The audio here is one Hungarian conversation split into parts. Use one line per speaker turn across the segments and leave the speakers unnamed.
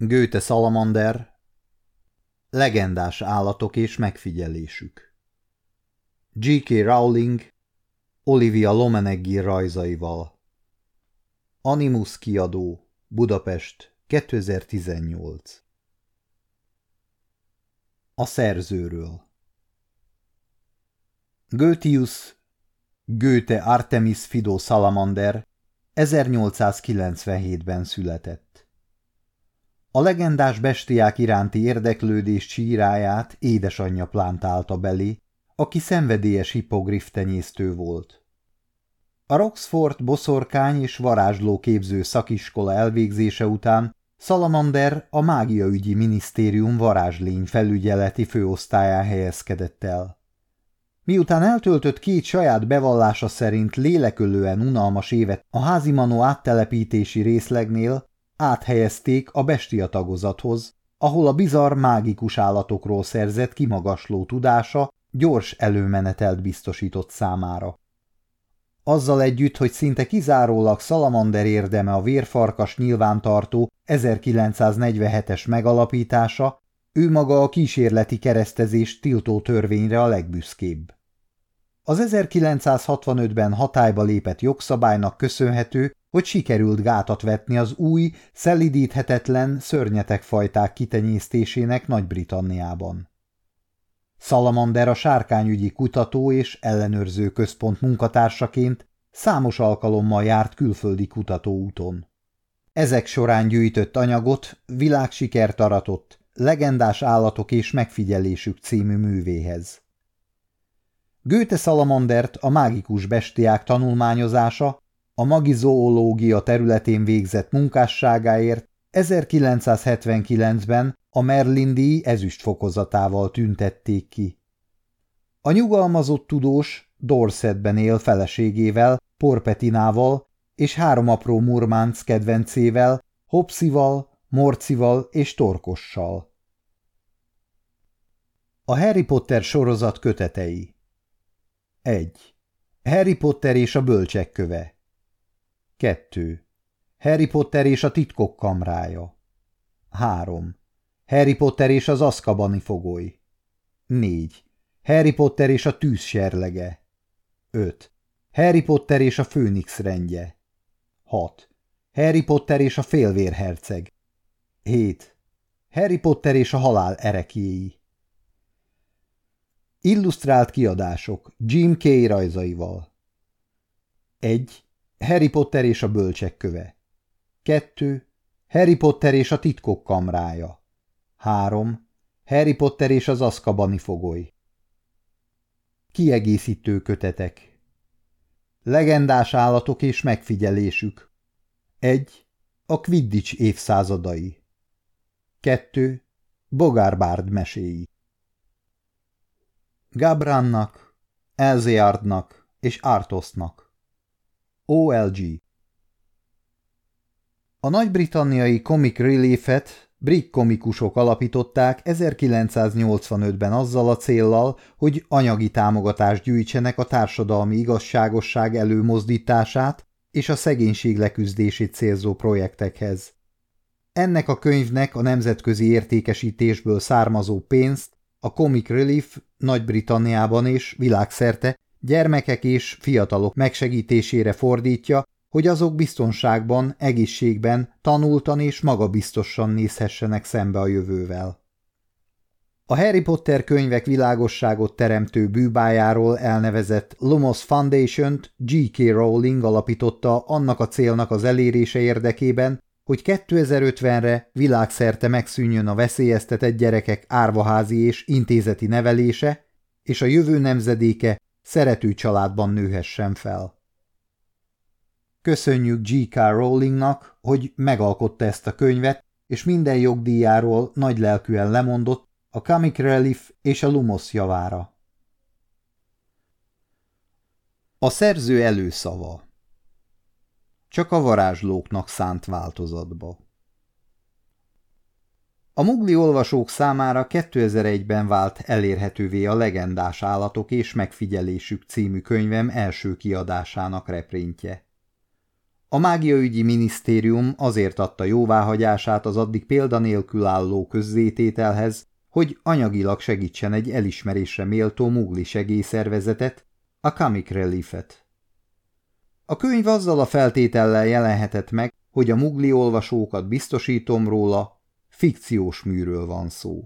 Göte Salamander Legendás állatok és megfigyelésük G.K. Rowling Olivia Lomeneggi rajzaival Animus kiadó Budapest 2018 A szerzőről Goethius Goethe Artemis Fido Salamander 1897-ben született. A legendás bestiák iránti érdeklődés csíráját édesanyja plántálta belé, aki szenvedélyes hipogrif tenyésztő volt. A Roxford boszorkány és varázsló képző szakiskola elvégzése után Salamander a mágiaügyi minisztérium varázslény felügyeleti főosztályán helyezkedett el. Miután eltöltött két saját bevallása szerint lélekölően unalmas évet a házimanó áttelepítési részlegnél, áthelyezték a bestia tagozathoz, ahol a bizarr mágikus állatokról szerzett kimagasló tudása gyors előmenetelt biztosított számára. Azzal együtt, hogy szinte kizárólag Salamander érdeme a vérfarkas nyilvántartó 1947-es megalapítása, ő maga a kísérleti keresztezés tiltó törvényre a legbüszkébb. Az 1965-ben hatályba lépett jogszabálynak köszönhető, hogy sikerült gátat vetni az új, szelidíthetetlen szörnyetekfajták kitenyésztésének Nagy-Britanniában. Salamander a sárkányügyi kutató és ellenőrző központ munkatársaként számos alkalommal járt külföldi kutatóúton. Ezek során gyűjtött anyagot világsikert aratott, legendás állatok és megfigyelésük című művéhez. Göte Salamandert a mágikus bestiák tanulmányozása, a magizoológia területén végzett munkásságáért 1979-ben a Merlin díj ezüst fokozatával tüntették ki. A nyugalmazott tudós Dorsetben él feleségével, Porpetinával és három apró murmánc kedvencével, Hopszival, Morcival és Torkossal. A Harry Potter sorozat kötetei 1. Harry Potter és a bölcsek köve 2. Harry Potter és a titkok kamrája 3. Harry Potter és az aszkabani fogoly 4. Harry Potter és a tűz serlege 5. Harry Potter és a főnix rendje 6. Harry Potter és a félvérherceg 7. Harry Potter és a halál erekjéi Illusztrált kiadások Jim K. rajzaival 1. Harry Potter és a bölcsek köve 2. Harry Potter és a titkok kamrája 3. Harry Potter és az aszkabani fogoly Kiegészítő kötetek Legendás állatok és megfigyelésük 1. A Quidditch évszázadai 2. Bogárbárd meséi Gabrannak, Elzeardnak és Artosnak. OLG A nagy-britanniai Comic Relief-et brit komikusok alapították 1985-ben azzal a céllal, hogy anyagi támogatást gyűjtsenek a társadalmi igazságosság előmozdítását és a szegénység leküzdését célzó projektekhez. Ennek a könyvnek a nemzetközi értékesítésből származó pénzt a Comic Relief Nagy-Britanniában és világszerte gyermekek és fiatalok megsegítésére fordítja, hogy azok biztonságban, egészségben, tanultan és magabiztosan nézhessenek szembe a jövővel. A Harry Potter könyvek világosságot teremtő bűbájáról elnevezett Lumos Foundation-t G.K. Rowling alapította annak a célnak az elérése érdekében, hogy 2050-re világszerte megszűnjön a veszélyeztetett gyerekek árvaházi és intézeti nevelése, és a jövő nemzedéke szerető családban nőhessen fel. Köszönjük G.K. Rowlingnak, hogy megalkotta ezt a könyvet, és minden jogdíjáról nagy lelkűen lemondott a Comic Relief és a Lumos javára. A szerző előszava csak a varázslóknak szánt változatba. A mugli olvasók számára 2001-ben vált elérhetővé a Legendás állatok és megfigyelésük című könyvem első kiadásának reprintje. A mágiaügyi minisztérium azért adta jóváhagyását az addig példanélkül álló közzétételhez, hogy anyagilag segítsen egy elismerésre méltó mugli segélyszervezetet, a Comic Relief-et. A könyv azzal a feltétellel jelenhetett meg, hogy a mugli olvasókat biztosítom róla, fikciós műről van szó.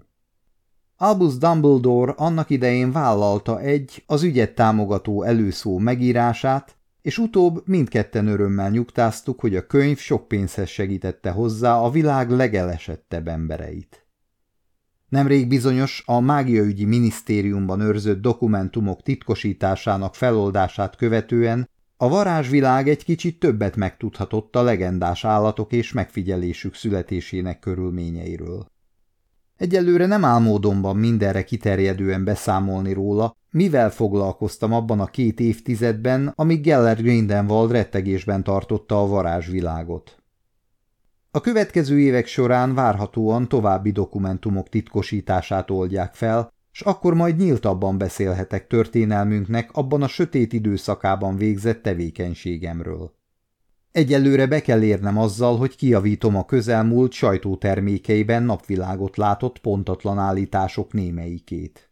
Albus Dumbledore annak idején vállalta egy, az ügyet támogató előszó megírását, és utóbb mindketten örömmel nyugtáztuk, hogy a könyv sok pénzhez segítette hozzá a világ legelesettebb embereit. Nemrég bizonyos a mágiaügyi minisztériumban őrzött dokumentumok titkosításának feloldását követően a varázsvilág egy kicsit többet megtudhatott a legendás állatok és megfigyelésük születésének körülményeiről. Egyelőre nem álmódomban mindenre kiterjedően beszámolni róla, mivel foglalkoztam abban a két évtizedben, amíg Gellert Grindelwald rettegésben tartotta a varázsvilágot. A következő évek során várhatóan további dokumentumok titkosítását oldják fel, s akkor majd nyíltabban beszélhetek történelmünknek abban a sötét időszakában végzett tevékenységemről. Egyelőre be kell érnem azzal, hogy kiavítom a közelmúlt sajtótermékeiben napvilágot látott pontatlan állítások némelyikét.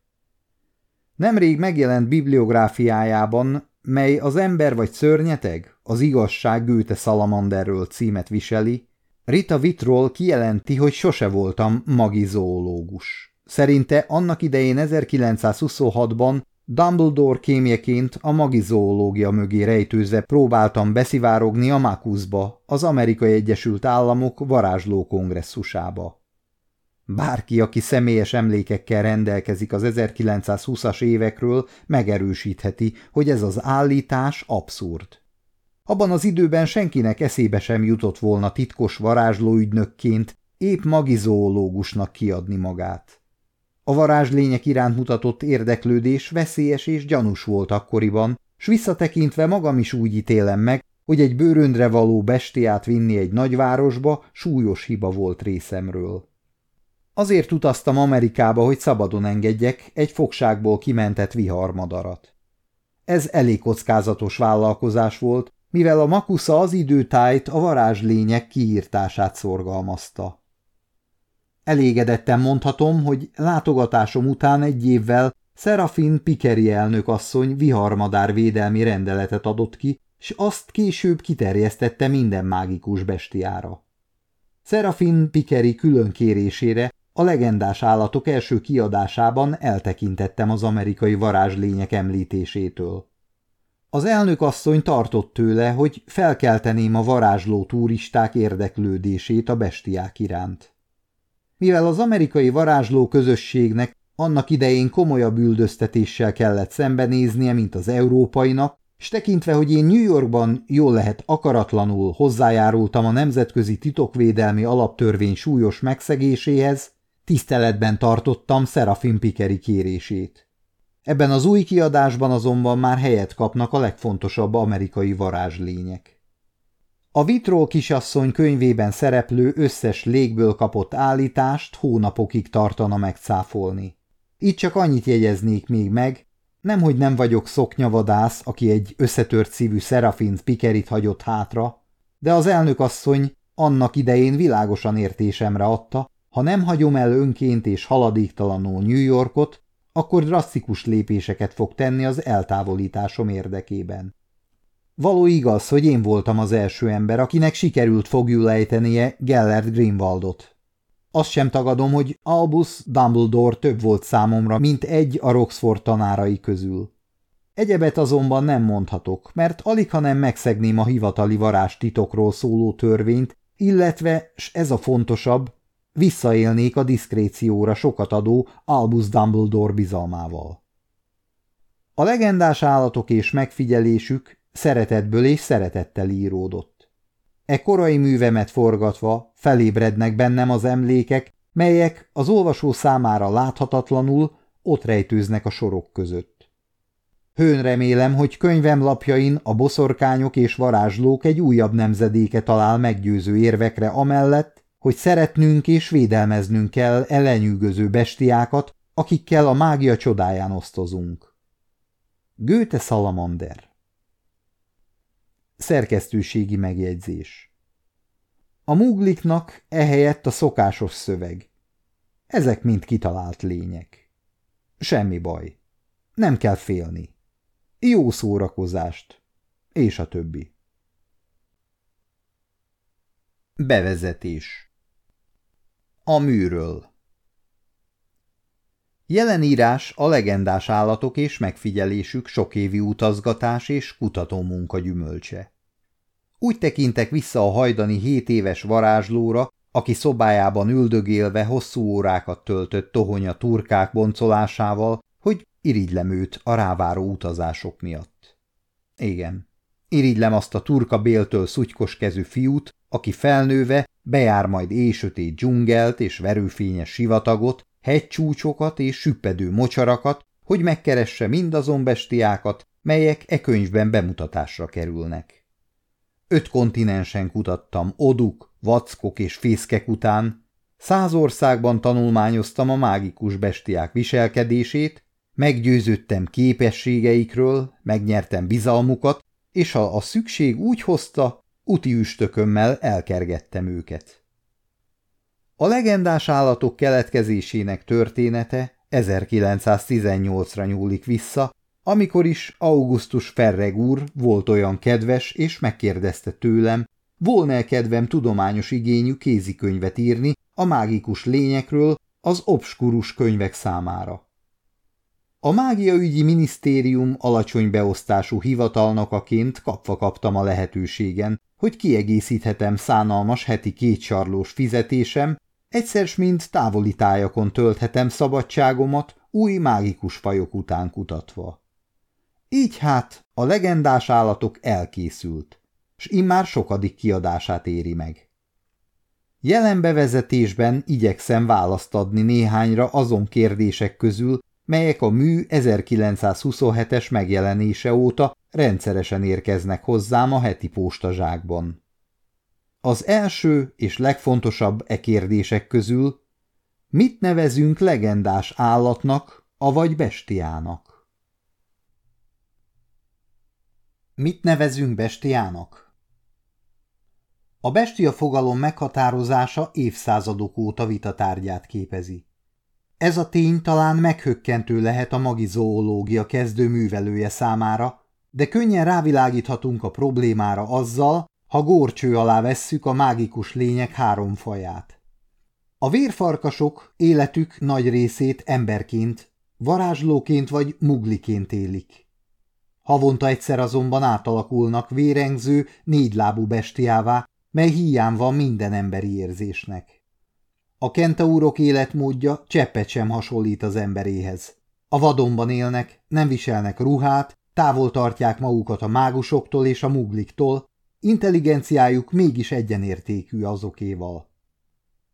Nemrég megjelent bibliográfiájában, mely az ember vagy szörnyeteg, az igazság Gőte Salamanderről címet viseli, Rita Vitrol kijelenti, hogy sose voltam magizoológus. Szerinte annak idején 1926-ban Dumbledore kémjeként a magizoológia mögé rejtőzve próbáltam beszivárogni a Makuszba, az Amerikai Egyesült Államok varázsló kongresszusába. Bárki, aki személyes emlékekkel rendelkezik az 1920-as évekről, megerősítheti, hogy ez az állítás abszurd. Abban az időben senkinek eszébe sem jutott volna titkos varázslóügynökként épp magizoológusnak kiadni magát. A varázslények iránt mutatott érdeklődés veszélyes és gyanús volt akkoriban, s visszatekintve magam is úgy ítélem meg, hogy egy bőröndre való bestiát vinni egy nagyvárosba súlyos hiba volt részemről. Azért utaztam Amerikába, hogy szabadon engedjek egy fogságból kimentett viharmadarat. Ez elég kockázatos vállalkozás volt, mivel a makusza az időtájt a varázslények kiírtását szorgalmazta. Elégedetten mondhatom, hogy látogatásom után egy évvel Serafin Pikeri elnök asszony viharmadár védelmi rendeletet adott ki, s azt később kiterjesztette minden mágikus bestiára. Serafin Pikeri külön kérésére a legendás állatok első kiadásában eltekintettem az amerikai varázslények említésétől. Az elnök asszony tartott tőle, hogy felkelteném a varázsló turisták érdeklődését a bestiák iránt. Mivel az amerikai varázsló közösségnek annak idején komolyabb üldöztetéssel kellett szembenéznie, mint az európainak, és tekintve, hogy én New Yorkban jól lehet akaratlanul hozzájárultam a nemzetközi titokvédelmi alaptörvény súlyos megszegéséhez, tiszteletben tartottam Serafin Pikeri kérését. Ebben az új kiadásban azonban már helyet kapnak a legfontosabb amerikai varázslények. A Vitró kisasszony könyvében szereplő összes légből kapott állítást hónapokig tartana megcáfolni. Itt csak annyit jegyeznék még meg, nemhogy nem vagyok szoknyavadász, aki egy összetört szívű Serafint Pikerit hagyott hátra, de az elnökasszony annak idején világosan értésemre adta, ha nem hagyom el önként és haladéktalanul New Yorkot, akkor drasztikus lépéseket fog tenni az eltávolításom érdekében. Való igaz, hogy én voltam az első ember, akinek sikerült fogjul ejtenie Gellert Greenwaldot. Azt sem tagadom, hogy Albus Dumbledore több volt számomra, mint egy a Roxford tanárai közül. Egyebet azonban nem mondhatok, mert alig ha nem megszegném a hivatali varázs titokról szóló törvényt, illetve, s ez a fontosabb, visszaélnék a diszkrécióra sokat adó Albus Dumbledore bizalmával. A legendás állatok és megfigyelésük szeretetből és szeretettel íródott. E korai művemet forgatva felébrednek bennem az emlékek, melyek az olvasó számára láthatatlanul ott rejtőznek a sorok között. Hőn remélem, hogy könyvem lapjain a boszorkányok és varázslók egy újabb nemzedéke talál meggyőző érvekre amellett, hogy szeretnünk és védelmeznünk kell ellenyűgöző bestiákat, akikkel a mágia csodáján osztozunk. Gőte Salamander Szerkesztőségi megjegyzés. A mugliknak ehelyett a szokásos szöveg. Ezek mind kitalált lények. Semmi baj. Nem kell félni. Jó szórakozást. És a többi. Bevezetés A műről Jelenírás a legendás állatok és megfigyelésük sokévi utazgatás és kutatómunka gyümölcse. Úgy tekintek vissza a hajdani hét éves varázslóra, aki szobájában üldögélve hosszú órákat töltött tohonya turkák boncolásával, hogy irigylem őt a ráváró utazások miatt. Igen, irigylem azt a turka béltől szutykos kezű fiút, aki felnőve bejár majd éjsötét dzsungelt és verőfényes sivatagot, hegycsúcsokat és süppedő mocsarakat, hogy megkeresse mindazon bestiákat, melyek e könyvben bemutatásra kerülnek. Öt kontinensen kutattam oduk, vackok és fészkek után, száz országban tanulmányoztam a mágikus bestiák viselkedését, meggyőződtem képességeikről, megnyertem bizalmukat, és ha a szükség úgy hozta, úti üstökömmel elkergettem őket. A legendás állatok keletkezésének története 1918-ra nyúlik vissza, amikor is Augustus Ferreg úr volt olyan kedves, és megkérdezte tőlem, volna-e kedvem tudományos igényű kézikönyvet írni a mágikus lényekről az obskurus könyvek számára. A mágiaügyi minisztérium alacsony beosztású hivatalnokaként kapva kaptam a lehetőségen, hogy kiegészíthetem szánalmas heti kétsarlós fizetésem Egyszer mint távoli tájakon tölthetem szabadságomat új mágikus fajok után kutatva. Így hát a legendás állatok elkészült, s immár sokadik kiadását éri meg. Jelen bevezetésben igyekszem választ adni néhányra azon kérdések közül, melyek a mű 1927-es megjelenése óta rendszeresen érkeznek hozzám a heti postazsákban. Az első és legfontosabb e kérdések közül, mit nevezünk legendás állatnak, avagy bestiának? Mit nevezünk bestiának? A bestia fogalom meghatározása évszázadok óta vitatárgyát képezi. Ez a tény talán meghökkentő lehet a magizoológia kezdő művelője számára, de könnyen rávilágíthatunk a problémára azzal, ha górcső alá vesszük a mágikus lények három faját. A vérfarkasok életük nagy részét emberként, varázslóként vagy mugliként élik. Havonta egyszer azonban átalakulnak vérengző, négylábú bestiává, mely hiány van minden emberi érzésnek. A kentaurok életmódja cseppet sem hasonlít az emberéhez. A vadonban élnek, nem viselnek ruhát, távol tartják magukat a mágusoktól és a mugliktól, Intelligenciájuk mégis egyenértékű azokéval.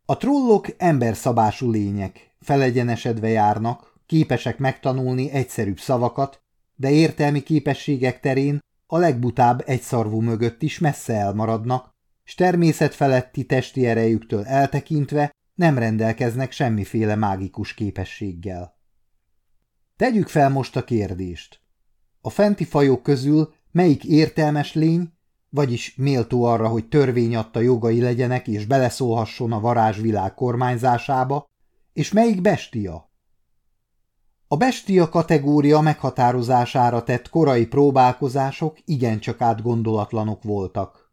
A trollok emberszabású lények, felegyenesedve járnak, képesek megtanulni egyszerűbb szavakat, de értelmi képességek terén a legbutább egyszarvú mögött is messze elmaradnak, s természet feletti testi erejüktől eltekintve nem rendelkeznek semmiféle mágikus képességgel. Tegyük fel most a kérdést. A fenti fajok közül melyik értelmes lény, vagyis méltó arra, hogy törvény adta jogai legyenek és beleszólhasson a varázsvilág kormányzásába, és melyik bestia? A bestia kategória meghatározására tett korai próbálkozások igencsak átgondolatlanok voltak.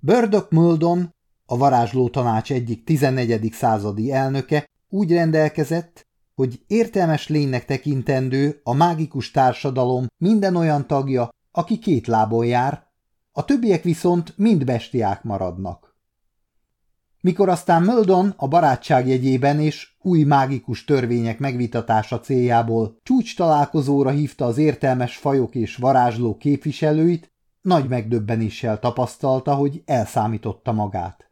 Bördök Muldon, a varázsló tanács egyik 14. századi elnöke úgy rendelkezett, hogy értelmes lénynek tekintendő a mágikus társadalom minden olyan tagja, aki két lábon jár, a többiek viszont mind bestiák maradnak. Mikor aztán Möldon a barátság jegyében és új mágikus törvények megvitatása céljából csúcs találkozóra hívta az értelmes fajok és varázsló képviselőit, nagy megdöbbenéssel tapasztalta, hogy elszámította magát.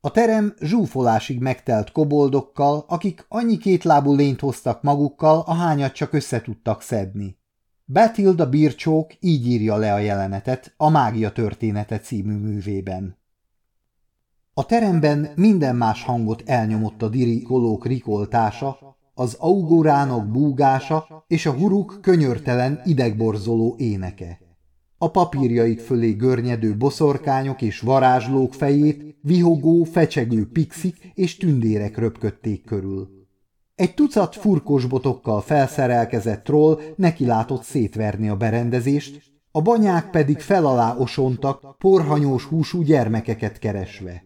A terem zsúfolásig megtelt koboldokkal, akik annyi kétlábú lényt hoztak magukkal, ahányat csak összetudtak szedni. Batilda Bircsók így írja le a jelenetet a Mágia története című művében. A teremben minden más hangot elnyomott a dirikolók rikoltása, az auguránok búgása és a huruk könyörtelen idegborzoló éneke. a papírjaik fölé görnyedő boszorkányok és varázslók fejét vihogó, fecsegő pixik és tündérek röpködték körül. Egy tucat furkosbotokkal felszerelkezett troll nekilátott szétverni a berendezést, a banyák pedig felalá osontak, porhanyós húsú gyermekeket keresve.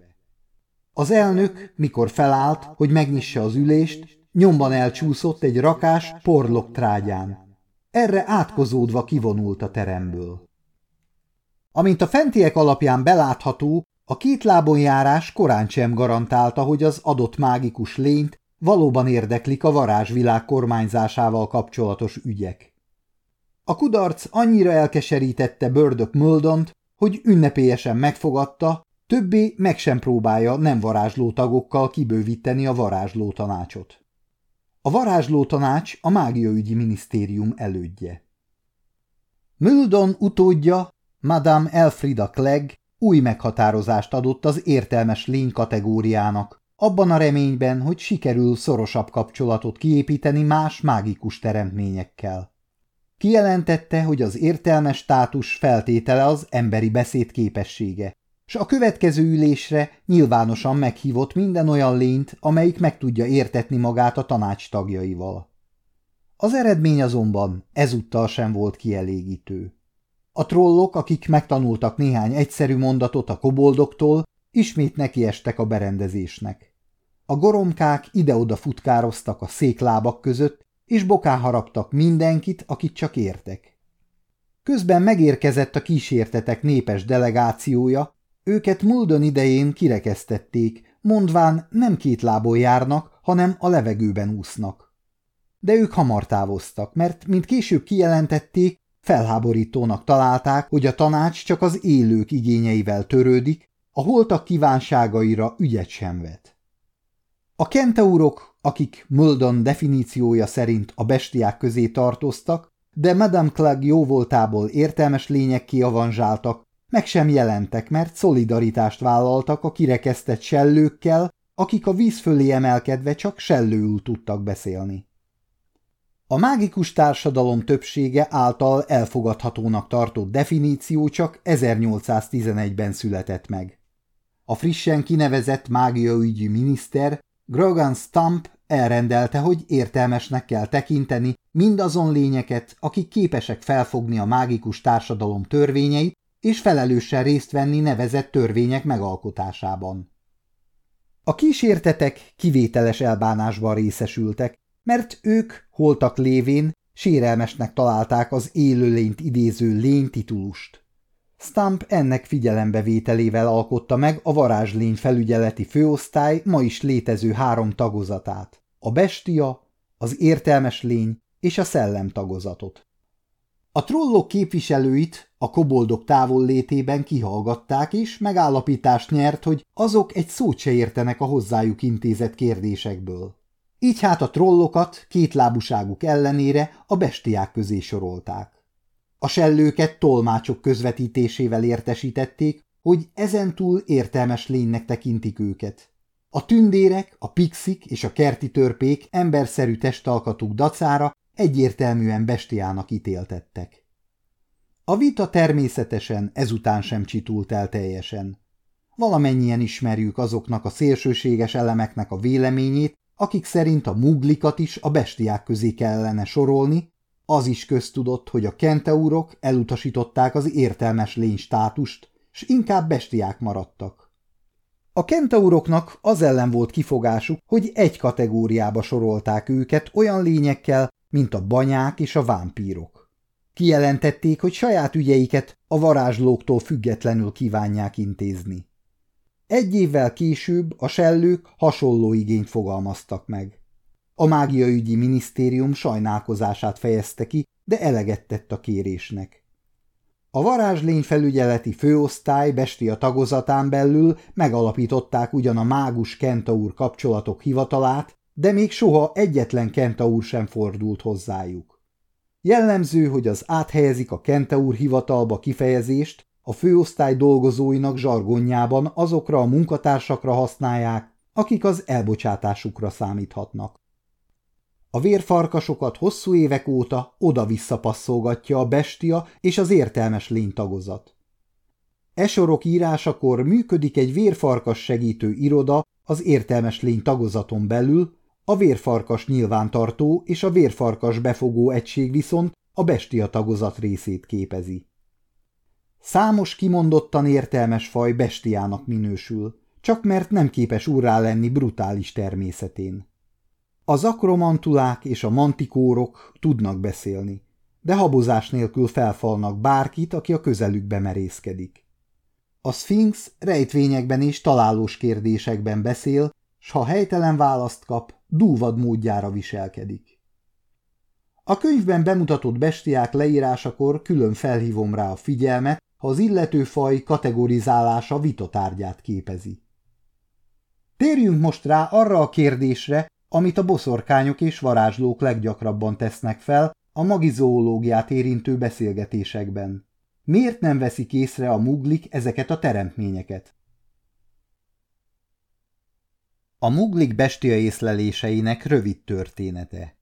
Az elnök, mikor felállt, hogy megnyissa az ülést, nyomban elcsúszott egy rakás porlok trágyán. Erre átkozódva kivonult a teremből. Amint a fentiek alapján belátható, a két lábon járás korán sem garantálta, hogy az adott mágikus lényt valóban érdeklik a varázsvilág kormányzásával kapcsolatos ügyek. A kudarc annyira elkeserítette Bördök Muldont, hogy ünnepélyesen megfogadta, többé meg sem próbálja nem varázsló tagokkal kibővíteni a varázsló tanácsot. A varázsló tanács a mágiaügyi minisztérium elődje. Muldon utódja, Madame Elfrida Clegg új meghatározást adott az értelmes lény kategóriának, abban a reményben, hogy sikerül szorosabb kapcsolatot kiépíteni más mágikus teremtményekkel. Kijelentette, hogy az értelmes státus feltétele az emberi beszéd képessége, s a következő ülésre nyilvánosan meghívott minden olyan lényt, amelyik meg tudja értetni magát a tanács tagjaival. Az eredmény azonban ezúttal sem volt kielégítő. A trollok, akik megtanultak néhány egyszerű mondatot a koboldoktól, ismét nekiestek a berendezésnek. A goromkák ide-oda futkároztak a széklábak között, és boká haraptak mindenkit, akit csak értek. Közben megérkezett a kísértetek népes delegációja, őket Muldon idején kirekesztették, mondván nem két lábon járnak, hanem a levegőben úsznak. De ők hamar távoztak, mert, mint később kijelentették, felháborítónak találták, hogy a tanács csak az élők igényeivel törődik, a holtak kívánságaira ügyet sem vet. A kentaurok, akik Muldon definíciója szerint a bestiák közé tartoztak, de Madame Clegg jóvoltából értelmes lények kiavanzsáltak, meg sem jelentek, mert szolidaritást vállaltak a kirekesztett sellőkkel, akik a víz fölé emelkedve csak sellőül tudtak beszélni. A mágikus társadalom többsége által elfogadhatónak tartott definíció csak 1811-ben született meg. A frissen kinevezett mágiaügyi miniszter Grogan Stump elrendelte, hogy értelmesnek kell tekinteni mindazon lényeket, akik képesek felfogni a mágikus társadalom törvényeit, és felelősen részt venni nevezett törvények megalkotásában. A kísértetek kivételes elbánásban részesültek, mert ők holtak lévén sérelmesnek találták az élőlényt idéző lénytitulust. Stump ennek figyelembevételével alkotta meg a varázslény felügyeleti főosztály ma is létező három tagozatát, a bestia, az értelmes lény és a szellem tagozatot. A trollok képviselőit a koboldok távollétében kihallgatták, és megállapítást nyert, hogy azok egy szót se értenek a hozzájuk intézett kérdésekből. Így hát a trollokat kétlábúságuk ellenére a bestiák közé sorolták. A sellőket tolmácsok közvetítésével értesítették, hogy ezentúl értelmes lénynek tekintik őket. A tündérek, a pixik és a kerti törpék emberszerű testalkatuk dacára egyértelműen bestiának ítéltettek. A vita természetesen ezután sem csitult el teljesen. Valamennyien ismerjük azoknak a szélsőséges elemeknek a véleményét, akik szerint a muglikat is a bestiák közé kellene sorolni, az is köztudott, hogy a kenteurok elutasították az értelmes lény státust, s inkább bestiák maradtak. A kentauroknak az ellen volt kifogásuk, hogy egy kategóriába sorolták őket olyan lényekkel, mint a banyák és a vámpírok. Kijelentették, hogy saját ügyeiket a varázslóktól függetlenül kívánják intézni. Egy évvel később a sellők hasonló igényt fogalmaztak meg. A mágiaügyi minisztérium sajnálkozását fejezte ki, de eleget tett a kérésnek. A varázslény felügyeleti főosztály bestia tagozatán belül megalapították ugyan a mágus kentaur kapcsolatok hivatalát, de még soha egyetlen kentaur sem fordult hozzájuk. Jellemző, hogy az áthelyezik a kentaur hivatalba kifejezést, a főosztály dolgozóinak zsargonjában azokra a munkatársakra használják, akik az elbocsátásukra számíthatnak. A vérfarkasokat hosszú évek óta oda-vissza passzolgatja a bestia és az értelmes lénytagozat. E sorok írásakor működik egy vérfarkas segítő iroda az értelmes lény tagozaton belül, a vérfarkas nyilvántartó és a vérfarkas befogó egység viszont a bestia tagozat részét képezi. Számos kimondottan értelmes faj bestiának minősül, csak mert nem képes urrá lenni brutális természetén. Az akromantulák és a mantikórok tudnak beszélni, de habozás nélkül felfalnak bárkit, aki a közelükbe merészkedik. A szfinx rejtvényekben és találós kérdésekben beszél, s ha helytelen választ kap, dúvad módjára viselkedik. A könyvben bemutatott bestiák leírásakor külön felhívom rá a figyelmet, ha az illető faj kategorizálása vitatárgyát képezi. Térjünk most rá arra a kérdésre, amit a boszorkányok és varázslók leggyakrabban tesznek fel a magizoológiát érintő beszélgetésekben. Miért nem veszik észre a muglik ezeket a teremtményeket? A muglik bestia észleléseinek rövid története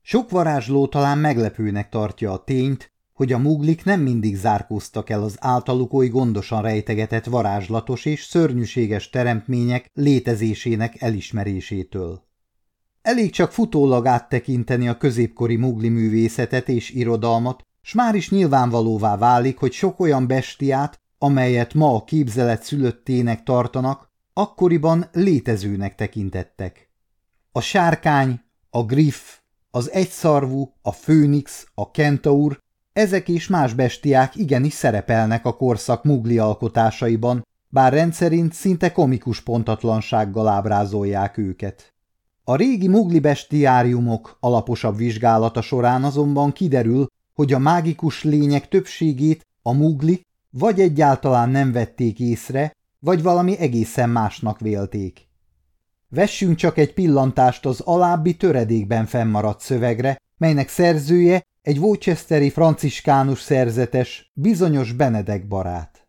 Sok varázsló talán meglepőnek tartja a tényt, hogy a muglik nem mindig zárkóztak el az általuk oly gondosan rejtegetett varázslatos és szörnyűséges teremtmények létezésének elismerésétől. Elég csak futólag áttekinteni a középkori mugli művészetet és irodalmat, s már is nyilvánvalóvá válik, hogy sok olyan bestiát, amelyet ma a képzelet szülöttének tartanak, akkoriban létezőnek tekintettek. A sárkány, a griff, az egyszarvú, a főnix, a kentaur ezek és más bestiák igenis szerepelnek a korszak mugli alkotásaiban, bár rendszerint szinte komikus pontatlansággal ábrázolják őket. A régi mugli bestiáriumok alaposabb vizsgálata során azonban kiderül, hogy a mágikus lények többségét a mugli vagy egyáltalán nem vették észre, vagy valami egészen másnak vélték. Vessünk csak egy pillantást az alábbi töredékben fennmaradt szövegre, melynek szerzője egy Worcesteri franciskánus szerzetes, bizonyos Benedek barát.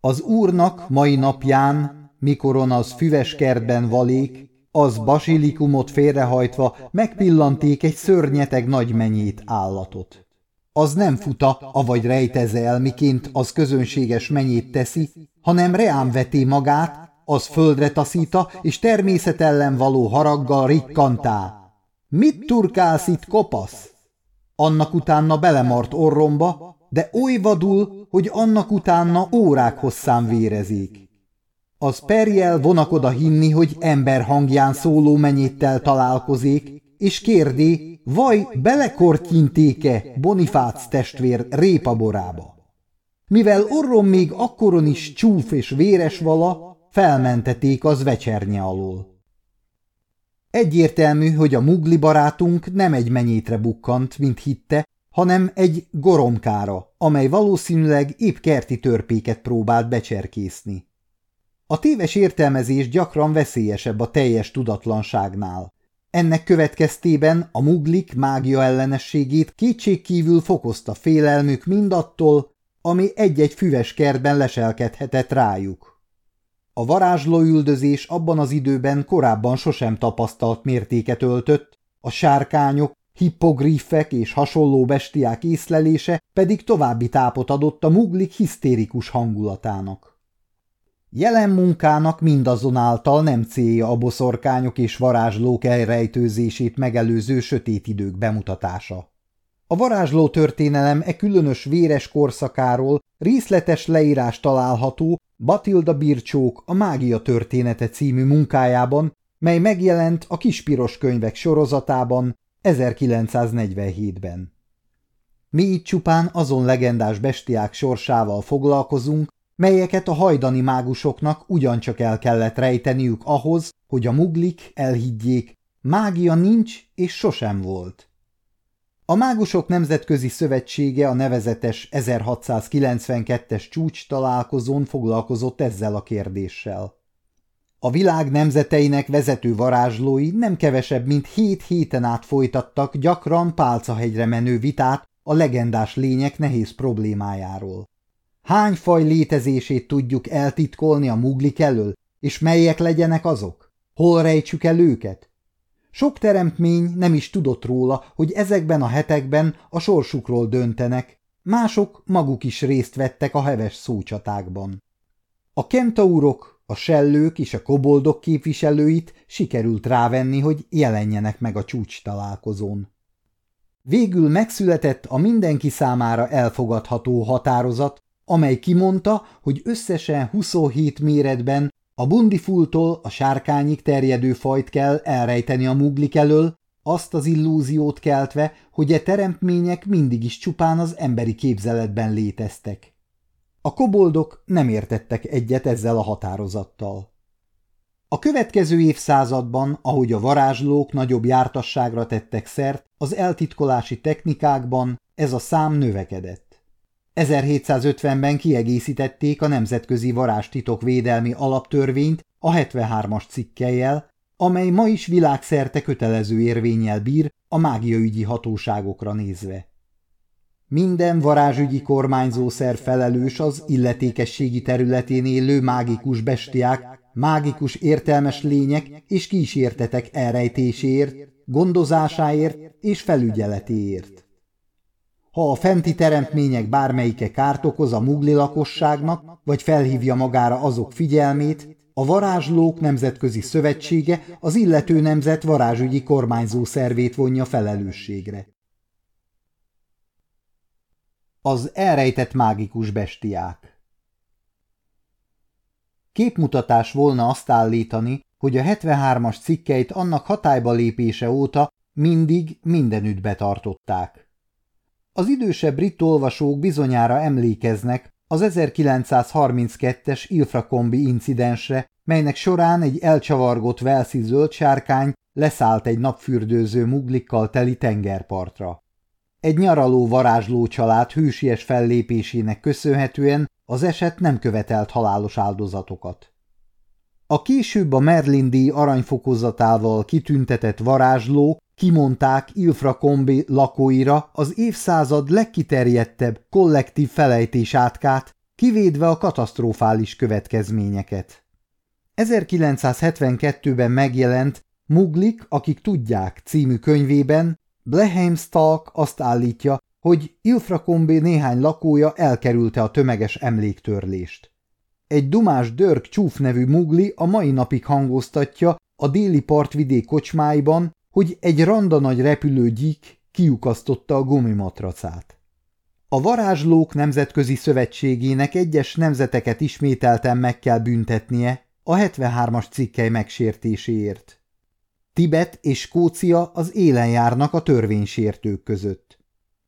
Az úrnak mai napján, mikoron az füves kertben valék, az basilikumot félrehajtva megpillanték egy szörnyeteg nagymenyét állatot. Az nem futa, avagy rejtezel, miként az közönséges menyét teszi, hanem reám veti magát, az földre taszíta, és természet ellen való haraggal rikkantá. Mit turkálsz itt, kopasz? Annak utána belemart orromba, de oly vadul, hogy annak utána órák hosszán vérezik. Az perjel vonakoda hinni, hogy ember hangján szóló menyéttel találkozik, és kérdé, vaj belekortyintéke Bonifác testvér répaborába. Mivel orrom még akkoron is csúf és véres vala, felmenteték az vecsernye alól. Egyértelmű, hogy a mugli barátunk nem egy menyétre bukkant, mint hitte, hanem egy goromkára, amely valószínűleg épp kerti törpéket próbált becserkészni. A téves értelmezés gyakran veszélyesebb a teljes tudatlanságnál. Ennek következtében a muglik mágia ellenességét kétségkívül fokozta félelmük mindattól, ami egy-egy füves kertben leselkedhetett rájuk. A varázslóüldözés abban az időben korábban sosem tapasztalt mértéket öltött, a sárkányok, hippogriffek és hasonló bestiák észlelése pedig további tápot adott a muglik hisztérikus hangulatának. Jelen munkának mindazonáltal nem célja a boszorkányok és varázslók elrejtőzését megelőző sötét idők bemutatása. A varázsló történelem e különös véres korszakáról részletes leírás található Batilda Bircsók a Mágia története című munkájában, mely megjelent a Kispiros könyvek sorozatában 1947-ben. Mi itt csupán azon legendás bestiák sorsával foglalkozunk, melyeket a hajdani mágusoknak ugyancsak el kellett rejteniük ahhoz, hogy a muglik elhiggyék, mágia nincs és sosem volt. A Mágusok Nemzetközi Szövetsége a nevezetes 1692-es csúcs találkozón foglalkozott ezzel a kérdéssel. A világ nemzeteinek vezető varázslói nem kevesebb, mint hét héten át folytattak gyakran pálcahegyre menő vitát a legendás lények nehéz problémájáról. Hány faj létezését tudjuk eltitkolni a muglik elől, és melyek legyenek azok? Hol rejtsük el őket? Sok teremtmény nem is tudott róla, hogy ezekben a hetekben a sorsukról döntenek, mások maguk is részt vettek a heves szócsatákban. A kentaurok, a sellők és a koboldok képviselőit sikerült rávenni, hogy jelenjenek meg a csúcs találkozón. Végül megszületett a mindenki számára elfogadható határozat, amely kimondta, hogy összesen 27 méretben a bundifultól a sárkányig terjedő fajt kell elrejteni a muglik elől, azt az illúziót keltve, hogy e teremtmények mindig is csupán az emberi képzeletben léteztek. A koboldok nem értettek egyet ezzel a határozattal. A következő évszázadban, ahogy a varázslók nagyobb jártasságra tettek szert, az eltitkolási technikákban ez a szám növekedett. 1750-ben kiegészítették a Nemzetközi Varázstitok Védelmi Alaptörvényt a 73-as cikkelyel, amely ma is világszerte kötelező érvényel bír a mágiaügyi hatóságokra nézve. Minden varázsügyi kormányzószer felelős az illetékességi területén élő mágikus bestiák, mágikus értelmes lények és kísértetek elrejtéséért, gondozásáért és felügyeletéért. Ha a fenti teremtmények bármelyike kárt okoz a mugli lakosságnak, vagy felhívja magára azok figyelmét, a Varázslók Nemzetközi Szövetsége az illető nemzet varázsügyi kormányzó szervét vonja felelősségre. Az elrejtett mágikus bestiák Képmutatás volna azt állítani, hogy a 73-as cikkeit annak hatályba lépése óta mindig mindenütt betartották. Az idősebb brit olvasók bizonyára emlékeznek az 1932-es Ilfrakombi incidensre, melynek során egy elcsavargott velszi zöld sárkány leszállt egy napfürdőző muglikkal teli tengerpartra. Egy nyaraló varázsló család hősies fellépésének köszönhetően az eset nem követelt halálos áldozatokat. A később a Merlin díj aranyfokozatával kitüntetett varázsló kimondták Ilfrakombi lakóira az évszázad legkiterjedtebb kollektív felejtés átkát, kivédve a katasztrofális következményeket. 1972-ben megjelent Muglik, akik tudják című könyvében Bleheim Stalk azt állítja, hogy Ilfrakombi néhány lakója elkerülte a tömeges emléktörlést. Egy dumás Dörk Csúf nevű Mugli a mai napig hangoztatja a déli partvidék kocsmáiban, hogy egy randa nagy repülőgyík kiukasztotta a gumimatracát. A varázslók nemzetközi szövetségének egyes nemzeteket ismételten meg kell büntetnie a 73-as cikkely megsértéséért. Tibet és Skócia az élen járnak a törvénysértők között.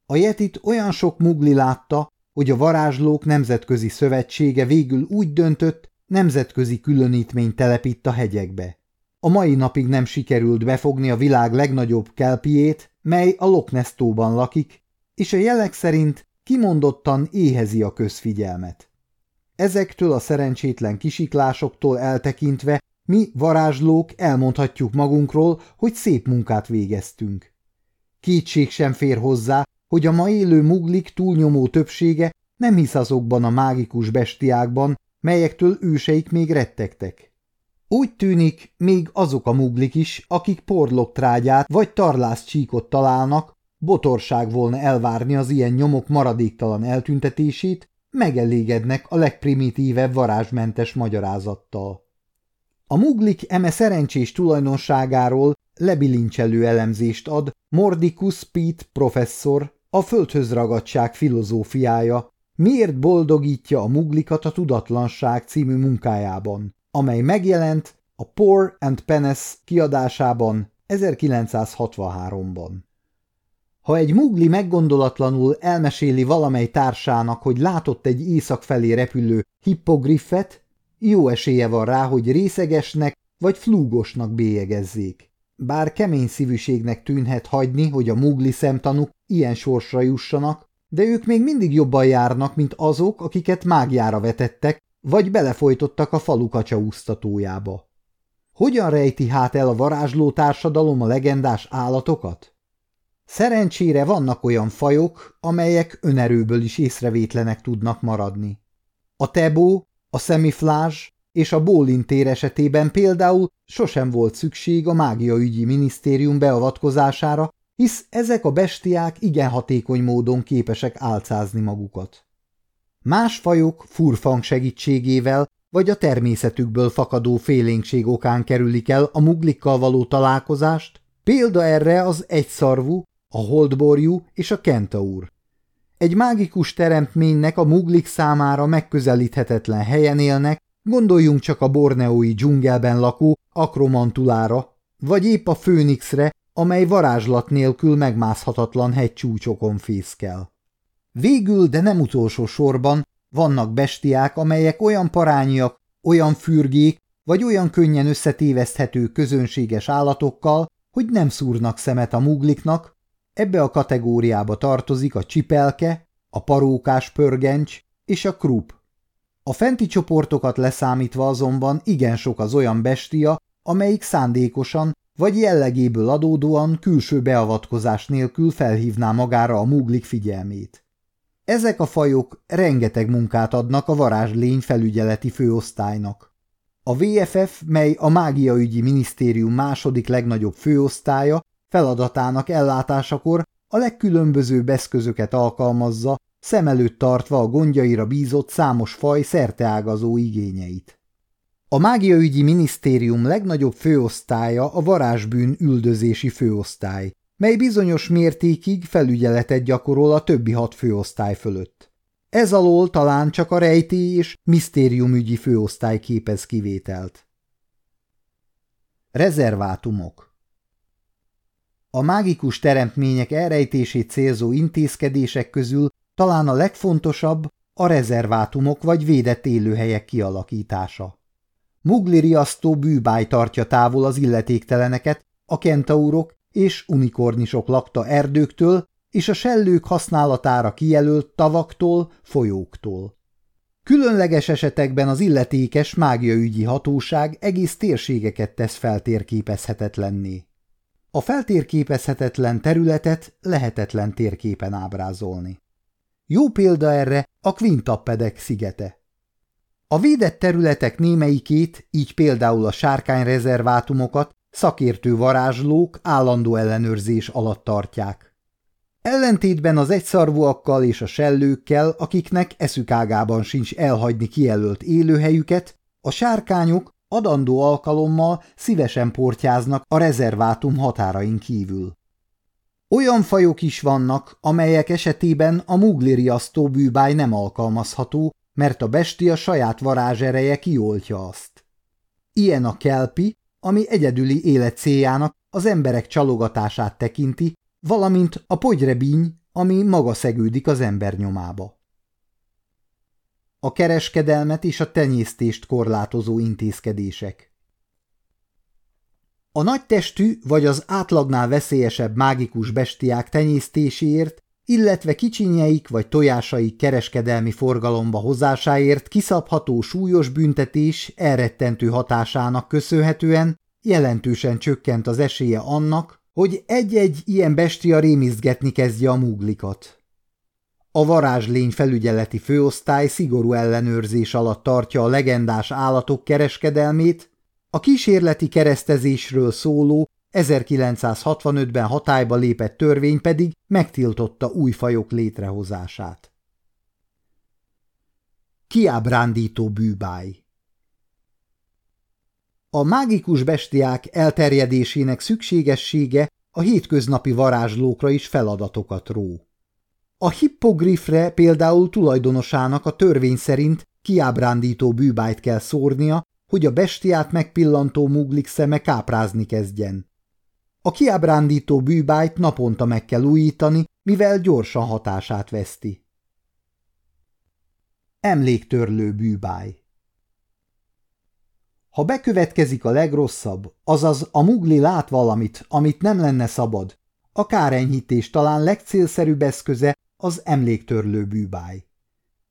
A Jetit olyan sok mugli látta, hogy a varázslók nemzetközi szövetsége végül úgy döntött, nemzetközi különítményt telepít a hegyekbe. A mai napig nem sikerült befogni a világ legnagyobb kelpiét, mely a Loch Ness tóban lakik, és a jelek szerint kimondottan éhezi a közfigyelmet. Ezektől a szerencsétlen kisiklásoktól eltekintve mi varázslók elmondhatjuk magunkról, hogy szép munkát végeztünk. Kétség sem fér hozzá, hogy a ma élő muglik túlnyomó többsége nem hisz azokban a mágikus bestiákban, melyektől őseik még rettegtek. Úgy tűnik, még azok a muglik is, akik porloktrágyát vagy tarlászcsíkot találnak, botorság volna elvárni az ilyen nyomok maradéktalan eltüntetését, megelégednek a legprimitívebb varázsmentes magyarázattal. A muglik eme szerencsés tulajdonságáról lebilincselő elemzést ad Mordicus Pitt professzor, a földhöz ragadság filozófiája, miért boldogítja a muglikat a tudatlanság című munkájában amely megjelent a Poor and Penis kiadásában 1963-ban. Ha egy mugli meggondolatlanul elmeséli valamely társának, hogy látott egy éjszak felé repülő hippogriffet, jó esélye van rá, hogy részegesnek vagy flúgosnak bélyegezzék. Bár kemény szívűségnek tűnhet hagyni, hogy a mugli szemtanúk ilyen sorsra jussanak, de ők még mindig jobban járnak, mint azok, akiket mágiára vetettek, vagy belefolytottak a falu kacsaúztatójába. Hogyan rejti hát el a varázsló társadalom a legendás állatokat? Szerencsére vannak olyan fajok, amelyek önerőből is észrevétlenek tudnak maradni. A tebó, a szemiflázs és a Bólintér esetében például sosem volt szükség a mágiaügyi minisztérium beavatkozására, hisz ezek a bestiák igen hatékony módon képesek álcázni magukat. Más fajok furfang segítségével vagy a természetükből fakadó félénkség okán kerülik el a muglikkal való találkozást, példa erre az egyszarvú, a holdborjú és a kentaur. Egy mágikus teremtménynek a muglik számára megközelíthetetlen helyen élnek, gondoljunk csak a borneói dzsungelben lakó akromantulára, vagy épp a főnixre, amely varázslat nélkül megmászhatatlan hegycsúcsokon fészkel. Végül, de nem utolsó sorban vannak bestiák, amelyek olyan parányiak, olyan fürgék, vagy olyan könnyen összetéveszthető közönséges állatokkal, hogy nem szúrnak szemet a mugliknak, ebbe a kategóriába tartozik a csipelke, a parókás pörgencs és a krup. A fenti csoportokat leszámítva azonban igen sok az olyan bestia, amelyik szándékosan vagy jellegéből adódóan külső beavatkozás nélkül felhívná magára a muglik figyelmét. Ezek a fajok rengeteg munkát adnak a varázslény felügyeleti főosztálynak. A VFF, mely a mágiaügyi minisztérium második legnagyobb főosztálya, feladatának ellátásakor a legkülönbözőbb eszközöket alkalmazza, szem előtt tartva a gondjaira bízott számos faj szerteágazó igényeit. A mágiaügyi minisztérium legnagyobb főosztálya a varázsbűn üldözési főosztály, mely bizonyos mértékig felügyeletet gyakorol a többi hat főosztály fölött. Ez alól talán csak a rejtély és misztériumügyi főosztály képez kivételt. Rezervátumok A mágikus teremtmények elrejtését célzó intézkedések közül talán a legfontosabb a rezervátumok vagy védett élőhelyek kialakítása. Mugli riasztó bűbáj tartja távol az illetékteleneket, a kentaurok és unikornisok lakta erdőktől és a sellők használatára kijelölt tavaktól, folyóktól. Különleges esetekben az illetékes mágiaügyi hatóság egész térségeket tesz feltérképezhetetlenné. A feltérképezhetetlen területet lehetetlen térképen ábrázolni. Jó példa erre a Quintappedek szigete. A védett területek némelyikét, így például a sárkányrezervátumokat szakértő varázslók állandó ellenőrzés alatt tartják. Ellentétben az egyszarvúakkal és a sellőkkel, akiknek eszükágában sincs elhagyni kijelölt élőhelyüket, a sárkányok adandó alkalommal szívesen portyáznak a rezervátum határain kívül. Olyan fajok is vannak, amelyek esetében a mugliriasztó bűbáj nem alkalmazható, mert a bestia saját varázsereje kioltja azt. Ilyen a kelpi, ami egyedüli élet céljának az emberek csalogatását tekinti, valamint a pogyrebíny, ami maga szegődik az ember nyomába. A kereskedelmet és a tenyésztést korlátozó intézkedések A nagytestű vagy az átlagnál veszélyesebb mágikus bestiák tenyésztéséért illetve kicsinyeik vagy tojásaik kereskedelmi forgalomba hozásáért kiszabható súlyos büntetés elrettentő hatásának köszönhetően jelentősen csökkent az esélye annak, hogy egy-egy ilyen bestia rémizgetni kezdje a múglikat. A varázslény felügyeleti főosztály szigorú ellenőrzés alatt tartja a legendás állatok kereskedelmét, a kísérleti keresztezésről szóló 1965-ben hatályba lépett törvény pedig megtiltotta új fajok létrehozását. Kiábrándító bűbáj A mágikus bestiák elterjedésének szükségessége a hétköznapi varázslókra is feladatokat ró. A hippogrifre például tulajdonosának a törvény szerint kiábrándító bűbájt kell szórnia, hogy a bestiát megpillantó muglik szeme káprázni kezdjen. A kiábrándító bűbájt naponta meg kell újítani, mivel gyorsan hatását veszti. Emléktörlő bűbáj Ha bekövetkezik a legrosszabb, azaz a mugli lát valamit, amit nem lenne szabad, a kárenyhítés talán legcélszerűbb eszköze az emléktörlő bűbáj.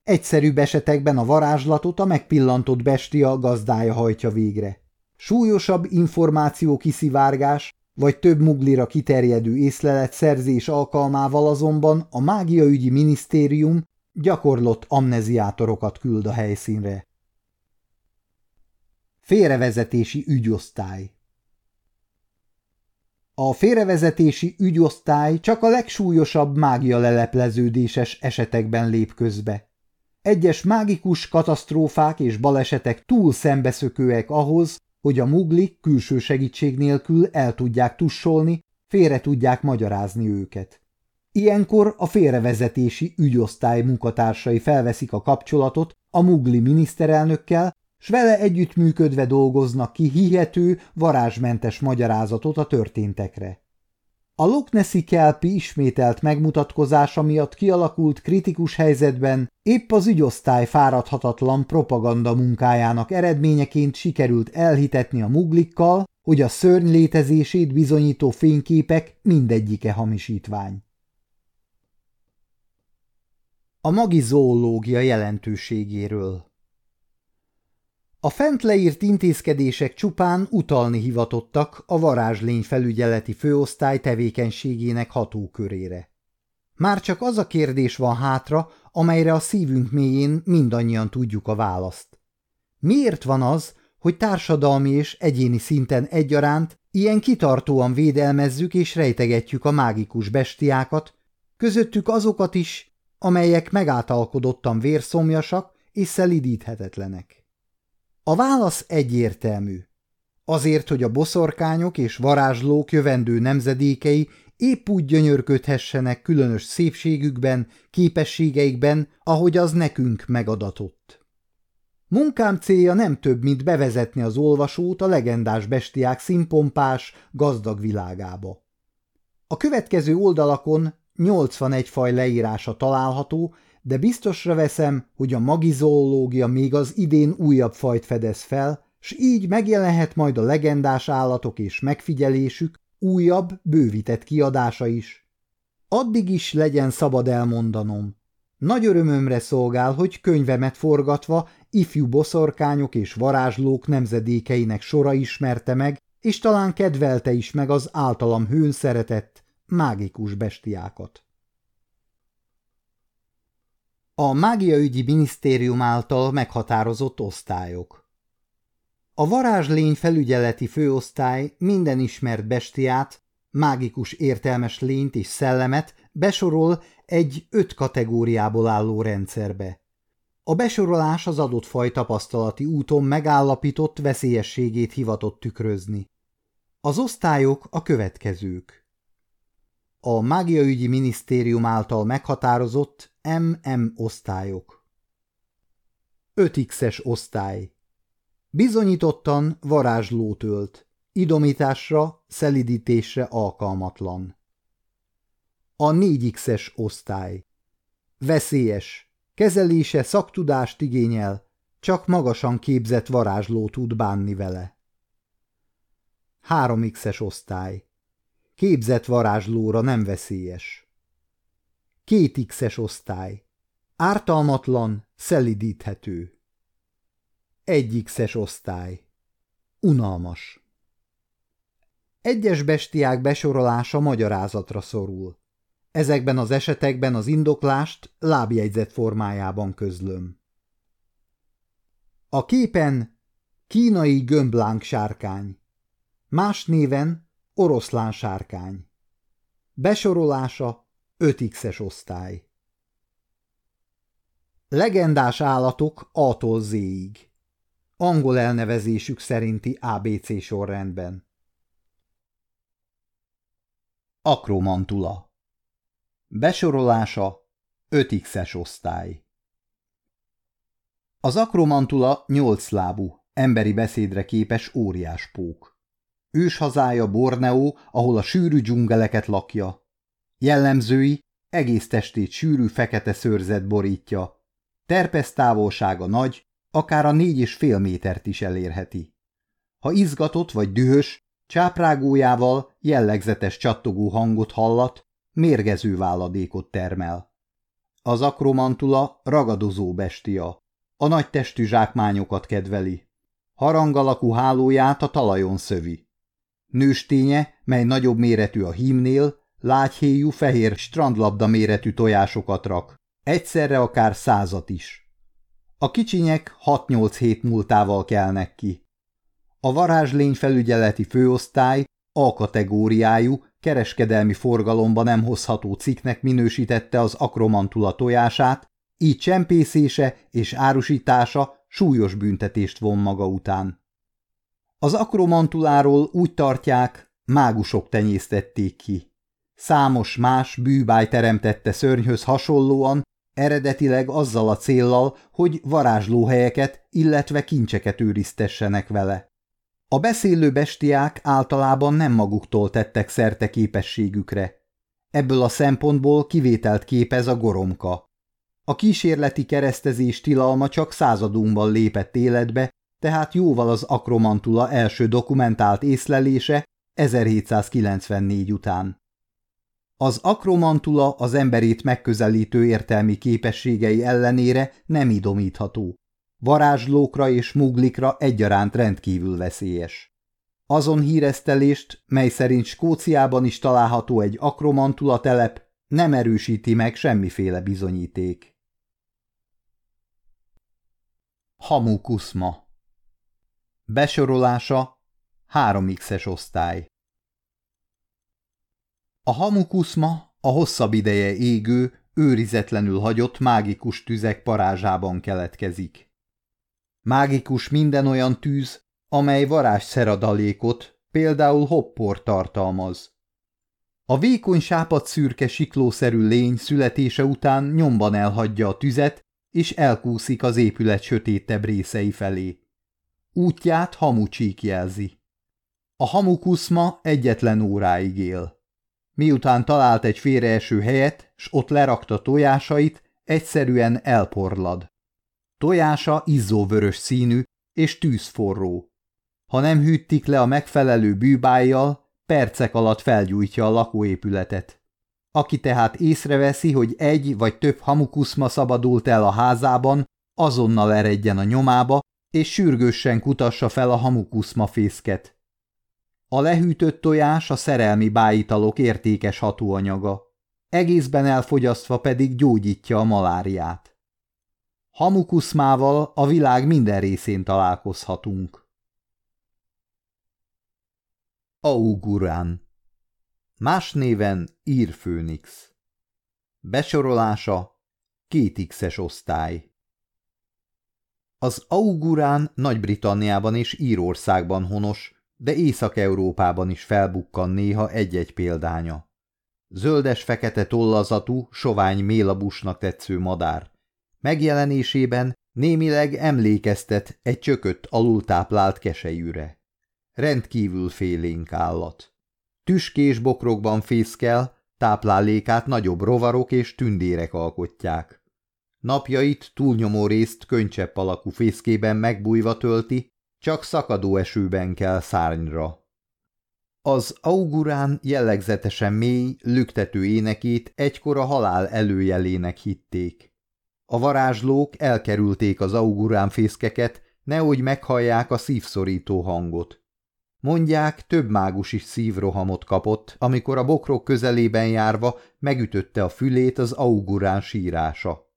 Egyszerűbb esetekben a varázslatot a megpillantott bestia gazdája hajtja végre. Súlyosabb információ kiszivárgás vagy több muglira kiterjedő észlelet szerzés alkalmával azonban a mágiaügyi minisztérium gyakorlott amneziátorokat küld a helyszínre. Félrevezetési ügyosztály A félrevezetési ügyosztály csak a legsúlyosabb mágia lelepleződéses esetekben lép közbe. Egyes mágikus katasztrófák és balesetek túl szembeszökőek ahhoz, hogy a muglik külső segítség nélkül el tudják tussolni, félre tudják magyarázni őket. Ilyenkor a félrevezetési ügyosztály munkatársai felveszik a kapcsolatot a mugli miniszterelnökkel, s vele együttműködve dolgoznak ki hihető, varázsmentes magyarázatot a történtekre. A Loch Nessi kelpi ismételt megmutatkozása miatt kialakult kritikus helyzetben épp az ügyosztály fáradhatatlan propaganda munkájának eredményeként sikerült elhitetni a muglikkal, hogy a szörny létezését bizonyító fényképek mindegyike hamisítvány. A magizoológia jelentőségéről A fent leírt intézkedések csupán utalni hivatottak a varázslény felügyeleti főosztály tevékenységének hatókörére. Már csak az a kérdés van hátra, amelyre a szívünk mélyén mindannyian tudjuk a választ. Miért van az, hogy társadalmi és egyéni szinten egyaránt ilyen kitartóan védelmezzük és rejtegetjük a mágikus bestiákat, közöttük azokat is, amelyek megáltalkodottan vérszomjasak és szelidíthetetlenek. A válasz egyértelmű. Azért, hogy a boszorkányok és varázslók jövendő nemzedékei épp úgy gyönyörködhessenek különös szépségükben, képességeikben, ahogy az nekünk megadatott. Munkám célja nem több, mint bevezetni az olvasót a legendás bestiák színpompás, gazdag világába. A következő oldalakon 81 faj leírása található, de biztosra veszem, hogy a magizoológia még az idén újabb fajt fedez fel, s így megjelenhet majd a legendás állatok és megfigyelésük újabb, bővített kiadása is. Addig is legyen szabad elmondanom. Nagy örömömre szolgál, hogy könyvemet forgatva ifjú boszorkányok és varázslók nemzedékeinek sora ismerte meg, és talán kedvelte is meg az általam hőn szeretett, mágikus bestiákat. A mágiaügyi minisztérium által meghatározott osztályok A varázslény felügyeleti főosztály minden ismert bestiát, mágikus értelmes lényt és szellemet besorol egy öt kategóriából álló rendszerbe. A besorolás az adott faj tapasztalati úton megállapított veszélyességét hivatott tükrözni. Az osztályok a következők a mágiaügyi minisztérium által meghatározott MM osztályok. 5X-es osztály Bizonyítottan varázslótölt, idomításra, szelidítésre alkalmatlan. A 4X-es osztály Veszélyes, kezelése szaktudást igényel, csak magasan képzett varázsló tud bánni vele. 3X-es osztály Képzett varázslóra nem veszélyes. Két X-es osztály. Ártalmatlan, szelidíthető. Egy X-es osztály. Unalmas. Egyes bestiák besorolása magyarázatra szorul. Ezekben az esetekben az indoklást lábjegyzet formájában közlöm. A képen kínai gömblánk sárkány, más néven Oroszlán sárkány. Besorolása 5x-es osztály. Legendás állatok A-tól Z-ig. Angol elnevezésük szerinti ABC sorrendben. Akromantula. Besorolása 5x-es osztály. Az akromantula nyolclábú, emberi beszédre képes óriáspók. Ős hazája Borneo, ahol a sűrű dzsungeleket lakja. Jellemzői egész testét sűrű fekete szőrzet borítja. Terpesz távolsága nagy, akár a négy és fél métert is elérheti. Ha izgatott vagy dühös, csáprágójával jellegzetes csattogó hangot hallat, mérgező váladékot termel. Az akromantula ragadozó bestia. A nagy testű zsákmányokat kedveli. Harang alakú hálóját a talajon szövi. Nősténye, mely nagyobb méretű a hímnél, lágyhéjú fehér strandlabda méretű tojásokat rak, egyszerre akár százat is. A kicsinyek 6-8 hét múltával kelnek ki. A varázslényfelügyeleti főosztály A kategóriájú, kereskedelmi forgalomba nem hozható cikknek minősítette az akromantula tojását, így csempészése és árusítása súlyos büntetést von maga után. Az akromantuláról úgy tartják, mágusok tenyésztették ki. Számos más bűbáj teremtette szörnyhöz hasonlóan, eredetileg azzal a céllal, hogy varázslóhelyeket, illetve kincseket őriztessenek vele. A beszélő bestiák általában nem maguktól tettek szerte képességükre. Ebből a szempontból kivételt képez a goromka. A kísérleti keresztezés tilalma csak századunkban lépett életbe, tehát jóval az akromantula első dokumentált észlelése 1794 után. Az akromantula az emberét megközelítő értelmi képességei ellenére nem idomítható. Varázslókra és muglikra egyaránt rendkívül veszélyes. Azon híresztelést, mely szerint Skóciában is található egy akromantula telep, nem erősíti meg semmiféle bizonyíték. Hamukuszma Besorolása 3x-es osztály A hamukuszma a hosszabb ideje égő, őrizetlenül hagyott mágikus tüzek parázsában keletkezik. Mágikus minden olyan tűz, amely varázs szeradalékot, például hoppor tartalmaz. A vékony sápad szürke siklószerű lény születése után nyomban elhagyja a tüzet, és elkúszik az épület sötétebb részei felé. Útját hamucsík jelzi. A hamukuszma egyetlen óráig él. Miután talált egy félreeső helyet, s ott lerakta tojásait, egyszerűen elporlad. Tojása izzóvörös színű és tűzforró. Ha nem hűtik le a megfelelő bűbájjal, percek alatt felgyújtja a lakóépületet. Aki tehát észreveszi, hogy egy vagy több hamukuszma szabadult el a házában, azonnal eredjen a nyomába, és sürgősen kutassa fel a hamukuszma fészket. A lehűtött tojás a szerelmi bájitalok értékes hatóanyaga, egészben elfogyasztva pedig gyógyítja a maláriát. Hamukuszmával a világ minden részén találkozhatunk. Augurán Más néven írfőnix. Besorolása két x osztály. Az augurán Nagy-Britanniában és Írországban honos, de Észak-Európában is felbukkan néha egy-egy példánya. Zöldes-fekete tollazatú, sovány mélabusnak tetsző madár. Megjelenésében némileg emlékeztet egy csökött alultáplált kesejűre. Rendkívül félénk állat. Tüskés bokrokban fészkel, táplálékát nagyobb rovarok és tündérek alkotják. Napjait túlnyomó részt könycsepp alakú fészkében megbújva tölti, csak szakadó esőben kell szárnyra. Az augurán jellegzetesen mély, lüktető énekét egykor a halál előjelének hitték. A varázslók elkerülték az augurán fészkeket, nehogy meghallják a szívszorító hangot. Mondják, több mágus is szívrohamot kapott, amikor a bokrok közelében járva megütötte a fülét az augurán sírása.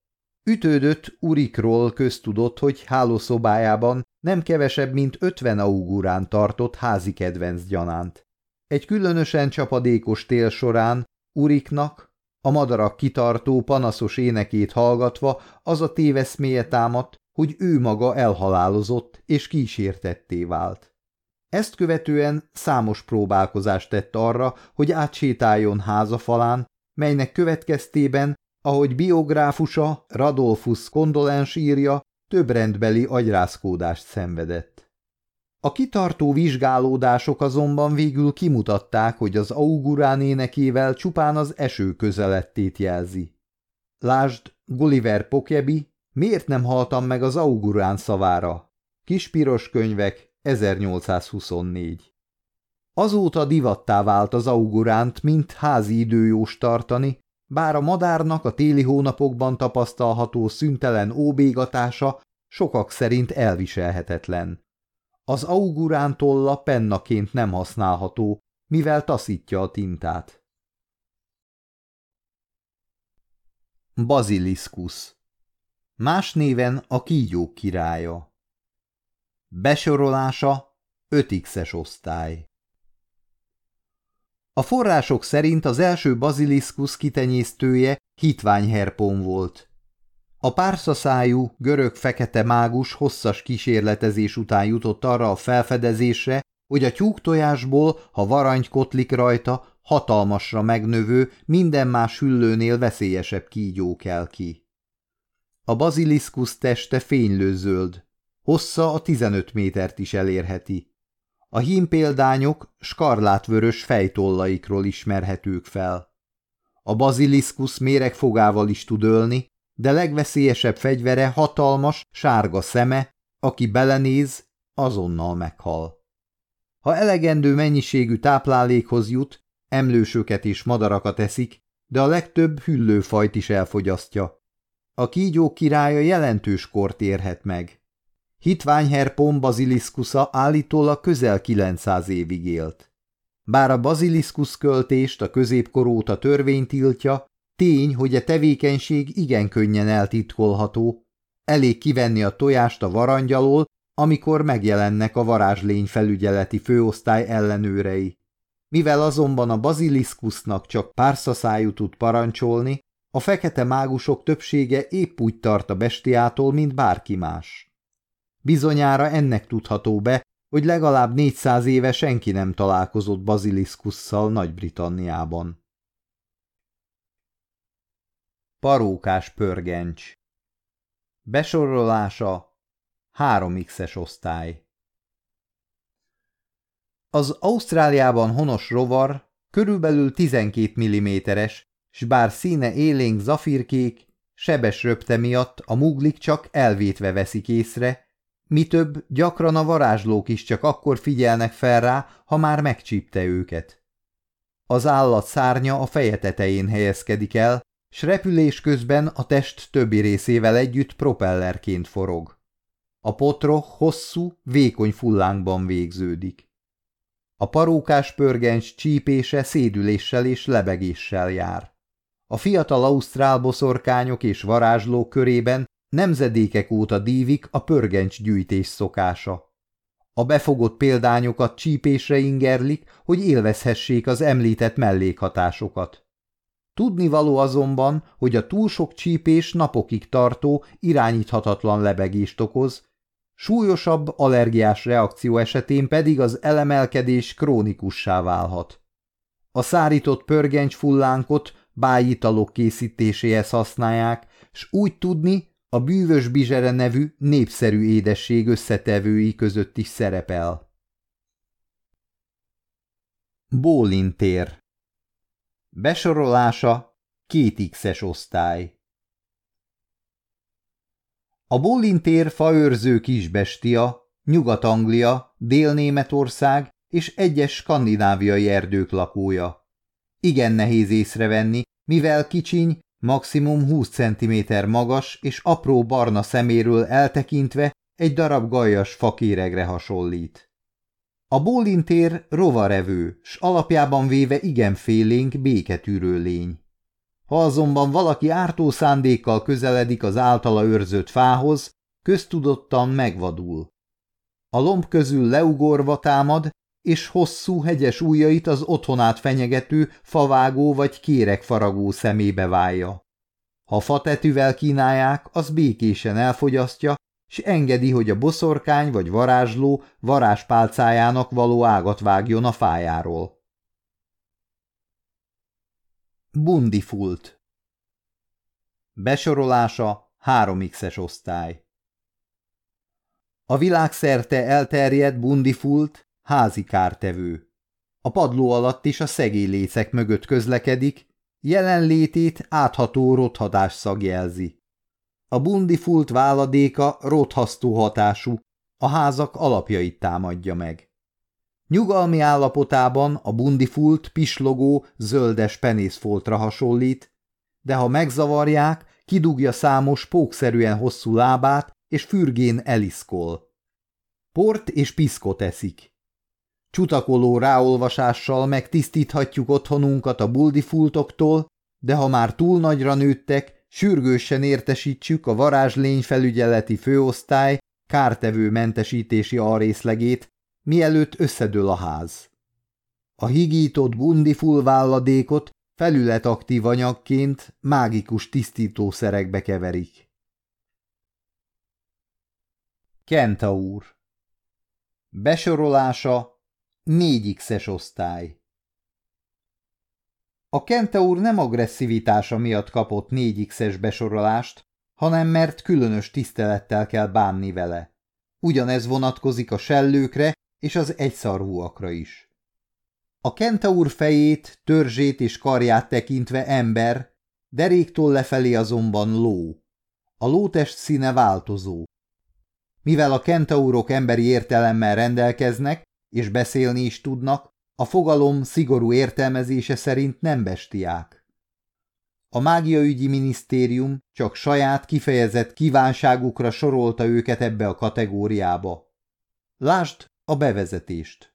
Ütődött Urikról köztudott, hogy hálószobájában nem kevesebb, mint ötven augurán tartott házi kedvenc gyanánt. Egy különösen csapadékos tél során Uriknak, a madarak kitartó, panaszos énekét hallgatva az a téveszméje támadt, hogy ő maga elhalálozott és kísértetté vált. Ezt követően számos próbálkozást tett arra, hogy átsétáljon házafalán, melynek következtében, ahogy biográfusa Radolfus Kondolens írja, több rendbeli agyrázkódást szenvedett. A kitartó vizsgálódások azonban végül kimutatták, hogy az augurán énekével csupán az eső közelettét jelzi. Lásd, Gulliver Pokjebi, miért nem haltam meg az augurán szavára? Kispiros könyvek, 1824 Azóta divattá vált az auguránt, mint házi időjós tartani, bár a madárnak a téli hónapokban tapasztalható szüntelen óbégatása sokak szerint elviselhetetlen. Az augurán tolla pennaként nem használható, mivel taszítja a tintát. Baziliszkusz Más néven a kígyók királya Besorolása 5x-es osztály. A források szerint az első baziliszkusz kitenyésztője hitványherpon volt. A párszaszájú, görög-fekete mágus hosszas kísérletezés után jutott arra a felfedezésre, hogy a tyúktojásból, ha varangy kotlik rajta, hatalmasra megnövő, minden más hüllőnél veszélyesebb kígyó kell ki. A baziliszkusz teste fénylőzöld, hossza a 15 métert is elérheti. A hímpéldányok skarlátvörös fejtollaikról ismerhetők fel. A baziliszkusz méregfogával is tud ölni, de legveszélyesebb fegyvere hatalmas, sárga szeme, aki belenéz, azonnal meghal. Ha elegendő mennyiségű táplálékhoz jut, emlősöket és madarakat eszik, de a legtöbb hüllőfajt is elfogyasztja. A kígyók királya jelentős kort érhet meg. Hitványherpon baziliszkusza állítólag közel 900 évig élt. Bár a baziliszkusz költést a középkor óta törvény tiltja, tény, hogy a tevékenység igen könnyen eltitkolható. Elég kivenni a tojást a varangyalól, amikor megjelennek a varázslény felügyeleti főosztály ellenőrei. Mivel azonban a baziliszkusznak csak párszaszájú tud parancsolni, a fekete mágusok többsége épp úgy tart a bestiától, mint bárki más. Bizonyára ennek tudható be, hogy legalább 400 éve senki nem találkozott baziliszkusszal Nagy-Britanniában. Parókás pörgencs Besorolása 3x-es osztály Az Ausztráliában honos rovar körülbelül 12 mm-es, s bár színe élénk zafírkék, sebes röpte miatt a muglik csak elvétve veszik észre, mi több, gyakran a varázslók is csak akkor figyelnek fel rá, ha már megcsípte őket. Az állat szárnya a feje tetején helyezkedik el, s repülés közben a test többi részével együtt propellerként forog. A potroh hosszú, vékony fullánkban végződik. A parókás pörgencs csípése szédüléssel és lebegéssel jár. A fiatal ausztrál boszorkányok és varázslók körében nemzedékek óta dívik a pörgencs gyűjtés szokása. A befogott példányokat csípésre ingerlik, hogy élvezhessék az említett mellékhatásokat. Tudnivaló azonban, hogy a túl sok csípés napokig tartó, irányíthatatlan lebegést okoz, súlyosabb allergiás reakció esetén pedig az elemelkedés krónikussá válhat. A szárított pörgencs fullánkot bájitalok készítéséhez használják, s úgy tudni, a bűvös bizsere nevű népszerű édesség összetevői között is szerepel. Bólintér Besorolása két x osztály A bólintér faőrző kisbestia, Nyugat-Anglia, Dél-Németország és egyes skandináviai erdők lakója. Igen nehéz észrevenni, mivel kicsiny, maximum 20 cm magas és apró barna szeméről eltekintve egy darab gajas fakéregre hasonlít. A bólintér rovarevő, s alapjában véve igen félénk, béketűrő lény. Ha azonban valaki ártó szándékkal közeledik az általa őrzött fához, köztudottan megvadul. A lomb közül leugorva támad, és hosszú hegyes ujjait az otthonát fenyegető, favágó vagy kéregfaragó szemébe válja. Ha fatetűvel kínálják, az békésen elfogyasztja, s engedi, hogy a boszorkány vagy varázsló varázspálcájának való ágat vágjon a fájáról. Bundifult Besorolása 3x-es osztály A világszerte elterjedt bundifult házi kártevő. A padló alatt is a szegélylécek mögött közlekedik, jelenlétét átható rothadás szag jelzi. A bundifult váladéka rothasztó hatású, a házak alapjait támadja meg. Nyugalmi állapotában a bundifult pislogó, zöldes penészfoltra hasonlít, de ha megzavarják, kidugja számos pókszerűen hosszú lábát, és fürgén eliszkol. Port és piszkot eszik. Csutakoló ráolvasással megtisztíthatjuk otthonunkat a buldifultoktól, de ha már túl nagyra nőttek, Sürgősen értesítsük a varázslény felügyeleti főosztály kártevő mentesítési alrészlegét, mielőtt összedől a ház. A higított bundi fulválladékot felületaktív anyagként mágikus tisztítószerekbe keverik. Kentaur Besorolása 4X-es osztály A Kentaur nem agresszivitása miatt kapott 4X-es besorolást, hanem mert különös tisztelettel kell bánni vele. Ugyanez vonatkozik a sellőkre és az egyszarvúakra is. A kentaur fejét, törzsét és karját tekintve ember, deréktól lefelé azonban ló. A lótest színe változó. Mivel a kentaurok emberi értelemmel rendelkeznek, és beszélni is tudnak, a fogalom szigorú értelmezése szerint nem bestiák. A mágiaügyi minisztérium csak saját kifejezett kívánságukra sorolta őket ebbe a kategóriába. Lásd a bevezetést.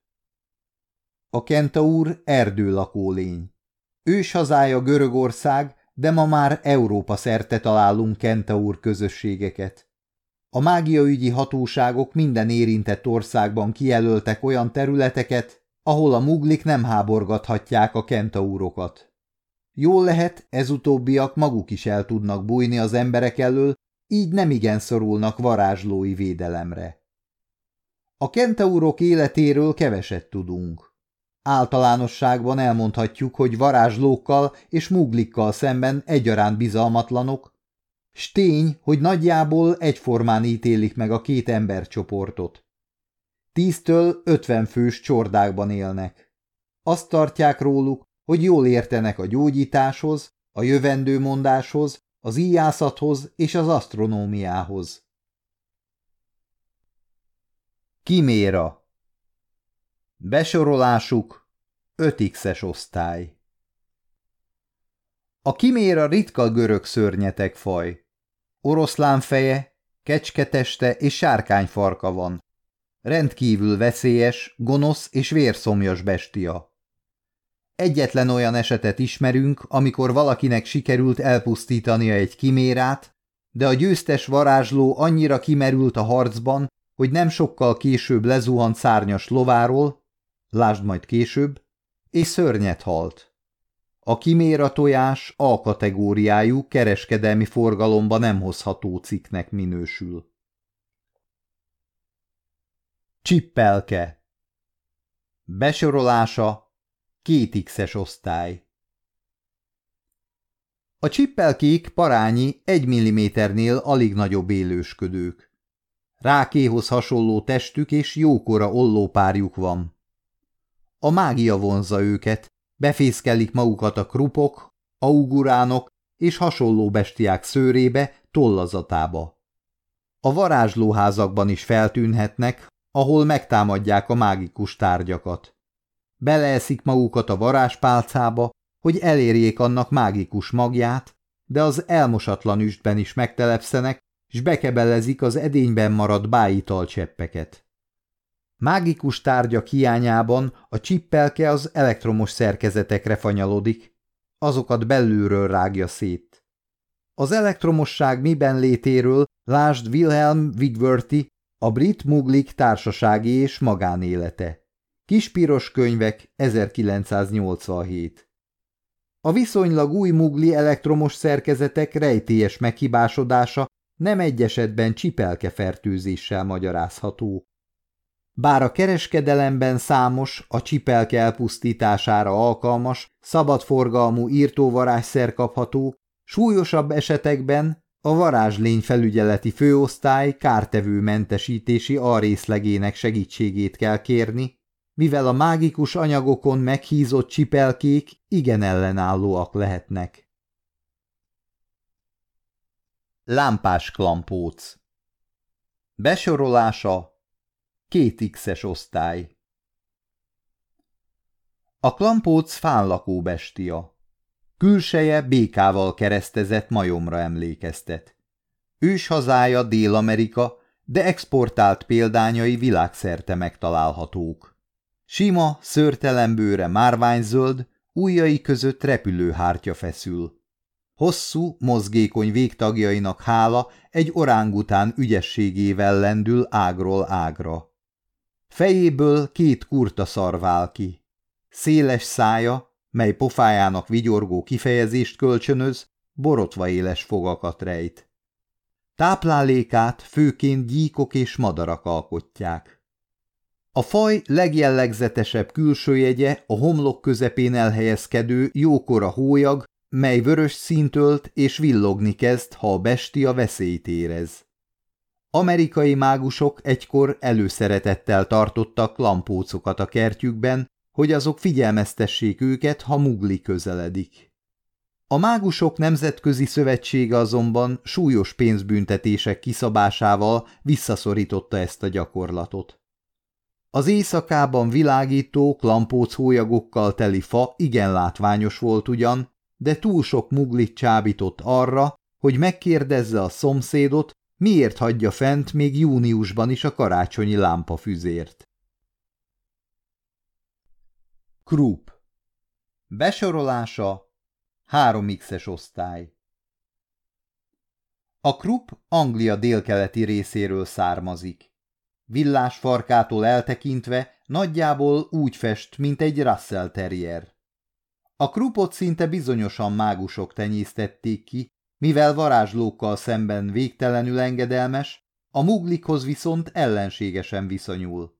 A kentaur erdőlakó lény. Ős hazája Görögország, de ma már Európa szerte találunk kentaur közösségeket. A mágiaügyi hatóságok minden érintett országban kijelöltek olyan területeket, ahol a muglik nem háborgathatják a kentaurokat. Jól lehet, ez utóbbiak maguk is el tudnak bújni az emberek elől, így nem igen szorulnak varázslói védelemre. A kentaurok életéről keveset tudunk. Általánosságban elmondhatjuk, hogy varázslókkal és muglikkal szemben egyaránt bizalmatlanok, s tény, hogy nagyjából egyformán ítélik meg a két embercsoportot. Tíztől ötven fős csordákban élnek. Azt tartják róluk, hogy jól értenek a gyógyításhoz, a jövendőmondáshoz, az íjászathoz és az asztronómiához. Kiméra Besorolásuk 5x-es osztály A kiméra ritka görög szörnyetek faj. Oroszlán feje, kecsketeste és sárkányfarka van. Rendkívül veszélyes, gonosz és vérszomjas bestia. Egyetlen olyan esetet ismerünk, amikor valakinek sikerült elpusztítania egy kimérát, de a győztes varázsló annyira kimerült a harcban, hogy nem sokkal később lezuhant szárnyas lováról, lásd majd később, és szörnyet halt. A kiméra tojás A kategóriájú kereskedelmi forgalomba nem hozható cikknek minősül. Csippelke Besorolása Két X-es osztály A csippelkék parányi egy milliméternél alig nagyobb élősködők. Rákéhoz hasonló testük és jókora ollópárjuk van. A mágia vonza őket, befészkelik magukat a krupok, auguránok és hasonló bestiák szőrébe, tollazatába. A varázslóházakban is feltűnhetnek, ahol megtámadják a mágikus tárgyakat. Beleeszik magukat a varázspálcába, hogy elérjék annak mágikus magját, de az elmosatlan üstben is megtelepszenek, s bekebelezik az edényben maradt bájital cseppeket. Mágikus tárgyak hiányában a csippelke az elektromos szerkezetekre fanyalodik, azokat belülről rágja szét. Az elektromosság miben létéről lásd Wilhelm Wigworthy, a brit muglik társasági és magánélete. Kispiros könyvek 1987 A viszonylag új mugli elektromos szerkezetek rejtélyes meghibásodása nem egy esetben csipelkefertőzéssel magyarázható. Bár a kereskedelemben számos, a csipelke elpusztítására alkalmas, szabadforgalmú írtóvarázsszer kapható, súlyosabb esetekben a varázslény felügyeleti főosztály kártevő mentesítési arészlegének segítségét kell kérni, mivel a mágikus anyagokon meghízott csipelkék igen ellenállóak lehetnek. Lámpás klampóc Besorolása Két X-es osztály A klampóc fánlakó bestia. Külseje békával keresztezett majomra emlékeztet. Ős hazája Dél-Amerika, de exportált példányai világszerte megtalálhatók. Sima, szörtelen bőre márványzöld, ujjai között repülőhártya feszül. Hosszú, mozgékony végtagjainak hála egy orángután ügyességével lendül ágról ágra. Fejéből két kurta szarvál ki. Széles szája, mely pofájának vigyorgó kifejezést kölcsönöz, borotva éles fogakat rejt. Táplálékát főként gyíkok és madarak alkotják. A faj legjellegzetesebb külsőjegye a homlok közepén elhelyezkedő jókora hólyag, mely vörös szintölt és villogni kezd, ha a bestia veszélyt érez. Amerikai mágusok egykor előszeretettel tartottak lampócokat a kertjükben, hogy azok figyelmeztessék őket, ha mugli közeledik. A mágusok nemzetközi szövetsége azonban súlyos pénzbüntetések kiszabásával visszaszorította ezt a gyakorlatot. Az éjszakában világító, klampóc hólyagokkal teli fa igen látványos volt ugyan, de túl sok muglit csábított arra, hogy megkérdezze a szomszédot, miért hagyja fent még júniusban is a karácsonyi lámpafüzért. Krupp Besorolása 3x-es osztály A Krupp Anglia délkeleti részéről származik. Villás farkától eltekintve nagyjából úgy fest, mint egy Russell Terrier. A Kruppot szinte bizonyosan mágusok tenyésztették ki, mivel varázslókkal szemben végtelenül engedelmes, a muglikhoz viszont ellenségesen viszonyul.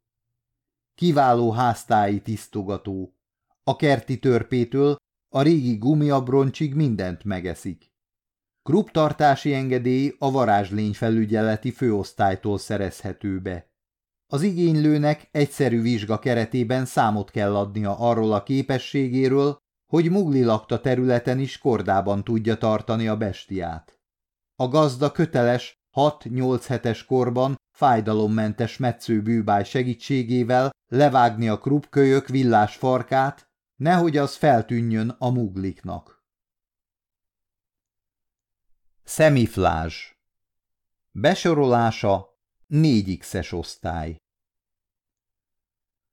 Kiváló háztáji tisztogató. A kerti törpétől a régi gumiabroncsig mindent megeszik. Krupp tartási engedély a varázslény felügyeleti főosztálytól szerezhető be. Az igénylőnek egyszerű vizsga keretében számot kell adnia arról a képességéről, hogy Mugli lakta területen is kordában tudja tartani a bestiát. A gazda köteles 6-8 hetes korban fájdalommentes metsző bűbáj segítségével levágni a krupkölyök villás farkát, nehogy az feltűnjön a mugliknak. Szemiflázs Besorolása 4x-es osztály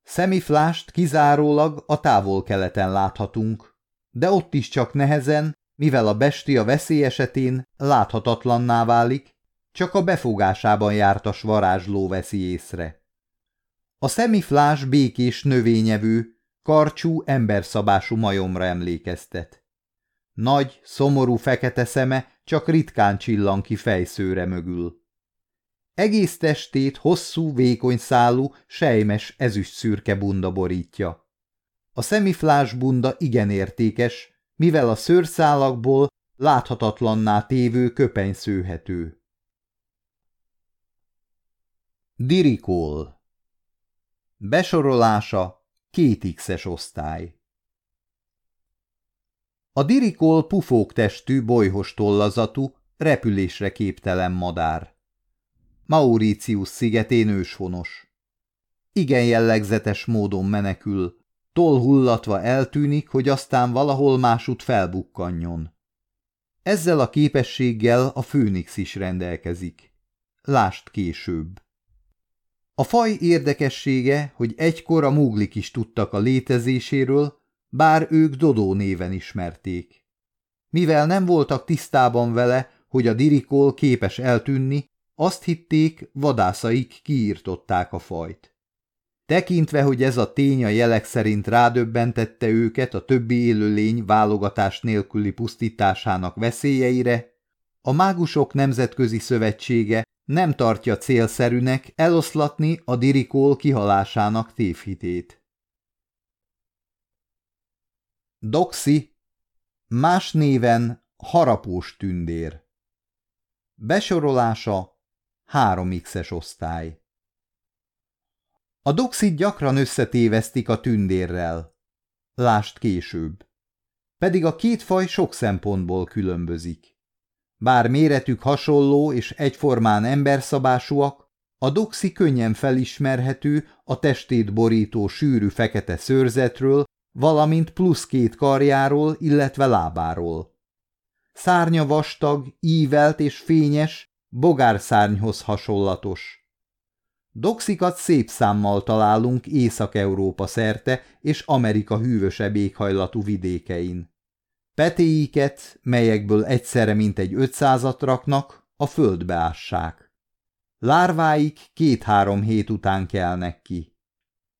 Szemiflást kizárólag a távol-keleten láthatunk, de ott is csak nehezen, mivel a bestia veszély esetén láthatatlanná válik, csak a befogásában jártas varázsló veszi észre. A szemiflás békés növényevő, karcsú, emberszabású majomra emlékeztet. Nagy, szomorú fekete szeme csak ritkán csillan ki fejszőre mögül. Egész testét hosszú, vékony szálú, sejmes, ezüst szürke bunda borítja. A szemiflás bunda igen értékes, mivel a szőrszálakból láthatatlanná tévő köpeny szőhető. Dirikol Besorolása két x osztály A dirikol pufóktestű, bolyhos tollazatú, repülésre képtelen madár. Mauritius szigetén őshonos. Igen jellegzetes módon menekül, tollhullatva eltűnik, hogy aztán valahol másút felbukkanjon. Ezzel a képességgel a főnix is rendelkezik. Lást később. A faj érdekessége, hogy egykor a múglik is tudtak a létezéséről, bár ők Dodó néven ismerték. Mivel nem voltak tisztában vele, hogy a dirikol képes eltűnni, azt hitték, vadászaik kiírtották a fajt. Tekintve, hogy ez a tény a jelek szerint rádöbbentette őket a többi élőlény válogatás nélküli pusztításának veszélyeire, a Mágusok Nemzetközi Szövetsége nem tartja célszerűnek eloszlatni a dirikól kihalásának tévhitét. Doxi, más néven harapós tündér. Besorolása 3x-es osztály. A doxit gyakran összetévesztik a tündérrel. Lást később. Pedig a két faj sok szempontból különbözik. Bár méretük hasonló és egyformán emberszabásúak, a doxi könnyen felismerhető a testét borító sűrű fekete szőrzetről, valamint plusz két karjáról, illetve lábáról. Szárnya vastag, ívelt és fényes, bogárszárnyhoz hasonlatos. Doxikat szép számmal találunk Észak-Európa szerte és Amerika hűvösebb éghajlatú vidékein. Petéiket, melyekből egyszerre mintegy ötszázat raknak, a földbe ássák. Lárváik két-három hét után kelnek ki.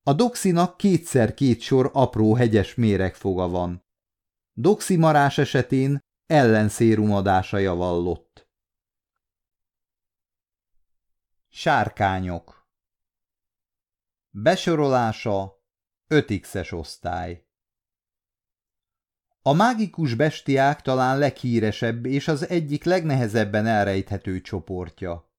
A doxinak kétszer két sor apró hegyes méregfoga van. Doximarás esetén ellenszérumadása javallott. Sárkányok Besorolása 5 osztály A mágikus bestiák talán leghíresebb és az egyik legnehezebben elrejthető csoportja.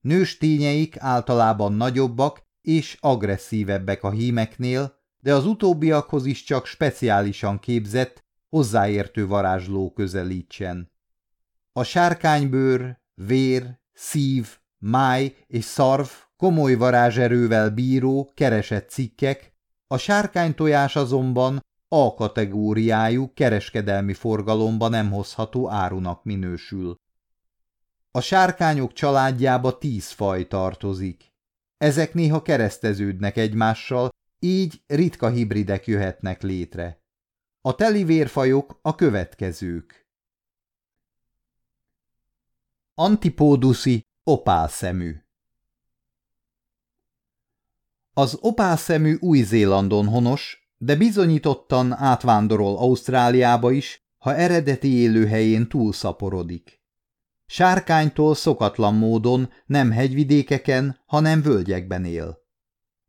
Nőstényeik általában nagyobbak és agresszívebbek a hímeknél, de az utóbbiakhoz is csak speciálisan képzett, hozzáértő varázsló közelítsen. A sárkánybőr, vér, szív, máj és szarv komoly varázserővel bíró, keresett cikkek, a sárkánytojás azonban A kategóriájú kereskedelmi forgalomba nem hozható árunak minősül. A sárkányok családjába tíz faj tartozik. Ezek néha kereszteződnek egymással, így ritka hibridek jöhetnek létre. A telivérfajok a következők. Antipóduszi opálszemű Az opálszemű Új-Zélandon honos, de bizonyítottan átvándorol Ausztráliába is, ha eredeti élőhelyén túlszaporodik. Sárkánytól szokatlan módon nem hegyvidékeken, hanem völgyekben él.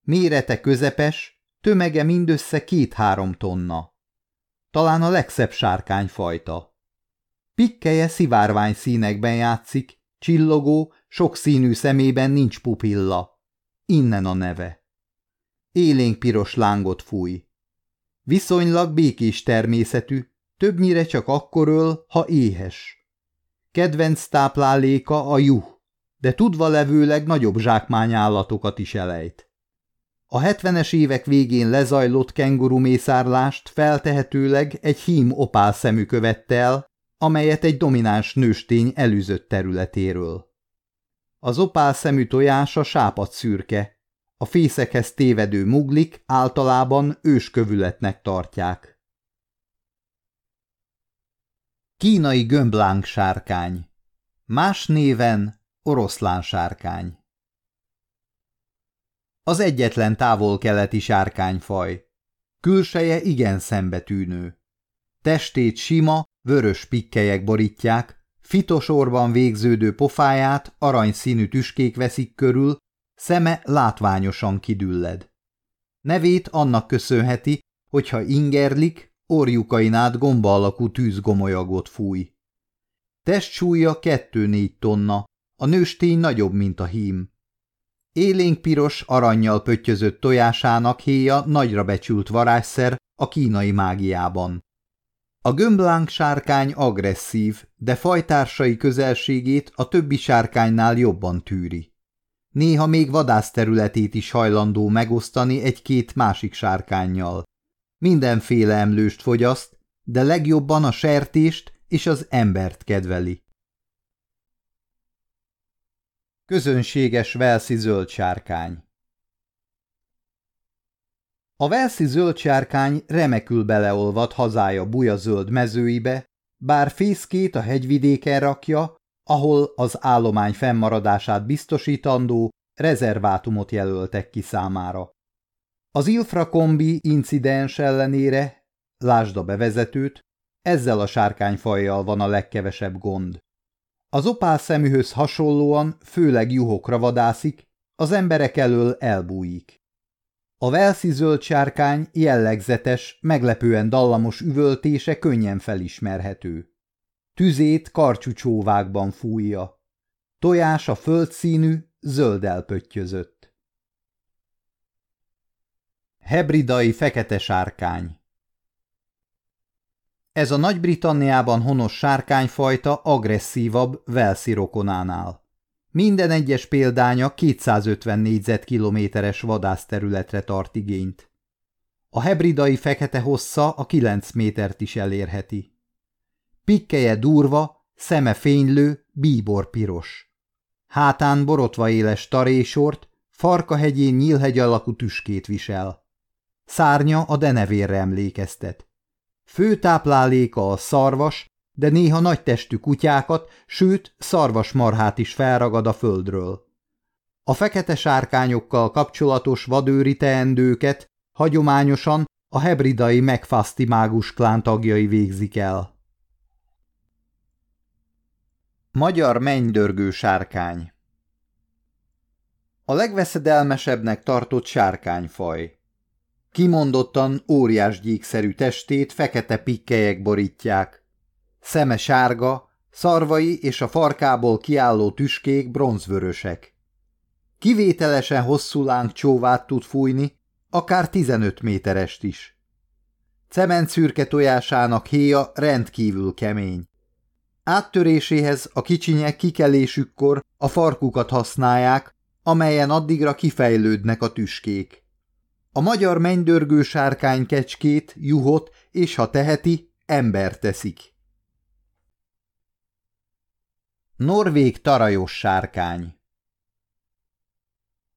Mérete közepes, tömege mindössze két-három tonna. Talán a legszebb sárkányfajta. Pikkeje szivárvány színekben játszik, csillogó, sokszínű szemében nincs pupilla. Innen a neve. Élénk piros lángot fúj. Viszonylag békés természetű, többnyire csak akkor öl, ha éhes. Kedvenc tápláléka a juh, de tudva levőleg nagyobb zsákmányállatokat is elejt. A hetvenes évek végén lezajlott kengurumészárlást feltehetőleg egy hím opál szemű követte el, amelyet egy domináns nőstény elűzött területéről. Az opál szemű tojása sápat szürke, a fészekhez tévedő muglik általában őskövületnek tartják. Kínai gömblánk sárkány. Más néven oroszlán sárkány. Az egyetlen távol-keleti sárkányfaj. Külseje igen szembetűnő. Testét sima, vörös pikkelyek borítják, fitosorban végződő pofáját aranyszínű tüskék veszik körül, szeme látványosan kidülled. Nevét annak köszönheti, hogyha ingerlik, orjukain át gomba alakú tűzgomolyagot fúj. Testsúlya kettő-négy tonna, a nőstény nagyobb, mint a hím. Élénk piros, aranyjal pöttyözött tojásának héja nagyra becsült varázsszer a kínai mágiában. A gömblánk sárkány agresszív, de fajtársai közelségét a többi sárkánynál jobban tűri. Néha még vadászterületét is hajlandó megosztani egy-két másik sárkányjal. Mindenféle emlőst fogyaszt, de legjobban a sertést és az embert kedveli. Közönséges Velszi zöldsárkány A Velszi zöldsárkány remekül beleolvad hazája buja zöld mezőibe, bár fészkét a hegyvidéken rakja, ahol az állomány fennmaradását biztosítandó rezervátumot jelöltek ki számára. Az Ilfrakombi incidens ellenére, lásd a bevezetőt, ezzel a sárkányfajjal van a legkevesebb gond. Az opál szemühöz hasonlóan főleg juhokra vadászik, az emberek elől elbújik. A velszi zöld sárkány jellegzetes, meglepően dallamos üvöltése könnyen felismerhető. Tüzét karcsúcsóvákban fújja. Tojása földszínű, zöld elpöttyözött. Hebridai fekete sárkány Ez a Nagy-Britanniában honos sárkányfajta agresszívabb Velszi. Minden egyes példánya 250 négyzetkilométeres vadászterületre tart igényt. A hebridai fekete hossza a 9 métert is elérheti. Pikkeje durva, szeme fénylő, bíbor piros. Hátán borotva éles tarésort, farkahegyén nyílhegy alakú tüskét visel. Szárnya a denevérre emlékeztet. Fő tápláléka a szarvas, de néha nagy testű kutyákat, sőt, szarvasmarhát is felragad a földről. A fekete sárkányokkal kapcsolatos vadőri teendőket hagyományosan a hebridai megfaszti mágus klán tagjai végzik el. Magyar mennydörgő sárkány A legveszedelmesebbnek tartott sárkányfaj. Kimondottan óriás gyíkszerű testét fekete pikkelyek borítják. Szeme sárga, szarvai és a farkából kiálló tüskék bronzvörösek. Kivételesen hosszú láng csóvát tud fújni, akár 15 méterest is. Cement szürke tojásának héja rendkívül kemény. Áttöréséhez a kicsinyek kikelésükkor a farkukat használják, amelyen addigra kifejlődnek a tüskék. A magyar mennydörgő sárkány kecskét, juhot és, ha teheti, ember teszik. Norvég tarajos sárkány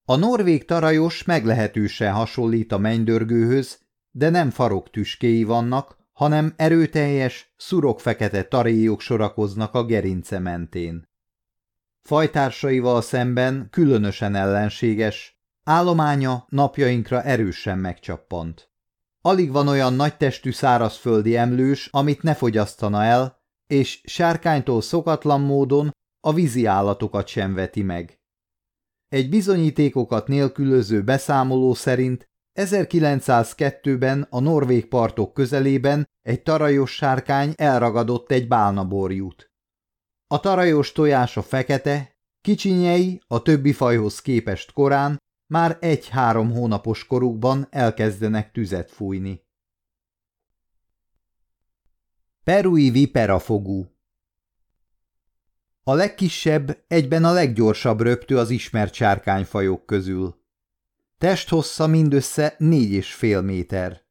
A norvég tarajos meglehetősen hasonlít a mennydörgőhöz, de nem farok-tüskéi vannak, hanem erőteljes, szurok-fekete taréjok sorakoznak a gerince mentén. Fajtársaival szemben különösen ellenséges, állománya napjainkra erősen megcsappant. Alig van olyan nagy testű szárazföldi emlős, amit ne fogyasztana el, és sárkánytól szokatlan módon a vízi állatokat sem veti meg. Egy bizonyítékokat nélkülöző beszámoló szerint 1902-ben a norvég partok közelében egy tarajos sárkány elragadott egy bálnaborjút. A tarajos tojása fekete, kicsinyei a többi fajhoz képest korán már egy-három hónapos korukban elkezdenek tüzet fújni. Perui viperafogú A legkisebb, egyben a leggyorsabb röptő az ismert sárkányfajok közül. Testhossza mindössze négy és fél méter.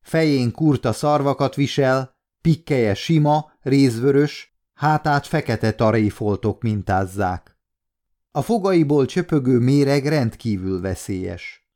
Fején kurta szarvakat visel, pikkeje sima, rézvörös, hátát fekete taréfoltok mintázzák. A fogaiból csöpögő méreg rendkívül veszélyes.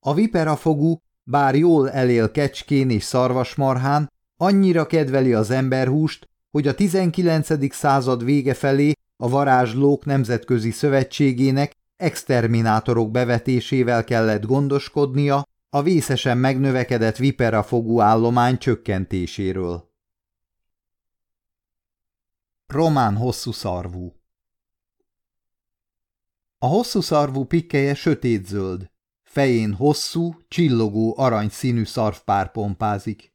A viperafogú, bár jól elél kecskén és szarvasmarhán, annyira kedveli az emberhúst, hogy a 19. század vége felé a Varázslók Nemzetközi Szövetségének exterminátorok bevetésével kellett gondoskodnia a vészesen megnövekedett viperafogú állomány csökkentéséről. Román hosszú szarvú A hosszú szarvú pikkeje sötétzöld, fején hosszú, csillogó aranyszínű szarvpár pompázik.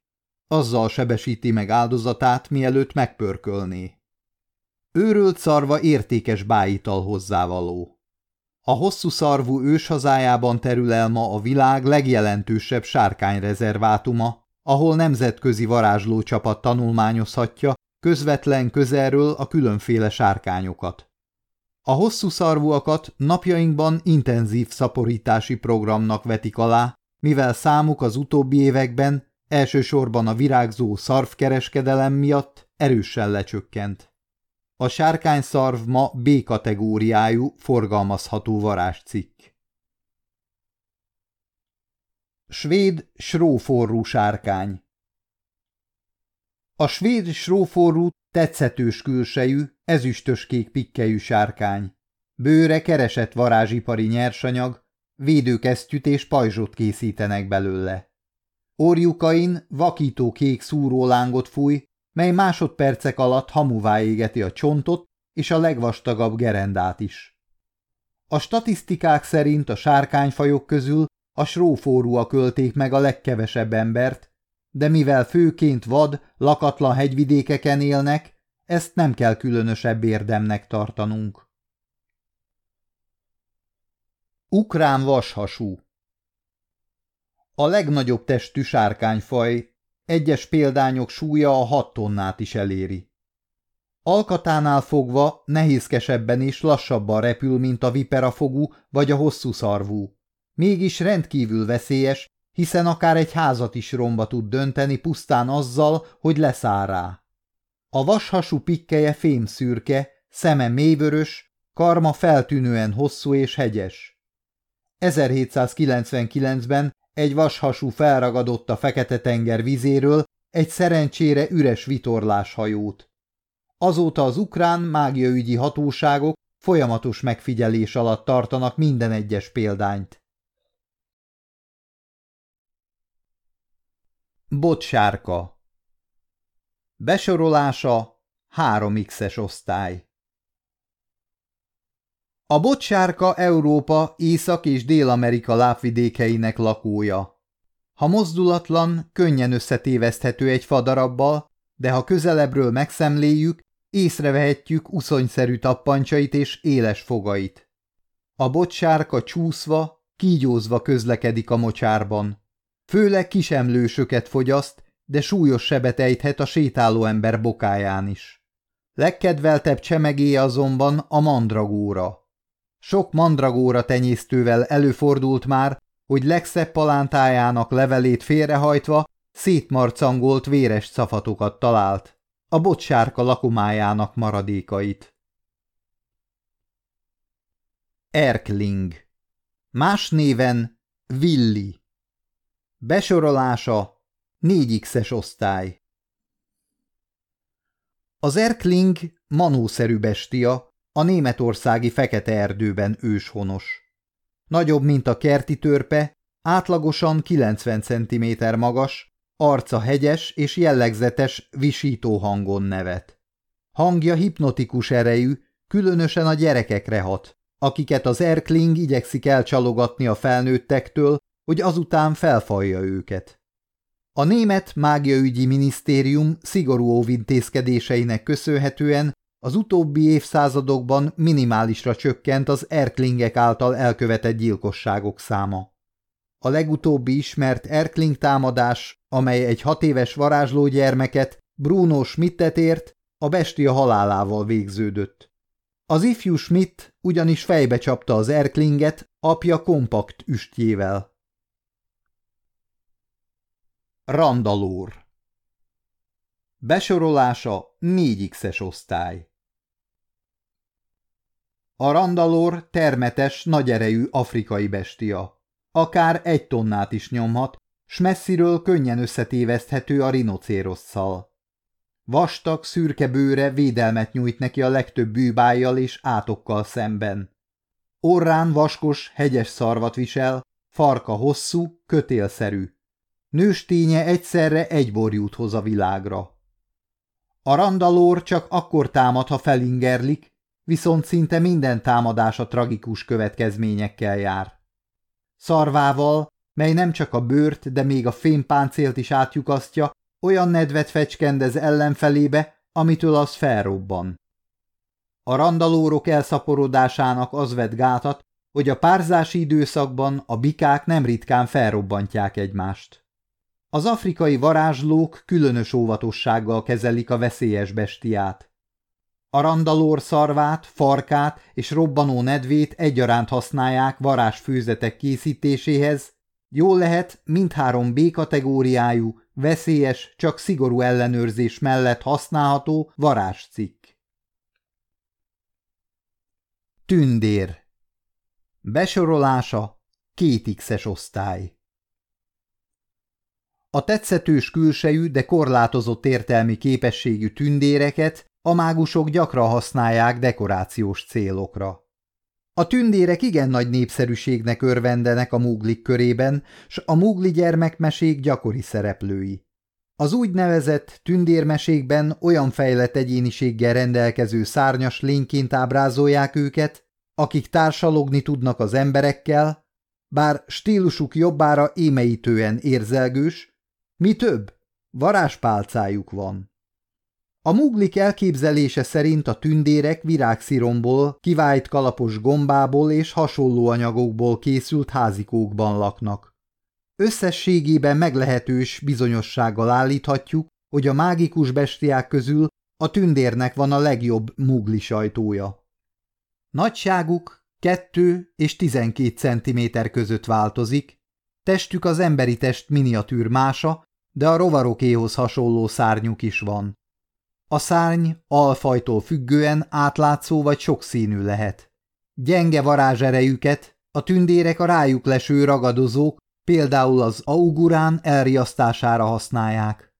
Azzal sebesíti meg áldozatát, mielőtt megpörkölné. Őrölt szarva értékes bájital hozzávaló. A hosszú szarvú őshazájában terül el ma a világ legjelentősebb sárkányrezervátuma, ahol nemzetközi varázslócsapat tanulmányozhatja közvetlen közelről a különféle sárkányokat. A hosszú szarvúakat napjainkban intenzív szaporítási programnak vetik alá, mivel számuk az utóbbi években, elsősorban a virágzó szarvkereskedelem miatt erősen lecsökkent. A sárkányszarv ma B kategóriájú, forgalmazható varázscikk. Svéd sróforrú sárkány A svéd sróforrú tetszetős külsejű, ezüstös-kék pikkelyű sárkány. Bőre keresett varázsipari nyersanyag, védőkesztyűt és pajzsot készítenek belőle. Orjukain vakító kék szúrólángot fúj, mely másodpercek alatt hamuvá égeti a csontot és a legvastagabb gerendát is. A statisztikák szerint a sárkányfajok közül a sróforúak költék meg a legkevesebb embert, de mivel főként vad, lakatlan hegyvidékeken élnek, ezt nem kell különösebb érdemnek tartanunk. Ukrán vashasú A legnagyobb testű sárkányfaj, egyes példányok súlya a hat tonnát is eléri. Alkatánál fogva nehézkesebben és lassabban repül, mint a viperafogú vagy a hosszú szarvú. Mégis rendkívül veszélyes, hiszen akár egy házat is romba tud dönteni pusztán azzal, hogy leszáll rá. A vashasú pikkeje fémszürke, szeme mélyvörös, karma feltűnően hosszú és hegyes. 1799-ben egy vashasú felragadott a Fekete-tenger vizéről egy szerencsére üres vitorláshajót. Azóta az ukrán mágiaügyi hatóságok folyamatos megfigyelés alatt tartanak minden egyes példányt. Botsárka Besorolása 3x-es osztály A botsárka Európa, Észak- és Dél-Amerika lábvidékeinek lakója. Ha mozdulatlan, könnyen összetéveszthető egy fadarabbal, de ha közelebbről megszemléljük, észrevehetjük uszonyszerű tappancsait és éles fogait. A botsárka csúszva, kígyózva közlekedik a mocsárban. Főleg kisemlősöket fogyaszt, de súlyos sebet ejthet a sétáló ember bokáján is. Legkedveltebb csemegéje azonban a mandragóra. Sok mandragóra tenyésztővel előfordult már, hogy legszebb palántájának levelét félrehajtva szétmarcangolt véres szafatokat talált, a botsárka lakomájának maradékait. Erkling. Más néven Villi Besorolása 4x-es osztály. Az Erkling manószerű bestia, a németországi fekete erdőben őshonos. Nagyobb, mint a kerti törpe, átlagosan 90 cm magas, arca hegyes és jellegzetes, visító hangon nevet. Hangja hipnotikus erejű, különösen a gyerekekre hat, akiket az Erkling igyekszik elcsalogatni a felnőttektől, hogy azután felfalja őket. A német mágiaügyi minisztérium szigorú óvintézkedéseinek köszönhetően az utóbbi évszázadokban minimálisra csökkent az Erklingek által elkövetett gyilkosságok száma. A legutóbbi ismert Erkling támadás, amely egy hat éves varázslógyermeket, Bruno Schmidtet ért, a bestia halálával végződött. Az ifjú Schmidt ugyanis fejbe csapta az Erklinget apja kompakt üstjével. Randalór Besorolása 4x-es osztály A randalór termetes, nagyerejű afrikai bestia. Akár egy tonnát is nyomhat, s messziről könnyen összetéveszthető a rinocérosszal. Vastag, szürke bőre védelmet nyújt neki a legtöbb bűbájjal és átokkal szemben. Orrán vaskos, hegyes szarvat visel, farka hosszú, kötélszerű. Nősténye egyszerre egy borjút hoz a világra. A randalór csak akkor támad, ha felingerlik, viszont szinte minden támadása tragikus következményekkel jár. Szarvával, mely nem csak a bőrt, de még a fémpáncélt is átjukasztja, olyan nedvet fecskendez ellenfelébe, amitől az felrobban. A randalórok elszaporodásának az vett gátat, hogy a párzási időszakban a bikák nem ritkán felrobbantják egymást. Az afrikai varázslók különös óvatossággal kezelik a veszélyes bestiát. A randalór szarvát, farkát és robbanó nedvét egyaránt használják varázsfőzetek készítéséhez, jól lehet mindhárom B-kategóriájú, veszélyes, csak szigorú ellenőrzés mellett használható varázscikk. Tündér. Besorolása két X-es osztály. A tetszetős külsejű, de korlátozott értelmi képességű tündéreket a mágusok gyakran használják dekorációs célokra. A tündérek igen nagy népszerűségnek örvendenek a múglik körében, s a múgli gyermekmesék gyakori szereplői. Az úgynevezett tündérmesékben olyan fejlett egyéniséggel rendelkező szárnyas lényként ábrázolják őket, akik társalogni tudnak az emberekkel, bár stílusuk jobbára émeítően érzelgős, mi több, varázspálcájuk van. A muglik elképzelése szerint a tündérek virágsziromból, kivált kalapos gombából és hasonló anyagokból készült házikókban laknak. Összességében meglehetős bizonyossággal állíthatjuk, hogy a mágikus bestiák közül a tündérnek van a legjobb mugli sajtója. Nagyságuk 2 és 12 cm között változik, testük az emberi test miniatűr mása, de a rovarokéhoz hasonló szárnyuk is van. A szárny alfajtól függően átlátszó vagy sokszínű lehet. Gyenge varázserejüket a tündérek a rájuk leső ragadozók, például az augurán elriasztására használják.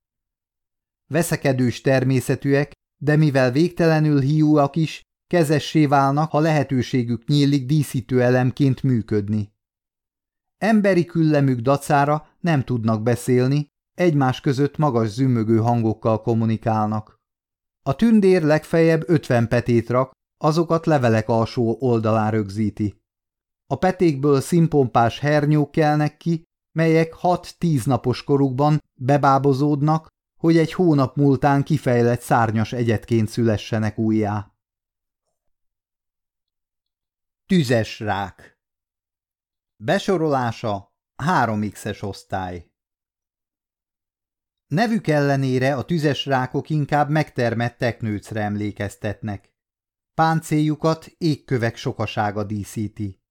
Veszekedős természetűek, de mivel végtelenül hiúak is, kezessé válnak, ha lehetőségük nyílik díszítő elemként működni. Emberi küllemük dacára nem tudnak beszélni, egymás között magas zümmögő hangokkal kommunikálnak. A tündér legfeljebb ötven petét rak, azokat levelek alsó oldalán rögzíti. A petékből szimpompás hernyók kelnek ki, melyek hat-tíz napos korukban bebábozódnak, hogy egy hónap múltán kifejlett szárnyas egyetként szülessenek újjá. Tüzes rák Besorolása 3x-es osztály Nevük ellenére a tüzes rákok inkább megtermett teknőcre emlékeztetnek. Páncéljukat égkövek sokasága díszíti.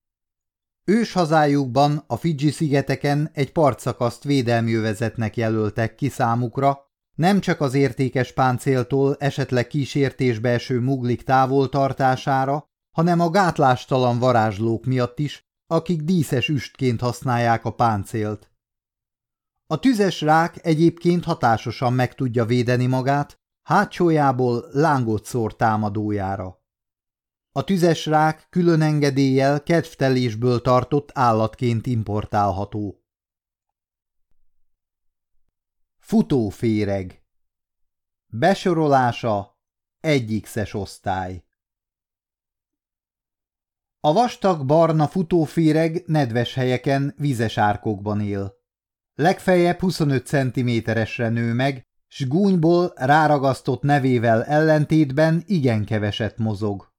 Ős hazájukban, a Fidzsi-szigeteken egy partszakaszt védelmi övezetnek jelöltek ki számukra, nem csak az értékes páncéltól esetleg kísértésbe eső muglik távoltartására, hanem a gátlástalan varázslók miatt is, akik díszes üstként használják a páncélt. A tüzes rák egyébként hatásosan meg tudja védeni magát, hátsójából lángot szór támadójára. A tüzes rák külön engedéllyel kedvtelésből tartott állatként importálható. Futóféreg Besorolása 1x-es osztály A vastag barna futóféreg nedves helyeken, vizes árkokban él. Legfeljebb 25 cm-esre nő meg, s gúnyból ráragasztott nevével ellentétben igen keveset mozog.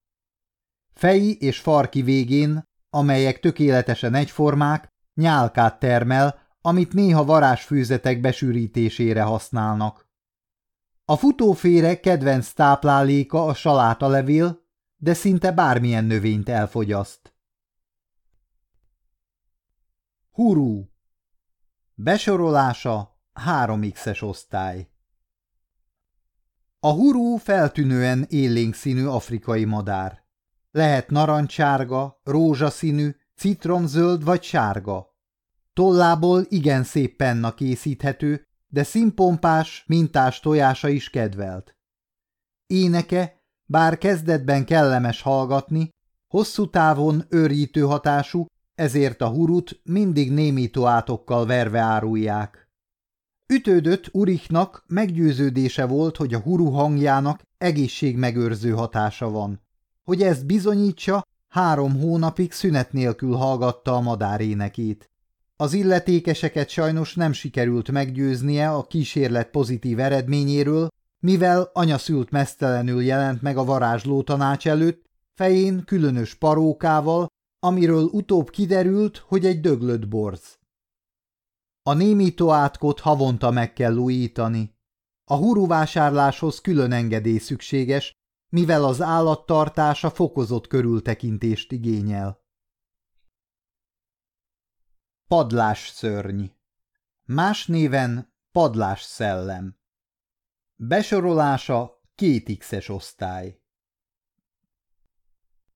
Feji és farki végén, amelyek tökéletesen egyformák, nyálkát termel, amit néha varázsfűzetek besűrítésére használnak. A futófére kedvenc tápláléka a salátalevél, de szinte bármilyen növényt elfogyaszt. Hurú Besorolása 3x-es osztály A hurú feltűnően élénk színű afrikai madár. Lehet narancsárga, rózsaszínű, citromzöld vagy sárga. Tollából igen szép penna készíthető, de színpompás, mintás tojása is kedvelt. Éneke, bár kezdetben kellemes hallgatni, hosszú távon őrjítő hatású, ezért a hurut mindig némító átokkal verve árulják. Ütődött Urichnak meggyőződése volt, hogy a huru hangjának egészségmegőrző hatása van. Hogy ezt bizonyítsa, három hónapig szünet nélkül hallgatta a madár énekét. Az illetékeseket sajnos nem sikerült meggyőznie a kísérlet pozitív eredményéről, mivel anyaszült mesztelenül jelent meg a varázsló tanács előtt, fején különös parókával, amiről utóbb kiderült, hogy egy döglött borz. A némító átkot havonta meg kell újítani. A huruvásárláshoz külön engedély szükséges, mivel az állattartása fokozott körültekintést igényel. Padlás szörny Más néven padlás szellem Besorolása két x osztály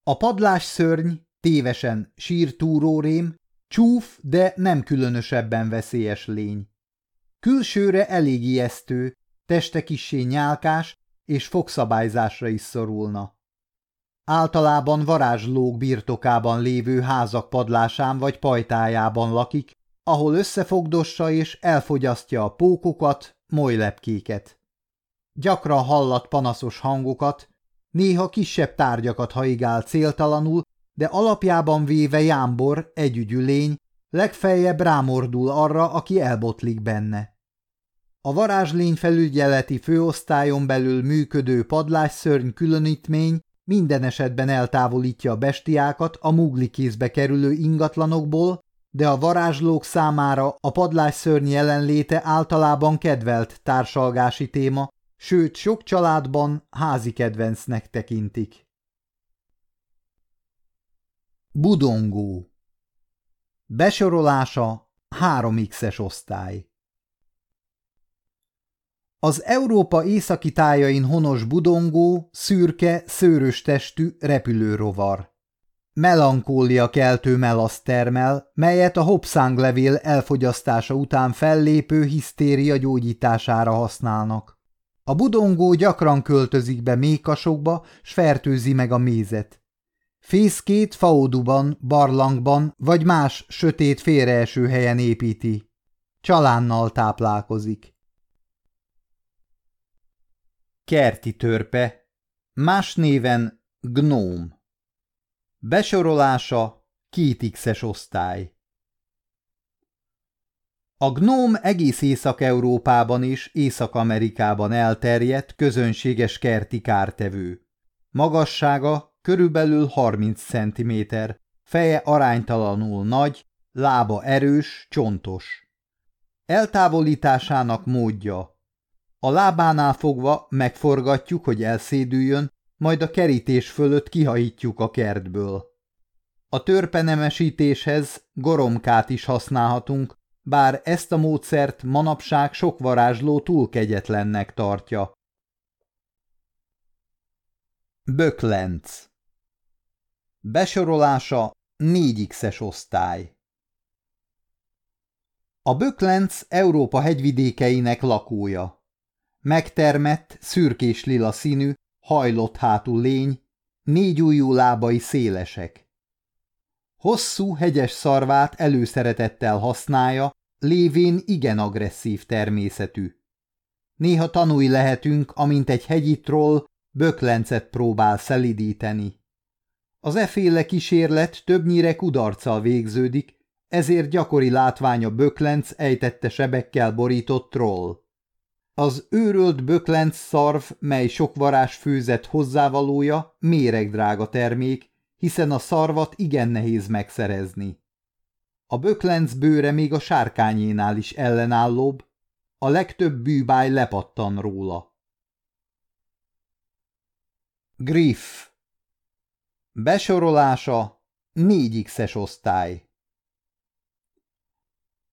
A padlás szörny tévesen sírtúrórém, csúf, de nem különösebben veszélyes lény. Külsőre elég ijesztő, teste kissé nyálkás, és fogszabályzásra is szorulna. Általában varázslók birtokában lévő házak padlásán vagy pajtájában lakik, ahol összefogdossa és elfogyasztja a pókokat, molylepkéket. Gyakran hallat panaszos hangokat, néha kisebb tárgyakat haigál céltalanul, de alapjában véve jámbor, együgyű lény, legfeljebb rámordul arra, aki elbotlik benne. A varázslény felügyeleti főosztályon belül működő padlásszörny különítmény minden esetben eltávolítja a bestiákat a mugli kézbe kerülő ingatlanokból, de a varázslók számára a padlásszörny jelenléte általában kedvelt társalgási téma, sőt sok családban házi kedvencnek tekintik. Budongó Besorolása 3x-es osztály az Európa északi tájain honos budongó, szürke, szőrös testű repülőrovar. Melankólia keltő melasz termel, melyet a hopszánglevél elfogyasztása után fellépő hisztéria gyógyítására használnak. A budongó gyakran költözik be mékasokba, s fertőzi meg a mézet. Fészkét faoduban, barlangban vagy más sötét félreeső helyen építi. Csalánnal táplálkozik. Kerti törpe, más néven gnóm. Besorolása két x osztály. A gnóm egész Észak-Európában és Észak-Amerikában elterjedt közönséges kerti kártevő. Magassága körülbelül 30 cm, feje aránytalanul nagy, lába erős, csontos. Eltávolításának módja. A lábánál fogva megforgatjuk, hogy elszédüljön, majd a kerítés fölött kihajítjuk a kertből. A törpenemesítéshez goromkát is használhatunk, bár ezt a módszert manapság sok varázsló túl kegyetlennek tartja. Böklenc Besorolása 4x-es osztály A böklenc Európa hegyvidékeinek lakója. Megtermett, szürkés lila színű, hajlott hátú lény, négy ujjú lábai szélesek. Hosszú, hegyes szarvát előszeretettel használja, lévén igen agresszív természetű. Néha tanúi lehetünk, amint egy hegyi troll böklencet próbál szelidíteni. Az eféle kísérlet többnyire kudarccal végződik, ezért gyakori látvány a böklenc ejtette sebekkel borított troll. Az őrölt böklenc szarv, mely sok varázs főzet hozzávalója, méregdrága termék, hiszen a szarvat igen nehéz megszerezni. A böklenc bőre még a sárkányénál is ellenállóbb, a legtöbb bűbáj lepattan róla. Griff Besorolása 4x-es osztály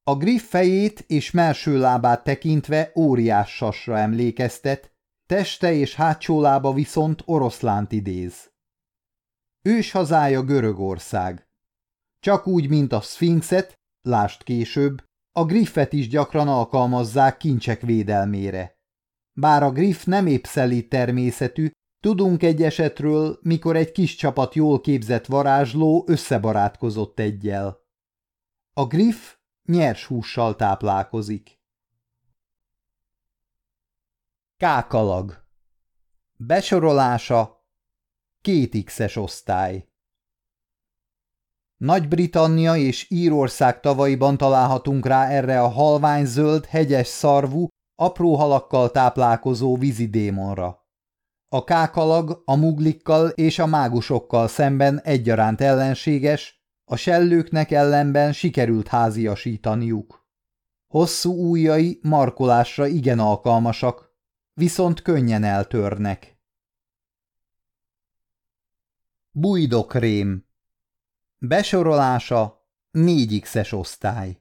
A griff fejét és melső lábát tekintve óriás sasra emlékeztet, teste és hátsó lába viszont oroszlánt idéz. Ős hazája Görögország. Csak úgy, mint a szfinxet, lást később, a griffet is gyakran alkalmazzák kincsek védelmére. Bár a griff nem épp szelít természetű, tudunk egy esetről, mikor egy kis csapat jól képzett varázsló összebarátkozott egyel. A griff nyers hússal táplálkozik. Kákalag Besorolása Két X-es osztály Nagy-Britannia és Írország tavaiban találhatunk rá erre a halványzöld, hegyes szarvú, apró halakkal táplálkozó vízidémonra. A kákalag a muglikkal és a mágusokkal szemben egyaránt ellenséges, a sellőknek ellenben sikerült háziasítaniuk. Hosszú ujjai markolásra igen alkalmasak, viszont könnyen eltörnek. Bújdokrém Besorolása 4x-es osztály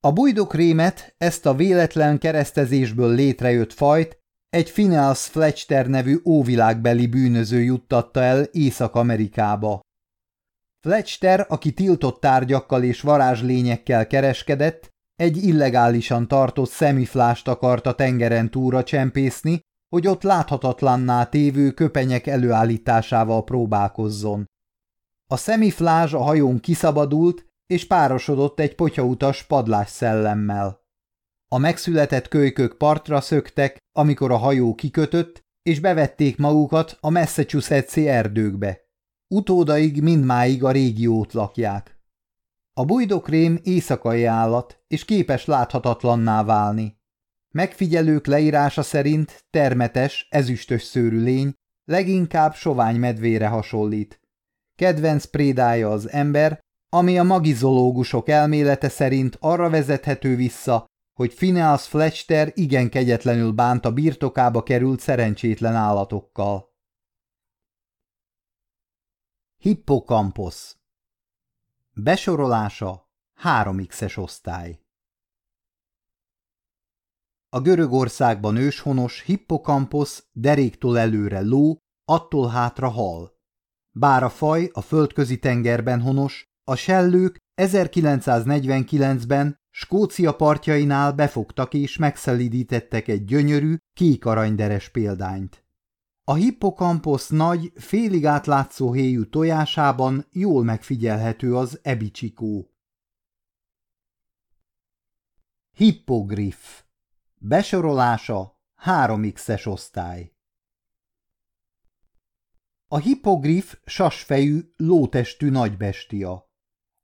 A bújdokrémet, ezt a véletlen keresztezésből létrejött fajt egy Phineas Fletcher nevű óvilágbeli bűnöző juttatta el Észak-Amerikába. Fletcher, aki tiltott tárgyakkal és varázslényekkel kereskedett, egy illegálisan tartott szemiflást akart a tengeren túra csempészni, hogy ott láthatatlanná tévő köpenyek előállításával próbálkozzon. A szemiflázs a hajón kiszabadult, és párosodott egy potyautas padlás szellemmel. A megszületett kölykök partra szöktek, amikor a hajó kikötött, és bevették magukat a Massachusetts-i erdőkbe. Utódaig mindmáig a régiót lakják. A bujdokrém éjszakai állat, és képes láthatatlanná válni. Megfigyelők leírása szerint termetes, ezüstös szőrű lény, leginkább sovány medvére hasonlít. Kedvenc prédája az ember, ami a magizológusok elmélete szerint arra vezethető vissza, hogy Phineas Fletcher igen kegyetlenül bánta birtokába került szerencsétlen állatokkal. Hippocampus Besorolása 3x-es osztály a Görögországban őshonos hippocampus deréktől előre ló, attól hátra hal. Bár a faj a földközi tengerben honos, a sellők 1949-ben Skócia partjainál befogtak és megszelidítettek egy gyönyörű, kék példányt. A hippokamposz nagy, félig átlátszó héjú tojásában jól megfigyelhető az ebicsikó. Hippogriff Besorolása 3x-es osztály A hippogriff sasfejű, lótestű nagybestia.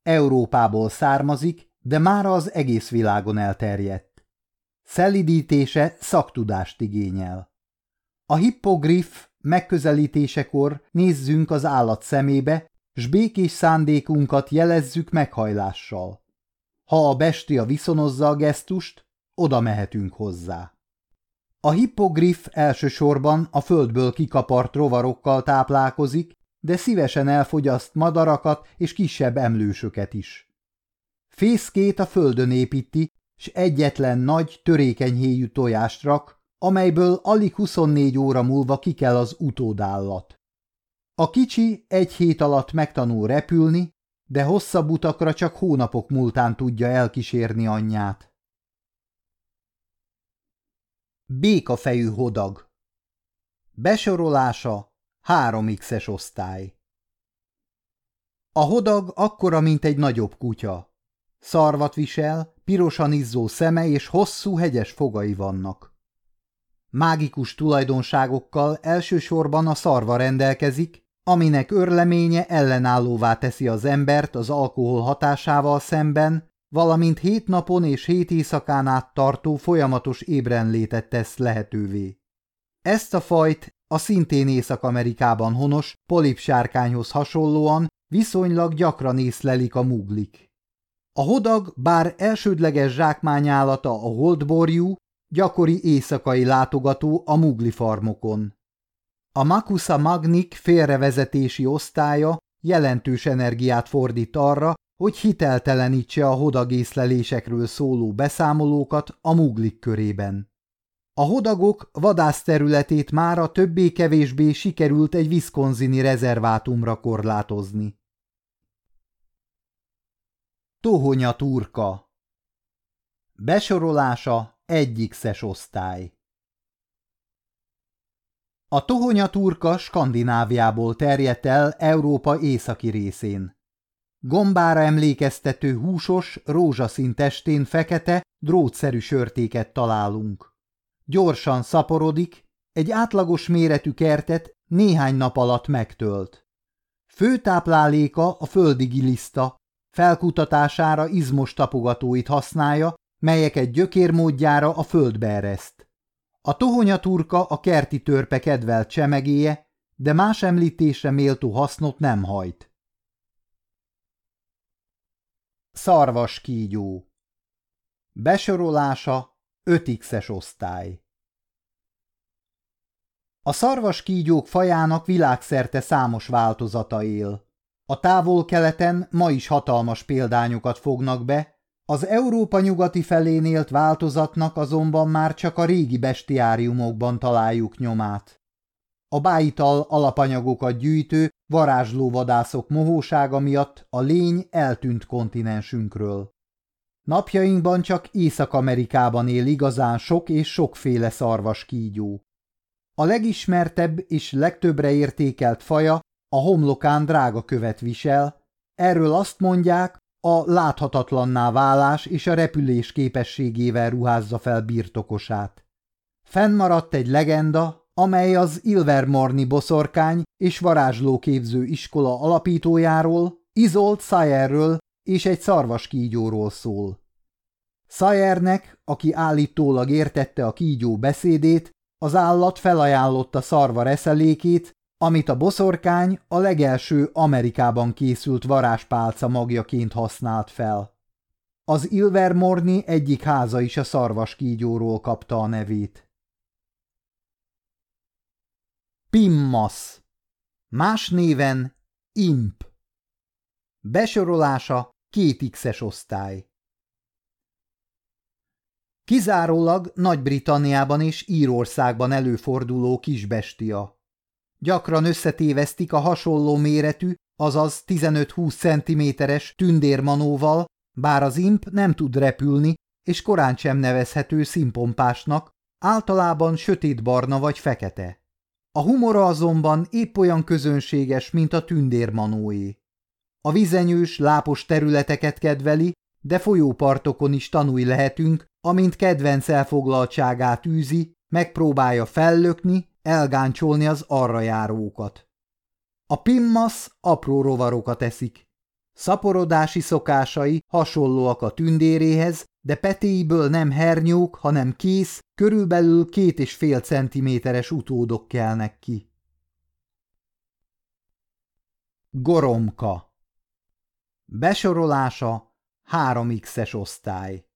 Európából származik, de már az egész világon elterjedt. Szelidítése szaktudást igényel. A hippogriff megközelítésekor nézzünk az állat szemébe, s békés szándékunkat jelezzük meghajlással. Ha a bestia viszonozza a gesztust, oda mehetünk hozzá. A hippogriff elsősorban a földből kikapart rovarokkal táplálkozik, de szívesen elfogyaszt madarakat és kisebb emlősöket is. Fészkét a földön építi, s egyetlen nagy, törékeny héjű tojást rak, amelyből alig 24 óra múlva kikel az utódállat. A kicsi egy hét alatt megtanul repülni, de hosszabb utakra csak hónapok múltán tudja elkísérni anyját. Békafejű hodag Besorolása 3x-es osztály A hodag akkora, mint egy nagyobb kutya. Szarvat visel, pirosan izzó szeme és hosszú hegyes fogai vannak. Mágikus tulajdonságokkal elsősorban a szarva rendelkezik, aminek örleménye ellenállóvá teszi az embert az alkohol hatásával szemben, valamint hét napon és hét éjszakán át tartó folyamatos ébrenlétet tesz lehetővé. Ezt a fajt a szintén Észak-Amerikában honos polipsárkányhoz hasonlóan viszonylag gyakran észlelik a muglik. A hodag, bár elsődleges zsákmányállata a holdborjú, gyakori éjszakai látogató a mugli farmokon. A Makusa Magnik félrevezetési osztálya jelentős energiát fordít arra, hogy hiteltelenítse a hodagészlelésekről szóló beszámolókat a muglik körében. A hodagok vadászterületét már a többé-kevésbé sikerült egy viszkonzini rezervátumra korlátozni. Tohonya turka Besorolása egyik osztály A tohonya turka Skandináviából terjedt el Európa északi részén. Gombára emlékeztető húsos, rózsaszín testén fekete, drótszerű sörtéket találunk. Gyorsan szaporodik, egy átlagos méretű kertet néhány nap alatt megtölt. Főtápláléka a földi giliszta, felkutatására izmos tapogatóit használja, melyeket gyökérmódjára a földbe ereszt. A tohonyaturka a kerti törpe kedvelt csemegéje, de más említésre méltó hasznot nem hajt. Szarvas kígyó Besorolása 5x-es osztály A szarvas kígyók fajának világszerte számos változata él. A távol-keleten ma is hatalmas példányokat fognak be, az Európa nyugati felén élt változatnak azonban már csak a régi bestiáriumokban találjuk nyomát. A bájital alapanyagokat gyűjtő, varázsló vadászok mohósága miatt a lény eltűnt kontinensünkről. Napjainkban csak Észak-Amerikában él igazán sok és sokféle szarvas kígyó. A legismertebb és legtöbbre értékelt faja a homlokán drága követ visel, erről azt mondják, a láthatatlanná válás és a repülés képességével ruházza fel birtokosát. Fennmaradt egy legenda, amely az Ilvermorni boszorkány és varázslóképző iskola alapítójáról, Izolt Sayerről és egy szarvas kígyóról szól. Sayernek, aki állítólag értette a kígyó beszédét, az állat felajánlotta szarva reszelékét, amit a boszorkány a legelső Amerikában készült varázspálca magjaként használt fel. Az Ilvermorni egyik háza is a szarvas kígyóról kapta a nevét. Pimmas Más néven Imp Besorolása két x osztály Kizárólag Nagy-Britanniában és Írországban előforduló kisbestia. Gyakran összetévesztik a hasonló méretű, azaz 15-20 cm-es tündérmanóval, Bár az imp nem tud repülni, és korán sem nevezhető színpompásnak, általában sötétbarna vagy fekete. A humora azonban épp olyan közönséges, mint a tündérmanóé. A vizenyős, lápos területeket kedveli, de folyópartokon is tanulj lehetünk, amint kedvenc elfoglaltságát űzi, megpróbálja fellökni, elgáncsolni az arra járókat. A pimmasz apró rovarokat eszik. Szaporodási szokásai hasonlóak a tündéréhez, de petéiből nem hernyók, hanem kész, körülbelül két és fél centiméteres utódok kelnek ki. Goromka Besorolása 3x-es osztály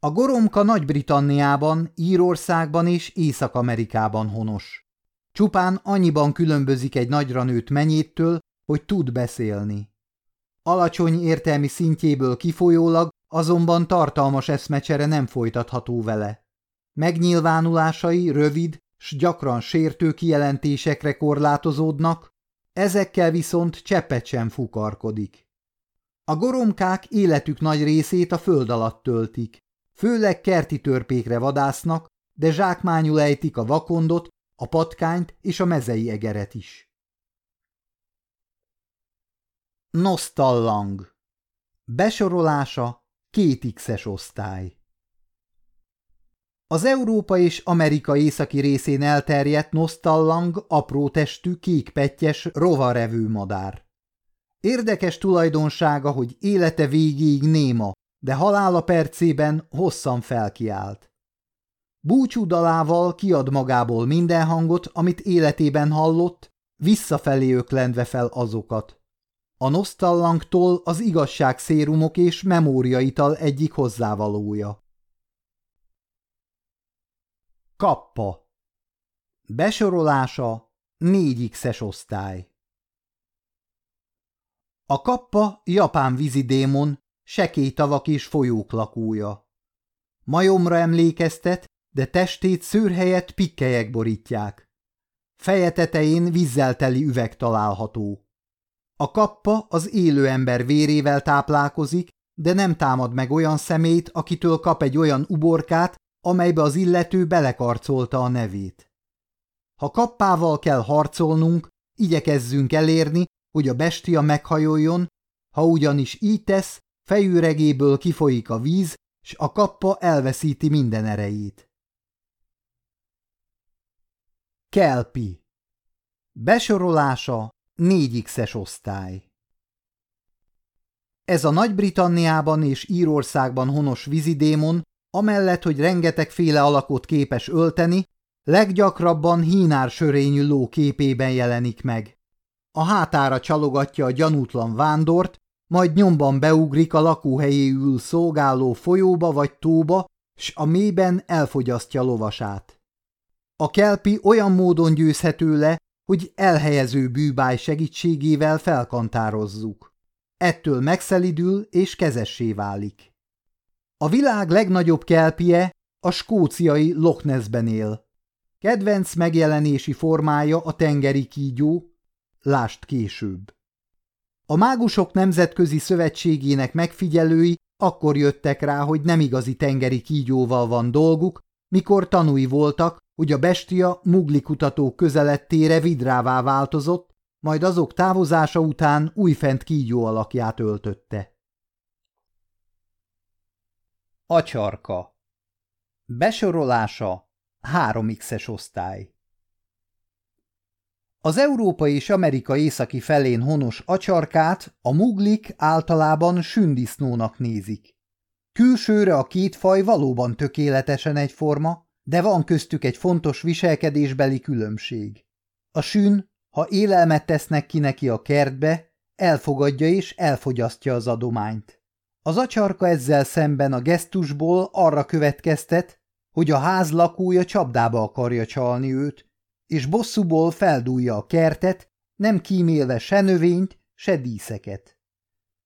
A goromka Nagy-Britanniában, Írországban és Észak-Amerikában honos. Csupán annyiban különbözik egy nagyra nőtt menyéttől, hogy tud beszélni. Alacsony értelmi szintjéből kifolyólag azonban tartalmas eszmecsere nem folytatható vele. Megnyilvánulásai rövid, s gyakran sértő kijelentésekre korlátozódnak, ezekkel viszont cseppet sem fukarkodik. A goromkák életük nagy részét a föld alatt töltik. Főleg kerti törpékre vadásznak, de zsákmányul ejtik a vakondot, a patkányt és a mezei egeret is. Nosztallang Besorolása két X-es osztály Az Európa és Amerika északi részén elterjedt nosztallang apró testű, kékpettyes, rovarevő madár. Érdekes tulajdonsága, hogy élete végéig néma, de halála percében hosszan felkiált. Búcsú dalával kiad magából minden hangot, amit életében hallott, visszafelé öklendve fel azokat. A nosztallangtól az igazság szérumok és memóriaital egyik hozzávalója. Kappa Besorolása 4x-es osztály A kappa japán vízidémon, sekély tavak és folyók lakója. Majomra emlékeztet, de testét szőr pikkelyek borítják. Feje tetején vízzel teli üveg található. A kappa az élő ember vérével táplálkozik, de nem támad meg olyan szemét, akitől kap egy olyan uborkát, amelybe az illető belekarcolta a nevét. Ha kappával kell harcolnunk, igyekezzünk elérni, hogy a bestia meghajoljon, ha ugyanis így tesz, fejüregéből kifolyik a víz, s a kappa elveszíti minden erejét. Kelpi Besorolása 4x-es osztály Ez a Nagy-Britanniában és Írországban honos vízidémon, amellett, hogy rengetegféle alakot képes ölteni, leggyakrabban hínár sörényű ló képében jelenik meg. A hátára csalogatja a gyanútlan vándort, majd nyomban beugrik a lakóhelyéül szolgáló folyóba vagy tóba, s a mélyben elfogyasztja lovasát. A kelpi olyan módon győzhető le, hogy elhelyező bűbáj segítségével felkantározzuk. Ettől megszelidül és kezessé válik. A világ legnagyobb kelpie a skóciai Loch Nessben él. Kedvenc megjelenési formája a tengeri kígyó, lást később. A mágusok nemzetközi szövetségének megfigyelői akkor jöttek rá, hogy nem igazi tengeri kígyóval van dolguk, mikor tanúi voltak, hogy a bestia mugli kutató közelettére vidrává változott, majd azok távozása után újfent kígyó alakját öltötte. Acsarka Besorolása 3x-es osztály Az Európa és Amerika északi felén honos acsarkát a muglik általában sündisznónak nézik. Külsőre a két faj valóban tökéletesen egyforma, de van köztük egy fontos viselkedésbeli különbség. A sün, ha élelmet tesznek ki neki a kertbe, elfogadja és elfogyasztja az adományt. Az acsarka ezzel szemben a gesztusból arra következtet, hogy a ház lakója csapdába akarja csalni őt, és bosszúból feldújja a kertet, nem kímélve se növényt, se díszeket.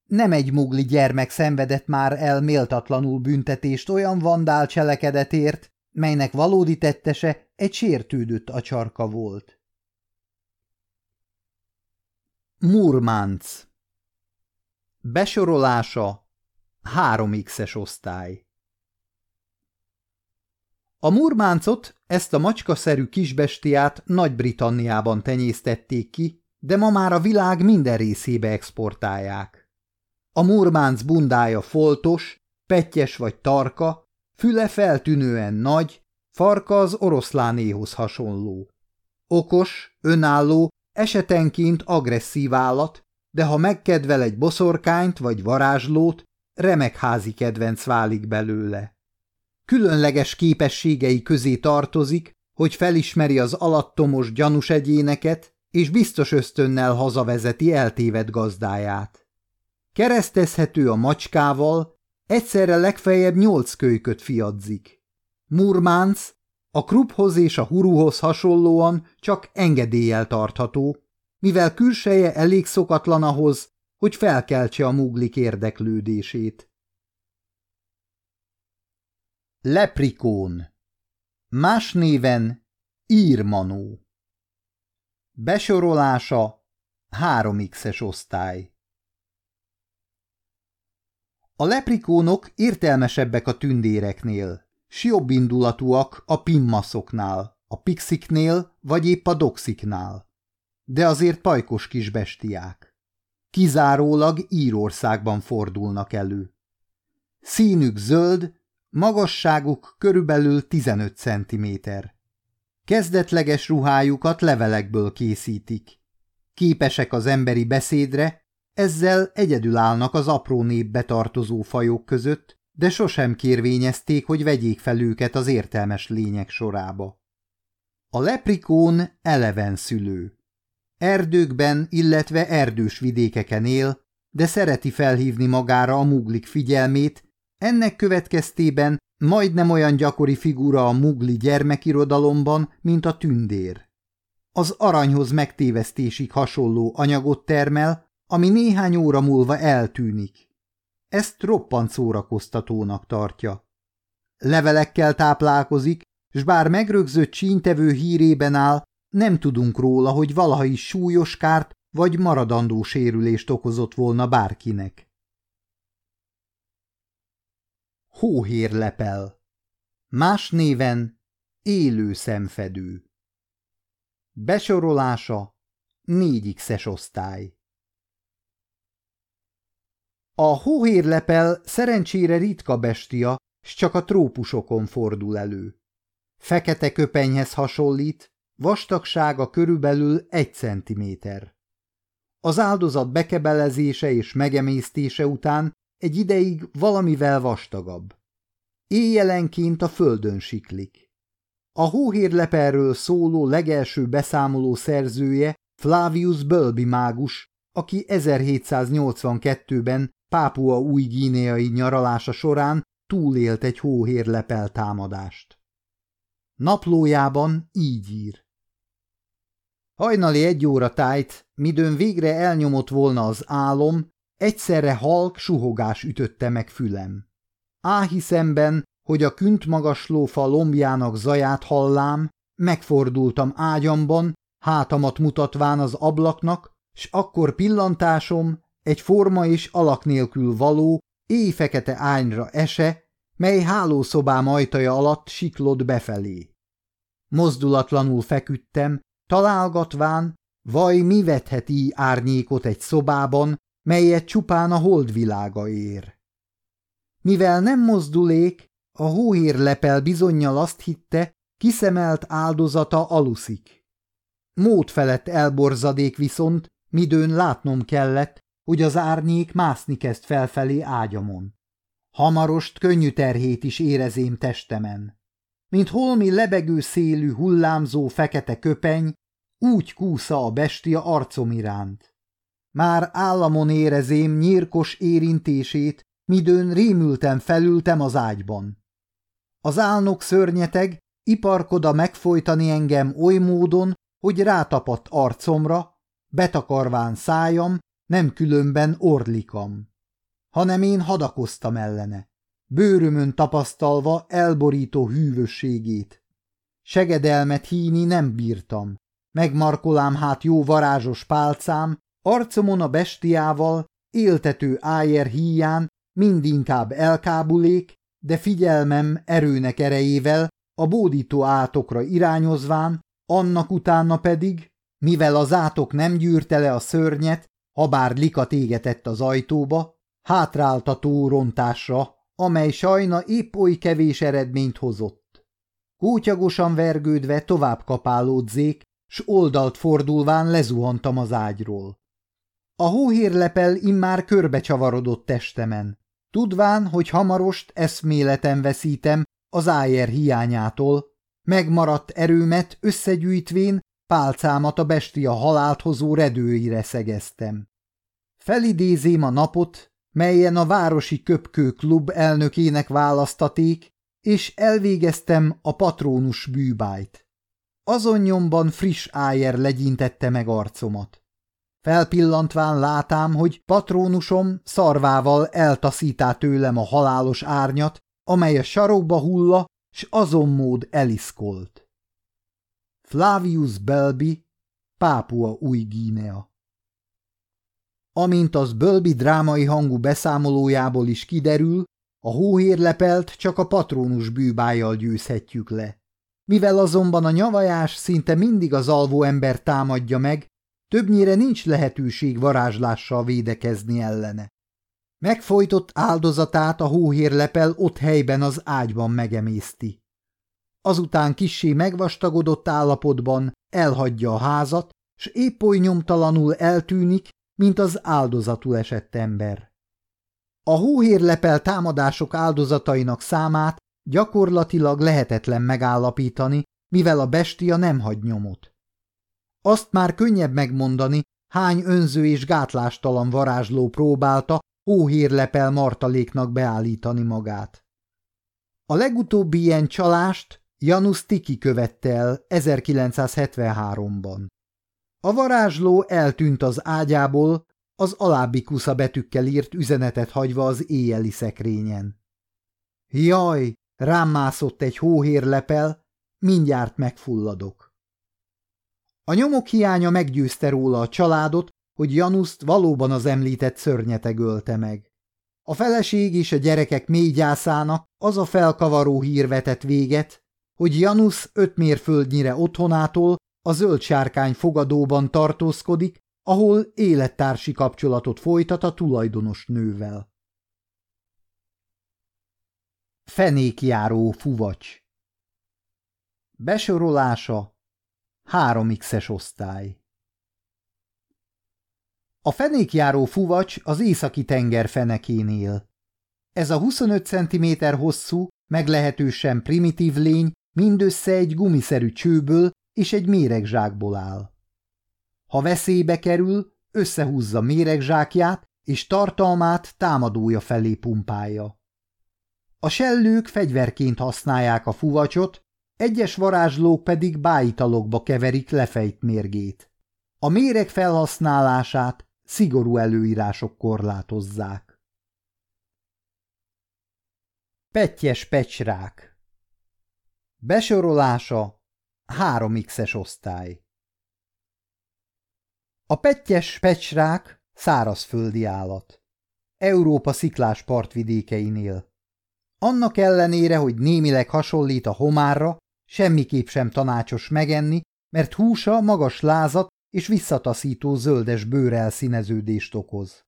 Nem egy mugli gyermek szenvedett már el méltatlanul büntetést olyan vandál cselekedetért, melynek valódi tettese egy sértődött acsarka volt. Murmánc Besorolása 3x-es osztály A murmáncot, ezt a macskaszerű kisbestiát Nagy-Britanniában tenyésztették ki, de ma már a világ minden részébe exportálják. A murmánc bundája foltos, pettyes vagy tarka, füle feltűnően nagy, farka az oroszlánéhoz hasonló. Okos, önálló, esetenként agresszív állat, de ha megkedvel egy boszorkányt vagy varázslót, remek házi kedvenc válik belőle. Különleges képességei közé tartozik, hogy felismeri az alattomos gyanús egyéneket, és biztos ösztönnel hazavezeti eltévedt gazdáját. Keresztezhető a macskával, egyszerre legfeljebb nyolc kölyköt fiadzik. Murmánc, a kruphoz és a huruhoz hasonlóan csak engedéllyel tartható, mivel külseje elég szokatlan ahhoz, hogy felkeltse a muglik érdeklődését. Leprikón Más néven Írmanó Besorolása 3x-es osztály A leprikónok értelmesebbek a tündéreknél, s jobbindulatúak a pimmaszoknál, a pixiknél vagy épp a doxiknál de azért pajkos kis bestiák. Kizárólag Írországban fordulnak elő. Színük zöld, magasságuk körülbelül 15 centiméter. Kezdetleges ruhájukat levelekből készítik. Képesek az emberi beszédre, ezzel egyedül állnak az apró népbe tartozó fajok között, de sosem kérvényezték, hogy vegyék fel őket az értelmes lények sorába. A leprikón eleven szülő. Erdőkben, illetve erdős vidékeken él, de szereti felhívni magára a muglik figyelmét, ennek következtében majdnem olyan gyakori figura a mugli gyermekirodalomban, mint a tündér. Az aranyhoz megtévesztésig hasonló anyagot termel, ami néhány óra múlva eltűnik. Ezt roppant szórakoztatónak tartja. Levelekkel táplálkozik, s bár megrögzött csíntevő hírében áll, nem tudunk róla, hogy valaha is súlyos kárt vagy maradandó sérülést okozott volna bárkinek. Hóhérlepel Más néven élő szemfedő Besorolása 4x-es osztály A hóhérlepel szerencsére ritka bestia, s csak a trópusokon fordul elő. Fekete köpenyhez hasonlít, Vastagsága körülbelül egy centiméter. Az áldozat bekebelezése és megemésztése után egy ideig valamivel vastagabb. Éjjelenként a földön siklik. A hóhérleperről szóló legelső beszámoló szerzője Flavius Bölbi mágus, aki 1782-ben Pápua új gíneai nyaralása során túlélt egy hóhérlepel támadást. Naplójában így ír. Hajnali egy óra tájt, midőn végre elnyomott volna az álom, egyszerre halk suhogás ütötte meg fülem. Áhiszemben, hogy a künt magasló fa lombjának zaját hallám, megfordultam ágyamban, hátamat mutatván az ablaknak, s akkor pillantásom egy forma és alak nélkül való, éjfekete ányra ese, mely hálószobám ajtaja alatt siklott befelé. Mozdulatlanul feküdtem, találgatván, vaj mi vetheti árnyékot egy szobában, melyet csupán a holdvilága ér. Mivel nem mozdulék, a hóhér lepel bizonyal azt hitte, kiszemelt áldozata aluszik. Mód felett elborzadék viszont, midőn látnom kellett, hogy az árnyék mászni kezd felfelé ágyamon. Hamarost könnyű terhét is érezém testemen. Mint holmi lebegő szélű hullámzó fekete köpeny, úgy kúsza a bestia arcom iránt. Már államon érezém nyírkos érintését, midőn rémültem felültem az ágyban. Az álnok szörnyeteg, iparkoda megfojtani engem oly módon, hogy rátapadt arcomra, betakarván szájam, nem különben orlikam. Hanem én hadakoztam ellene, bőrömön tapasztalva elborító hűvösségét. Segedelmet híni nem bírtam, Megmarkolám hát jó varázsos pálcám, arcomon a bestiával, éltető ájer híján mindinkább elkábulék, de figyelmem erőnek erejével a bódító átokra irányozván, annak utána pedig, mivel az átok nem gyűrte le a szörnyet, habár likat égetett az ajtóba, hátráltató rontásra, amely sajna épp oly kevés eredményt hozott. Kótyagosan vergődve tovább kapálódzék, s oldalt fordulván lezuhantam az ágyról. A hóhérlepel immár körbecsavarodott testemen. Tudván, hogy hamarost eszméleten veszítem az ájer hiányától, megmaradt erőmet összegyűjtvén pálcámat a bestia halált hozó redőire szegeztem. Felidézém a napot, melyen a Városi Köpkő Klub elnökének választaték, és elvégeztem a patrónus bűbájt. Azon nyomban friss ájer legyintette meg arcomat. Felpillantván látám, hogy patrónusom szarvával eltaszítá tőlem a halálos árnyat, amely a sarokba hulla, s azon mód eliszkolt. Flavius Belbi, Pápua új Gínea Amint az Bölbi drámai hangú beszámolójából is kiderül, a hóhérlepelt csak a patrónus bűbájjal győzhetjük le. Mivel azonban a nyavajás szinte mindig az alvó ember támadja meg, többnyire nincs lehetőség varázslással védekezni ellene. Megfojtott áldozatát a hóhérlepel ott helyben az ágyban megemészti. Azután kissé megvastagodott állapotban elhagyja a házat, s épp oly nyomtalanul eltűnik, mint az áldozatul esett ember. A hóhérlepel támadások áldozatainak számát gyakorlatilag lehetetlen megállapítani, mivel a bestia nem hagy nyomot. Azt már könnyebb megmondani, hány önző és gátlástalan varázsló próbálta hóhérlepel martaléknak beállítani magát. A legutóbbi ilyen csalást Janusz Tiki követte el 1973-ban. A varázsló eltűnt az ágyából, az alábbi kusza betűkkel írt üzenetet hagyva az éjjeli szekrényen. Jaj, rám mászott egy hóhérlepel, mindjárt megfulladok. A nyomok hiánya meggyőzte róla a családot, hogy Januszt valóban az említett szörnyete ölte meg. A feleség és a gyerekek mély az a felkavaró hír vetett véget, hogy Janusz öt mérföldnyire otthonától a zöld sárkány fogadóban tartózkodik, ahol élettársi kapcsolatot folytat a tulajdonos nővel. Fenékjáró fuvacs Besorolása 3x-es osztály A fenékjáró fuvacs az északi tenger fenekén él. Ez a 25 cm hosszú, meglehetősen primitív lény mindössze egy gumiszerű csőből és egy méregzsákból áll. Ha veszélybe kerül, összehúzza méregzsákját, és tartalmát támadója felé pumpálja. A sellők fegyverként használják a fuvacsot, egyes varázslók pedig bájitalokba keverik lefejt mérgét. A méreg felhasználását szigorú előírások korlátozzák. Pettyes pecsrák Besorolása 3x-es osztály A pettyes pecsrák szárazföldi állat. Európa sziklás partvidékeinél. Annak ellenére, hogy némileg hasonlít a homárra, semmiképp sem tanácsos megenni, mert húsa magas lázat és visszataszító zöldes bőrelszíneződést okoz.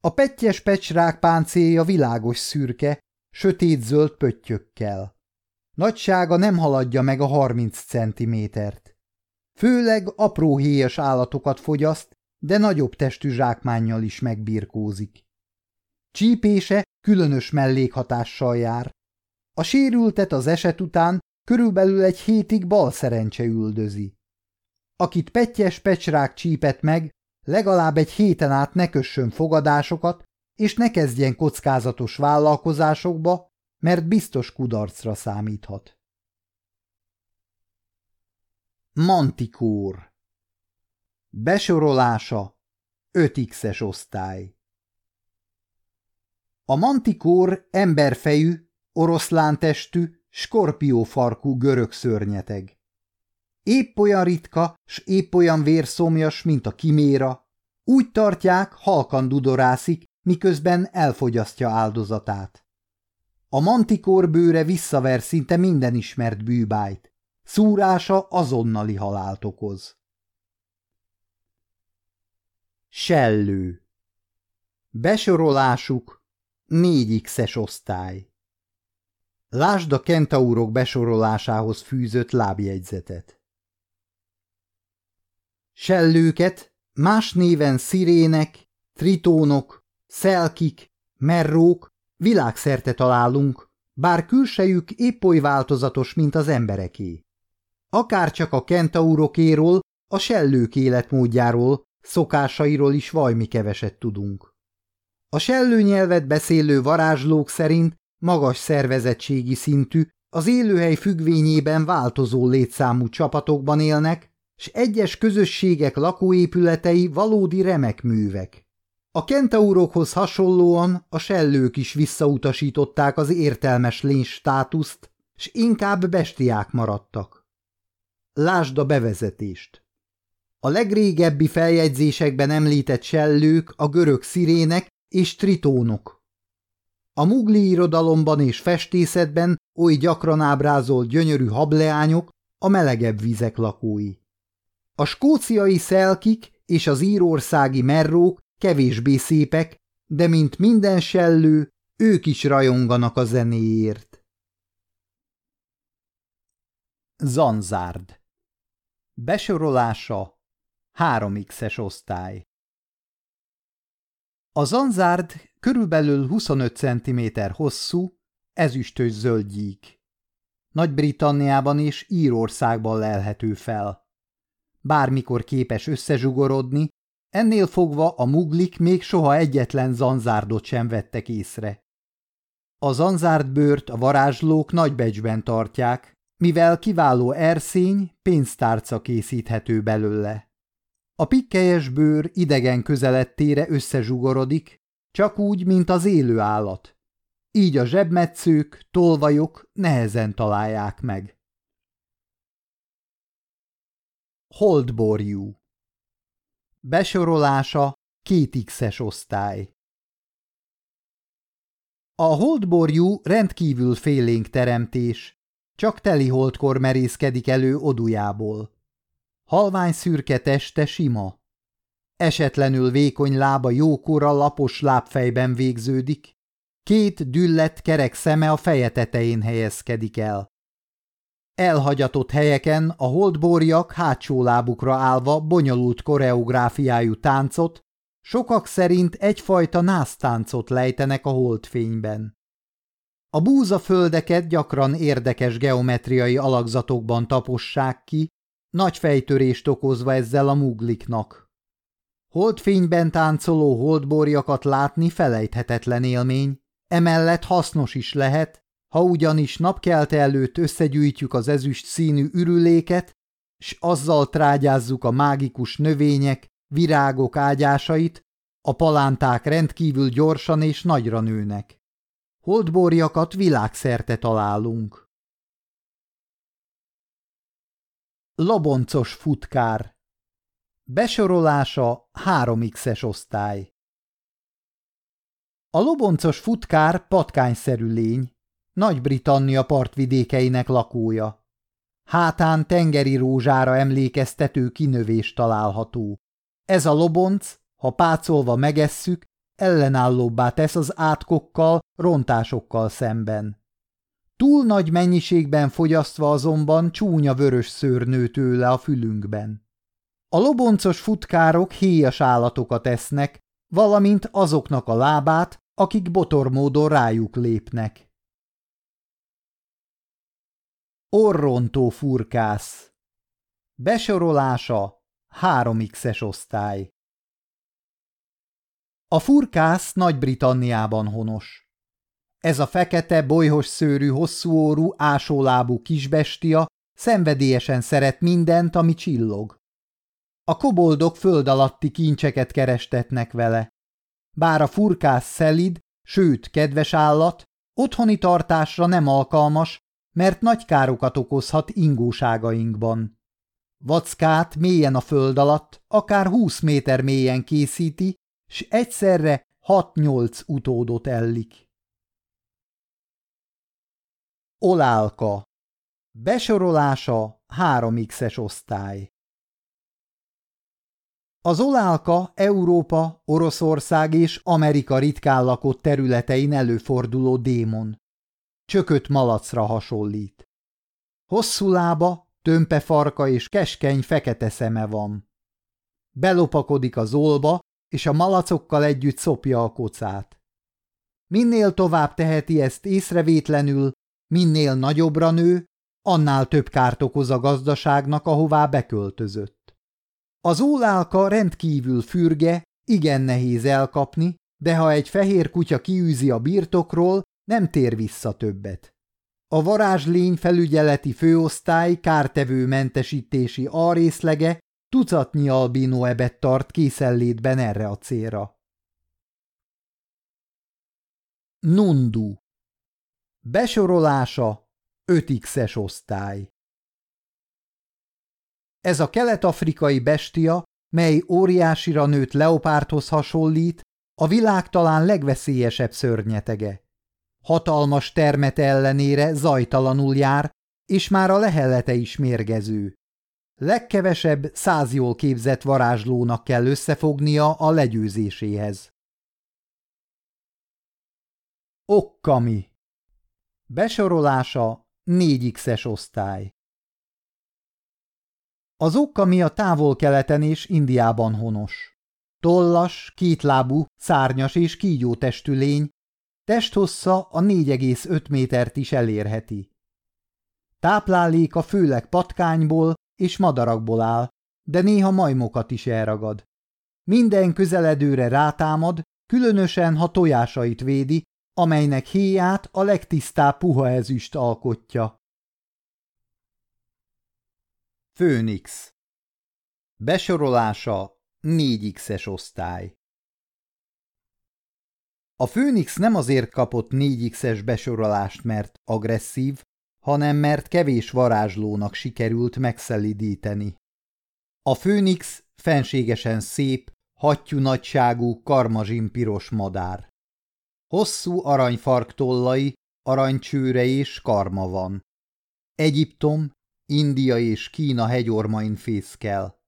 A pettyes pecsrák páncélja világos szürke, sötét-zöld pöttyökkel. Nagysága nem haladja meg a 30 centimétert. Főleg apró héjas állatokat fogyaszt, de nagyobb testű zsákmánnyal is megbirkózik. Csípése különös mellékhatással jár. A sérültet az eset után Körülbelül egy hétig bal szerencse üldözi. Akit pettyes pecsrák csípet meg, legalább egy héten át ne kössön fogadásokat, és ne kezdjen kockázatos vállalkozásokba, mert biztos kudarcra számíthat. Mantikór Besorolása 5x-es osztály A mantikór emberfejű, oroszlántestű, skorpiófarkú görög szörnyeteg. Épp olyan ritka, s épp olyan vérszomjas, mint a kiméra, Úgy tartják, halkan dudorászik, miközben elfogyasztja áldozatát. A mantikor bőre visszaver szinte minden ismert bűbájt. Szúrása azonnali halált okoz. Sellő Besorolásuk 4x-es osztály Lásd a kentaurok besorolásához fűzött lábjegyzetet. Sellőket más néven szirének, tritónok, szelkik, merrók világszerte találunk, bár külsejük épp oly változatos, mint az embereké. Akárcsak a kentaurokéról, a sellők életmódjáról, szokásairól is vajmi keveset tudunk. A sellőnyelvet beszélő varázslók szerint magas szervezettségi szintű, az élőhely függvényében változó létszámú csapatokban élnek, s egyes közösségek lakóépületei valódi remek művek. A kentaurokhoz hasonlóan a sellők is visszautasították az értelmes lény státuszt, s inkább bestiák maradtak. Lásd a bevezetést! A legrégebbi feljegyzésekben említett sellők a görög szirének és tritónok. A mugli irodalomban és festészetben oly gyakran ábrázolt gyönyörű hableányok a melegebb vizek lakói. A skóciai szelkik és az írországi merrók kevésbé szépek, de mint minden sellő, ők is rajonganak a zenéért. Zanzárd Besorolása 3x-es osztály A zanzárd körülbelül 25 cm hosszú, ezüstös zöldgyík. Nagy-Britanniában és Írországban lelhető fel. Bármikor képes összezsugorodni, ennél fogva a muglik még soha egyetlen zanzárdot sem vettek észre. A zanzárd bőrt a varázslók nagybecsben tartják, mivel kiváló erszény, pénztárca készíthető belőle. A pikkelyes bőr idegen közelettére összezsugorodik, csak úgy, mint az élő állat. Így a zsebmetszők, tolvajok nehezen találják meg. Holdborjú Besorolása két X-es osztály A holdborjú rendkívül félénk teremtés, csak teli holdkor merészkedik elő odujából. Halvány szürke teste sima. Esetlenül vékony lába jókora lapos lábfejben végződik, két düllett kerek szeme a feje tetején helyezkedik el. Elhagyatott helyeken a holdborjak hátsó lábukra állva bonyolult koreográfiájú táncot, sokak szerint egyfajta násztáncot lejtenek a holdfényben. A búzaföldeket gyakran érdekes geometriai alakzatokban tapossák ki, nagy fejtörést okozva ezzel a mugliknak. Holdfényben táncoló holdborjakat látni felejthetetlen élmény, emellett hasznos is lehet, ha ugyanis napkelte előtt összegyűjtjük az ezüst színű ürüléket, s azzal trágyázzuk a mágikus növények, virágok ágyásait, a palánták rendkívül gyorsan és nagyra nőnek. Holdborjakat világszerte találunk. Loboncos futkár Besorolása 3x-es osztály A loboncos futkár patkányszerű lény, Nagy-Britannia partvidékeinek lakója. Hátán tengeri rózsára emlékeztető kinövés található. Ez a lobonc, ha pácolva megesszük, ellenállóbbá tesz az átkokkal, rontásokkal szemben. Túl nagy mennyiségben fogyasztva azonban csúnya vörös szőr nő tőle a fülünkben. A loboncos futkárok héjas állatokat esznek, valamint azoknak a lábát, akik botormódon rájuk lépnek. Orrontó furkász Besorolása 3x-es osztály a furkász Nagy-Britanniában honos. Ez a fekete, bolyhos szőrű, hosszúórú, ásólábú kisbestia szenvedélyesen szeret mindent, ami csillog. A koboldok föld alatti kincseket kerestetnek vele. Bár a furkász szelid, sőt kedves állat, otthoni tartásra nem alkalmas, mert nagy károkat okozhat ingóságainkban. Vackát mélyen a föld alatt, akár húsz méter mélyen készíti, s egyszerre hat-nyolc utódot ellik. Olálka Besorolása 3x-es osztály Az olálka Európa, Oroszország és Amerika ritkán lakott területein előforduló démon. Csökött malacra hasonlít. Hosszú lába, tömpe farka és keskeny fekete szeme van. Belopakodik az olba, és a malacokkal együtt szopja a kocát. Minél tovább teheti ezt észrevétlenül, minél nagyobbra nő, annál több kárt okoz a gazdaságnak, ahová beköltözött. Az ólálka rendkívül fürge, igen nehéz elkapni, de ha egy fehér kutya kiűzi a birtokról, nem tér vissza többet. A varázslény felügyeleti főosztály kártevő mentesítési arészlege tucatnyi albino ebet tart készenlétben erre a célra. Nundu Besorolása 5x-es osztály Ez a kelet-afrikai bestia, mely óriásira nőtt leopárthoz hasonlít, a világ talán legveszélyesebb szörnyetege. Hatalmas termete ellenére zajtalanul jár, és már a lehellete is mérgező. Legkevesebb száz jól képzett varázslónak kell összefognia a legyőzéséhez. Okkami Besorolása 4x-es osztály Az okkami a távol-keleten és Indiában honos. Tollas, kétlábú, szárnyas és kígyó testű lény, testhossza a 4,5 métert is elérheti. Tápláléka főleg patkányból és madarakból áll, de néha majmokat is elragad. Minden közeledőre rátámad, különösen ha tojásait védi, amelynek héját a legtisztább puha ezüst alkotja. Főnix Besorolása 4x-es osztály A Főnix nem azért kapott 4x-es besorolást, mert agresszív, hanem mert kevés varázslónak sikerült megszelidíteni. A Főnix fenségesen szép, hattyú nagyságú, karmazsimpiros madár. Hosszú aranyfarktollai, aranycsőre és karma van. Egyiptom, India és Kína hegyormain fészkel.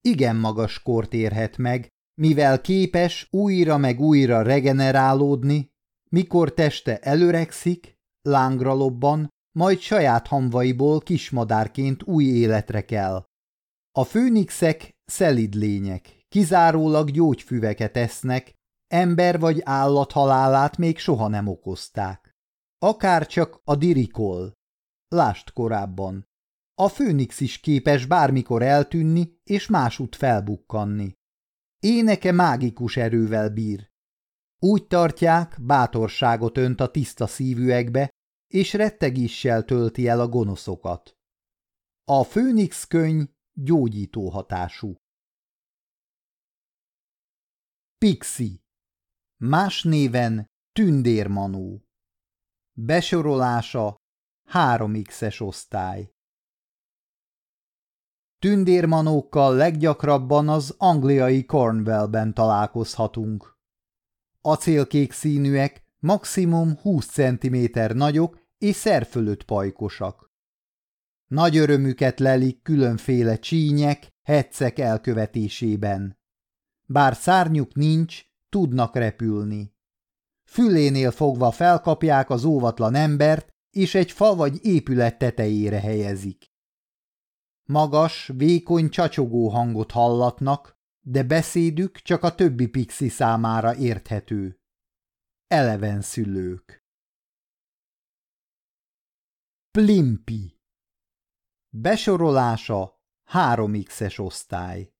Igen magas kort érhet meg, mivel képes újra meg újra regenerálódni, mikor teste előregszik, lángra lobban, majd saját hamvaiból kismadárként új életre kell. A főnixek szelid lények, kizárólag gyógyfüveket esznek, ember vagy állat halálát még soha nem okozták. Akár csak a dirikol. Lást korábban. A főnix is képes bármikor eltűnni és másút felbukkanni. Éneke mágikus erővel bír. Úgy tartják, bátorságot önt a tiszta szívűekbe, és rettegéssel tölti el a gonoszokat. A főnix könyv gyógyító hatású. Pixi Más néven Tündérmanó Besorolása 3x-es osztály Tündérmanókkal leggyakrabban az angliai Cornwallben találkozhatunk. Acélkék színűek, maximum 20 cm nagyok és szerfölött pajkosak. Nagy örömüket lelik különféle csínyek, hetszek elkövetésében. Bár szárnyuk nincs, tudnak repülni. Fülénél fogva felkapják az óvatlan embert, és egy fa vagy épület tetejére helyezik. Magas, vékony csacsogó hangot hallatnak, de beszédük csak a többi pixi számára érthető. Eleven szülők. Plimpi Besorolása 3x-es osztály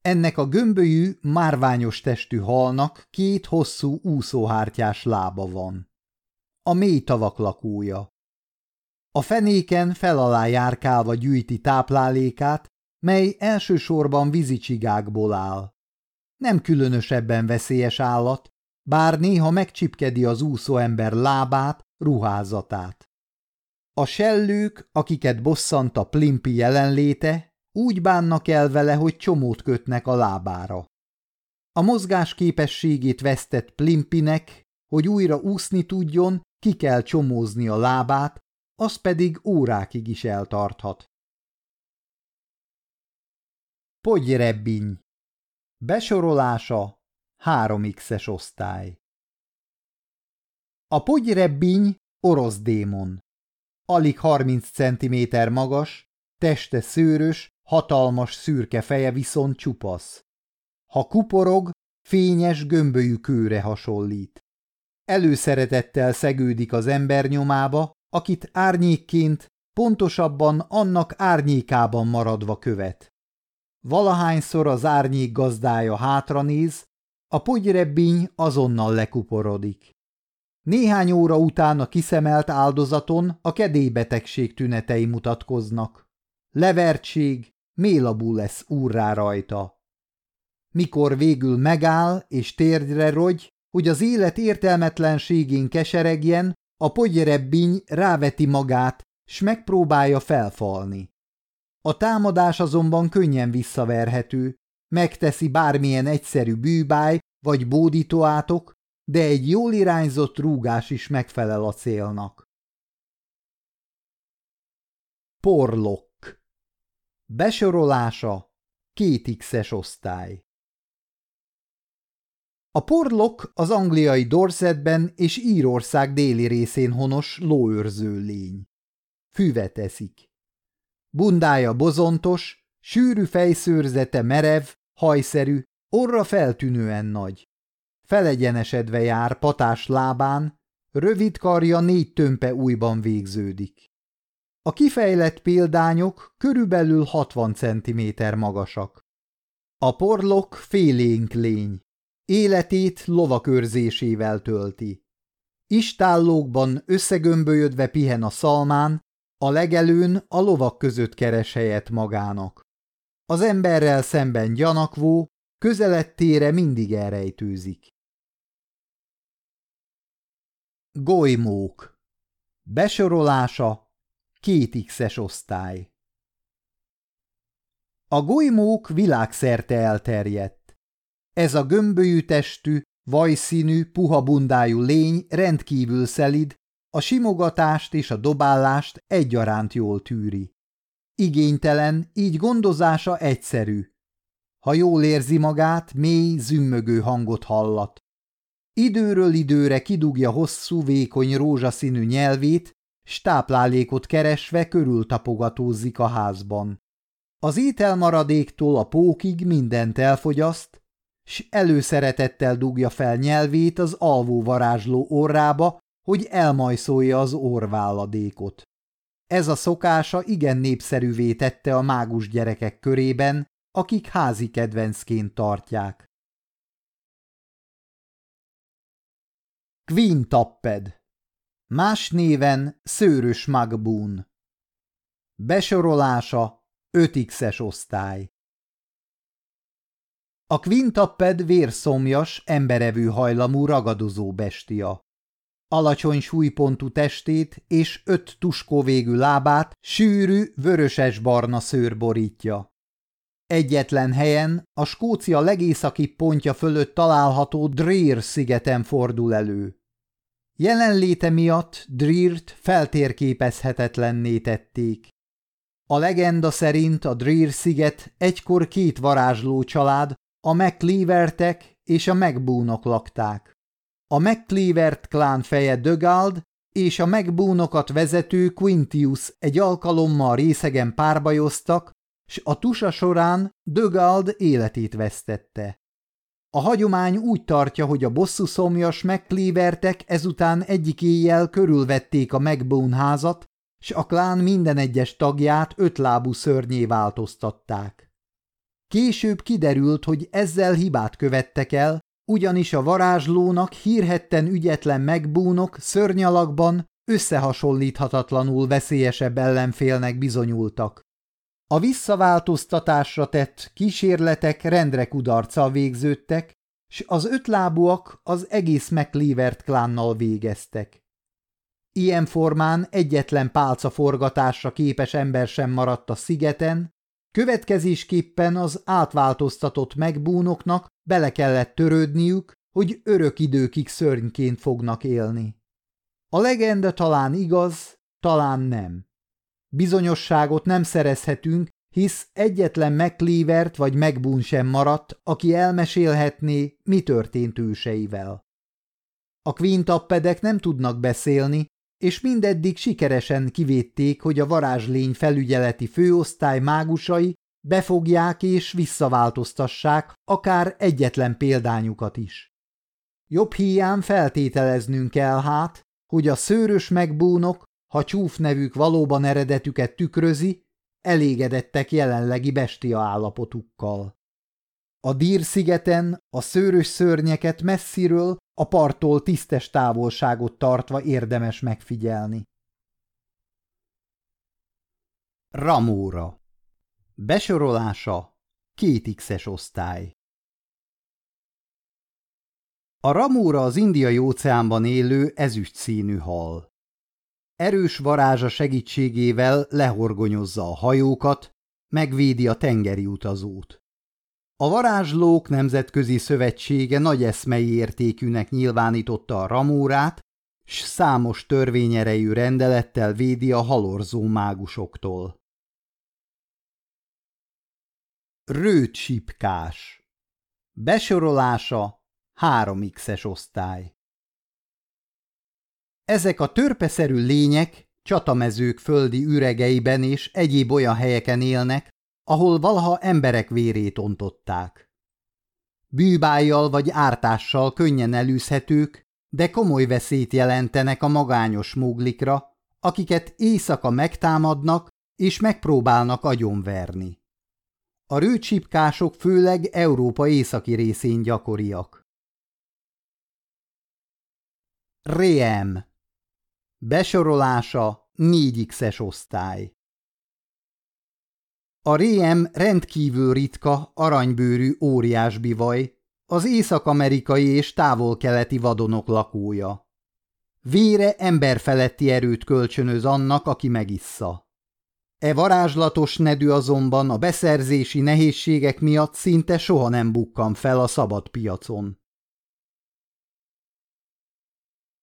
Ennek a gömbölyű, márványos testű halnak két hosszú úszóhártyás lába van. A mély tavak lakója. A fenéken felalá járkálva gyűjti táplálékát, mely elsősorban vízicsigákból áll. Nem különösebben veszélyes állat, bár néha megcsipkedi az úszó ember lábát, ruházatát. A sellők, akiket bosszant a Plimpi jelenléte, úgy bánnak el vele, hogy csomót kötnek a lábára. A mozgás képességét vesztett Plimpinek, hogy újra úszni tudjon, ki kell csomózni a lábát, az pedig órákig is eltarthat. Pogyrebbiny Besorolása 3x-es osztály A pogyrebbiny orosz démon. Alig 30 cm magas, teste szőrös, hatalmas szürke feje viszont csupasz. Ha kuporog, fényes gömbölyű kőre hasonlít. Előszeretettel szegődik az ember nyomába, akit árnyékként, pontosabban annak árnyékában maradva követ. Valahányszor az árnyék gazdája hátranéz, a pogyrebbiny azonnal lekuporodik. Néhány óra után a kiszemelt áldozaton a kedélybetegség tünetei mutatkoznak. Levertség, mélabú lesz úrrá rajta. Mikor végül megáll és térdre rogy, hogy az élet értelmetlenségén keseregjen, a pogyerebbiny ráveti magát, s megpróbálja felfalni. A támadás azonban könnyen visszaverhető, megteszi bármilyen egyszerű bűbáj vagy bódítóátok, de egy jól irányzott rúgás is megfelel a célnak. Porlok Besorolása két x osztály A porlok az angliai Dorsetben és Írország déli részén honos lóőrző lény. Füvet eszik. Bundája bozontos, sűrű fejszőrzete merev, hajszerű, orra feltűnően nagy. Felegyenesedve jár patás lábán, rövid karja négy tömpe újban végződik. A kifejlett példányok körülbelül 60 cm magasak. A porlok félénk lény. Életét lovakörzésével tölti. Istállókban összegömbölyödve pihen a szalmán, a legelőn a lovak között keres helyet magának. Az emberrel szemben gyanakvó, közelettére mindig elrejtőzik. Golymók Besorolása két x osztály A golymók világszerte elterjedt. Ez a gömbölyű testű, vajszínű, puha bundájú lény rendkívül szelid, a simogatást és a dobálást egyaránt jól tűri. Igénytelen, így gondozása egyszerű. Ha jól érzi magát, mély, zümmögő hangot hallat. Időről időre kidugja hosszú, vékony rózsaszínű nyelvét, stáplálékot keresve körültapogatózik a házban. Az ételmaradéktól a pókig mindent elfogyaszt, s előszeretettel dugja fel nyelvét az alvó varázsló orrába, hogy elmajszolja az orválladékot. Ez a szokása igen népszerűvé tette a mágus gyerekek körében, akik házi kedvencként tartják. Tapped Más néven Szőrös Magbún Besorolása 5x-es osztály A Tapped vérszomjas, emberevő hajlamú ragadozó bestia. Alacsony súlypontú testét és öt tuskó végű lábát sűrű, vöröses-barna szőr borítja. Egyetlen helyen, a Skócia legészaki pontja fölött található Dreer szigeten fordul elő. Jelenléte miatt Dreert feltérképezhetetlenné tették. A legenda szerint a Dreer sziget egykor két varázsló család, a McLeavertek és a McBoonok lakták. A McCleavert klán feje Dögald és a megbúnokat vezető Quintius egy alkalommal részegen párbajoztak, s a tusa során Dögald életét vesztette. A hagyomány úgy tartja, hogy a bosszú szomjas megklévertek ezután egyik éjjel körülvették a Megbone házat, s a klán minden egyes tagját ötlábú szörnyé változtatták. Később kiderült, hogy ezzel hibát követtek el, ugyanis a varázslónak hírhetten ügyetlen megbúnok szörnyalakban összehasonlíthatatlanul veszélyesebb ellenfélnek bizonyultak. A visszaváltoztatásra tett kísérletek rendre kudarccal végződtek, s az ötlábúak az egész McLeavert klánnal végeztek. Ilyen formán egyetlen pálca forgatásra képes ember sem maradt a szigeten, következésképpen az átváltoztatott megbúnoknak bele kellett törődniük, hogy örök időkig szörnyként fognak élni. A legenda talán igaz, talán nem. Bizonyosságot nem szerezhetünk, hisz egyetlen McLeavert vagy megbún sem maradt, aki elmesélhetné, mi történt őseivel. A quintappedek nem tudnak beszélni, és mindeddig sikeresen kivédték, hogy a varázslény felügyeleti főosztály mágusai befogják és visszaváltoztassák akár egyetlen példányukat is. Jobb hiány feltételeznünk kell hát, hogy a szőrös megbúnok, ha csúf nevük valóban eredetüket tükrözi, elégedettek jelenlegi bestia állapotukkal. A Dír-szigeten a szőrös szörnyeket messziről a parttól tisztes távolságot tartva érdemes megfigyelni. Ramóra Besorolása két x osztály A ramóra az indiai óceánban élő ezüst színű hal. Erős varázsa segítségével lehorgonyozza a hajókat, megvédi a tengeri utazót. A Varázslók Nemzetközi Szövetsége nagy eszmei értékűnek nyilvánította a ramórát, s számos törvényerejű rendelettel védi a halorzó mágusoktól. Rőtsipkás Besorolása 3x-es osztály Ezek a törpeszerű lények csatamezők földi üregeiben és egyéb olyan helyeken élnek, ahol valaha emberek vérét ontották. Bűbájjal vagy ártással könnyen elűzhetők, de komoly veszélyt jelentenek a magányos múglikra, akiket éjszaka megtámadnak és megpróbálnak agyonverni. A rőcsipkások főleg Európa északi részén gyakoriak. Rém Besorolása 4x-es osztály a rém rendkívül ritka, aranybőrű óriásbivaj, az észak-amerikai és távol-keleti vadonok lakója. Vére emberfeletti erőt kölcsönöz annak, aki megissza. E varázslatos nedű azonban a beszerzési nehézségek miatt szinte soha nem bukkan fel a szabad piacon.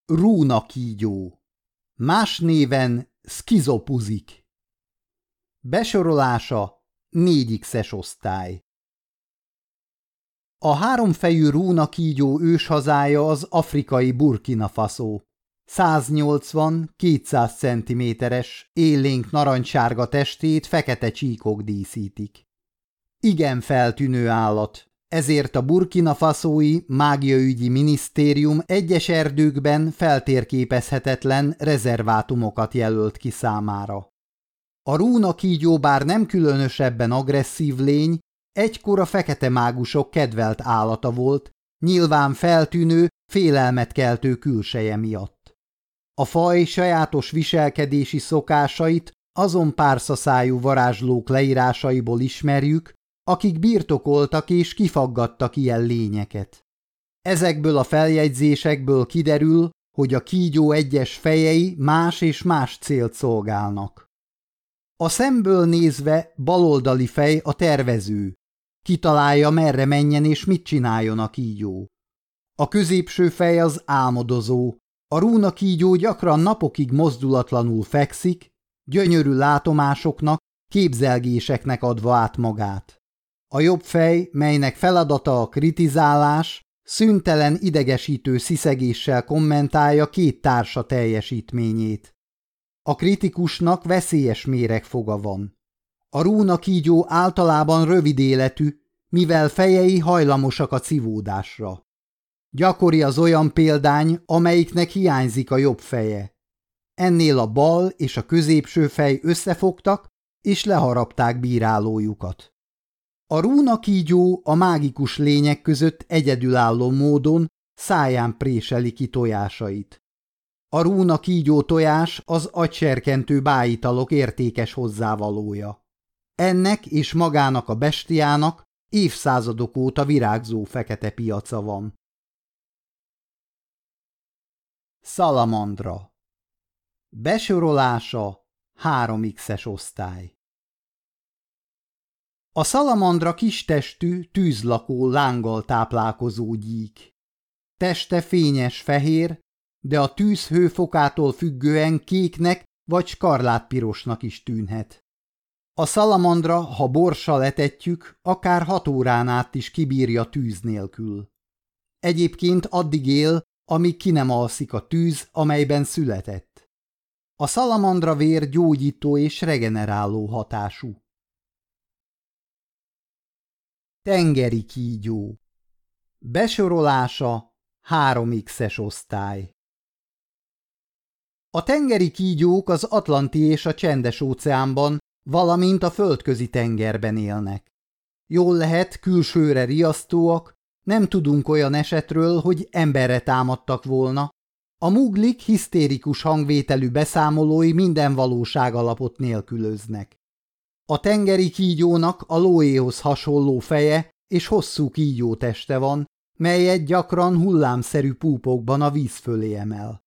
Rúna kígyó Más néven skizopuzik Besorolása 4x-es osztály A háromfejű rúna kígyó őshazája az afrikai Burkina Faso. 180-200 cm-es, élénk narancsárga testét fekete csíkok díszítik. Igen feltűnő állat, ezért a burkina faszói mágiaügyi minisztérium egyes erdőkben feltérképezhetetlen rezervátumokat jelölt ki számára. A rúna kígyó bár nem különösebben agresszív lény, egykor a fekete mágusok kedvelt állata volt, nyilván feltűnő, félelmet keltő külseje miatt. A faj sajátos viselkedési szokásait azon párszaszájú varázslók leírásaiból ismerjük, akik birtokoltak és kifaggattak ilyen lényeket. Ezekből a feljegyzésekből kiderül, hogy a kígyó egyes fejei más és más célt szolgálnak. A szemből nézve baloldali fej a tervező. Kitalálja, merre menjen és mit csináljon a kígyó. A középső fej az álmodozó. A rúna kígyó gyakran napokig mozdulatlanul fekszik, gyönyörű látomásoknak, képzelgéseknek adva át magát. A jobb fej, melynek feladata a kritizálás, szüntelen idegesítő sziszegéssel kommentálja két társa teljesítményét. A kritikusnak veszélyes méregfoga van. A rúna kígyó általában rövid életű, mivel fejei hajlamosak a civódásra. Gyakori az olyan példány, amelyiknek hiányzik a jobb feje. Ennél a bal és a középső fej összefogtak, és leharapták bírálójukat. A rúna kígyó a mágikus lények között egyedülálló módon száján préseli ki tojásait. A rúna kígyó tojás az agyserkentő bájitalok értékes hozzávalója. Ennek és magának a bestiának évszázadok óta virágzó fekete piaca van. Salamandra Besorolása 3x-es osztály A szalamandra kistestű, tűzlakó, lánggal táplálkozó gyík. Teste fényes fehér, de a tűz hőfokától függően kéknek vagy skarlátpirosnak is tűnhet. A szalamandra, ha borssal etetjük, akár hat órán át is kibírja tűz nélkül. Egyébként addig él, amíg ki nem alszik a tűz, amelyben született. A szalamandra vér gyógyító és regeneráló hatású. Tengeri kígyó Besorolása 3x-es osztály A tengeri kígyók az Atlanti és a Csendes óceánban, valamint a földközi tengerben élnek. Jól lehet külsőre riasztóak, nem tudunk olyan esetről, hogy emberre támadtak volna. A muglik hisztérikus hangvételű beszámolói minden valóság alapot nélkülöznek. A tengeri kígyónak a lóéhoz hasonló feje és hosszú kígyó teste van, melyet gyakran hullámszerű púpokban a víz fölé emel.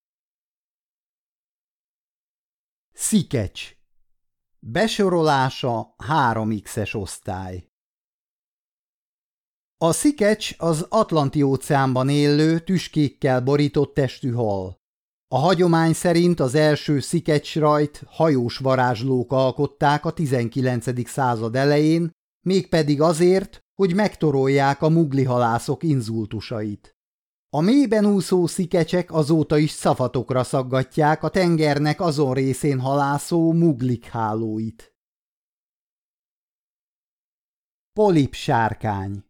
Szikecs Besorolása 3x-es osztály A szikecs az Atlanti-óceánban élő, tüskékkel borított testű hal. A hagyomány szerint az első rajt hajós varázslók alkották a 19. század elején, mégpedig azért, hogy megtorolják a mugli halászok inzultusait. A mélyben úszó szikecsek azóta is szafatokra szaggatják a tengernek azon részén halászó muglik hálóit. Polip sárkány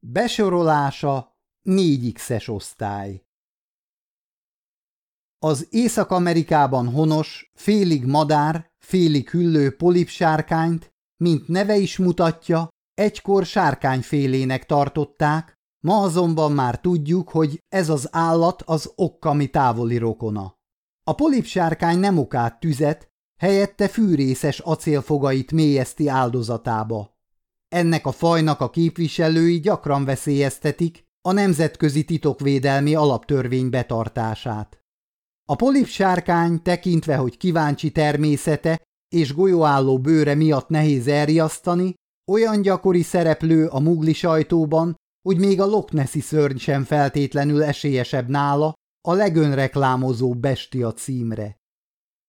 Besorolása 4x-es osztály Az Észak-Amerikában honos, félig madár, félig hüllő polipsárkányt, mint neve is mutatja, egykor sárkányfélének tartották, Ma azonban már tudjuk, hogy ez az állat az okkami távoli rokona. A polipsárkány nem okát tüzet, helyette fűrészes acélfogait mélyezti áldozatába. Ennek a fajnak a képviselői gyakran veszélyeztetik a nemzetközi titokvédelmi alaptörvény betartását. A polipsárkány tekintve, hogy kíváncsi természete és golyóálló bőre miatt nehéz elriasztani, olyan gyakori szereplő a mugli sajtóban, hogy még a Loch Nessi szörny sem feltétlenül esélyesebb nála a legönreklámozó bestia címre.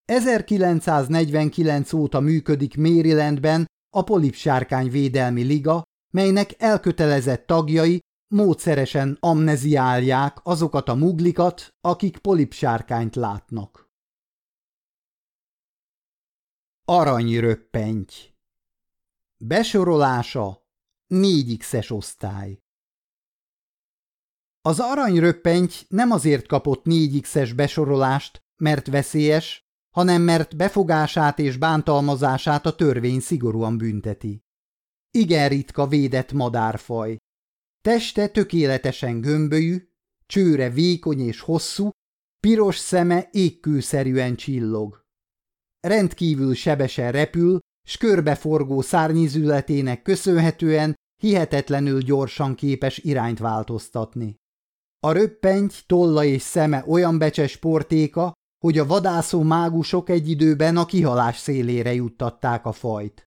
1949 óta működik Marylandben a Polipsárkány Védelmi Liga, melynek elkötelezett tagjai módszeresen amneziálják azokat a muglikat, akik polipsárkányt látnak. Aranyröppenty Besorolása 4x-es osztály az aranyröppenty nem azért kapott 4x-es besorolást, mert veszélyes, hanem mert befogását és bántalmazását a törvény szigorúan bünteti. Igen ritka védett madárfaj. Teste tökéletesen gömbölyű, csőre vékony és hosszú, piros szeme égkőszerűen csillog. Rendkívül sebesen repül, s körbeforgó szárnyizületének köszönhetően hihetetlenül gyorsan képes irányt változtatni. A röppenty, tolla és szeme olyan becses portéka, hogy a vadászó mágusok egy időben a kihalás szélére juttatták a fajt.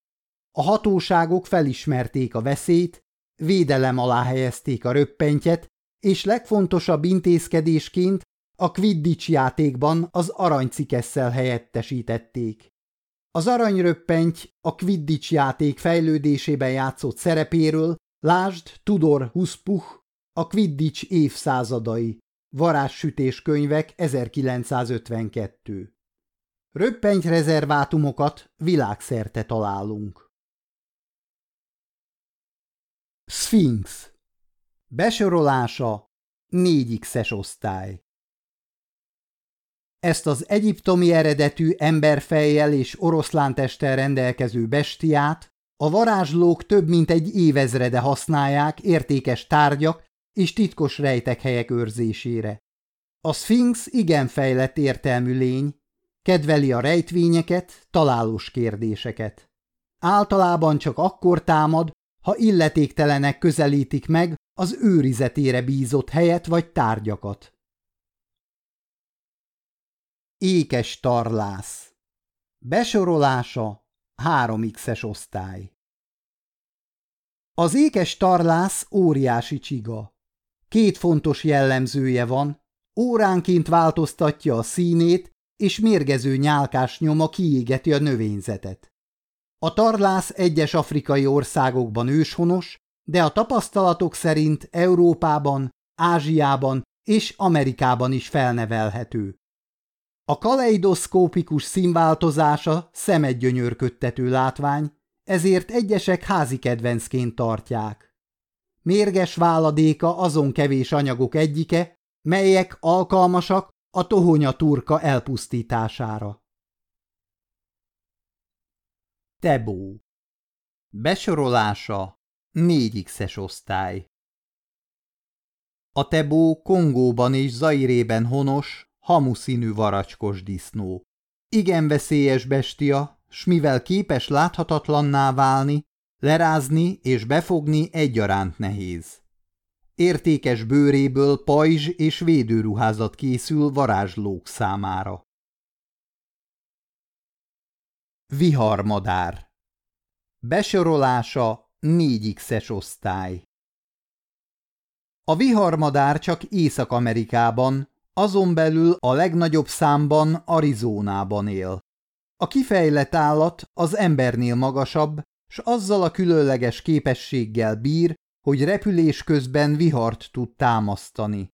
A hatóságok felismerték a veszélyt, védelem alá helyezték a röppentyet, és legfontosabb intézkedésként a Quidditch játékban az aranycikesszel helyettesítették. Az aranyröppenty a Quidditch játék fejlődésében játszott szerepéről, lásd Tudor Huspuch a Quidditch évszázadai. Varázssütés könyvek 1952. Röppenty rezervátumokat világszerte találunk. Sphinx Besorolása 4x-es osztály Ezt az egyiptomi eredetű emberfejjel és oroszlántesttel rendelkező bestiát a varázslók több mint egy évezrede használják értékes tárgyak és titkos rejtekhelyek őrzésére. A Sphinx igen fejlett értelmű lény, kedveli a rejtvényeket, találós kérdéseket. Általában csak akkor támad, ha illetéktelenek közelítik meg az őrizetére bízott helyet vagy tárgyakat. Ékes tarlász Besorolása 3x-es osztály Az ékes tarlász óriási csiga. Két fontos jellemzője van, óránként változtatja a színét, és mérgező nyálkás nyoma kiégeti a növényzetet. A tarlász egyes afrikai országokban őshonos, de a tapasztalatok szerint Európában, Ázsiában és Amerikában is felnevelhető. A kaleidoszkópikus színváltozása szemet gyönyörködtető látvány, ezért egyesek házi kedvencként tartják. Mérges váladéka azon kevés anyagok egyike, melyek alkalmasak a tohonya turka elpusztítására. Tebó Besorolása 4x-es osztály A tebó Kongóban és Zairében honos, hamuszínű varacskos disznó. Igen veszélyes bestia, s mivel képes láthatatlanná válni, lerázni és befogni egyaránt nehéz. Értékes bőréből pajzs és védőruházat készül varázslók számára. Viharmadár Besorolása 4x-es osztály A viharmadár csak Észak-Amerikában, azon belül a legnagyobb számban Arizonában él. A kifejlett állat az embernél magasabb, s azzal a különleges képességgel bír, hogy repülés közben vihart tud támasztani.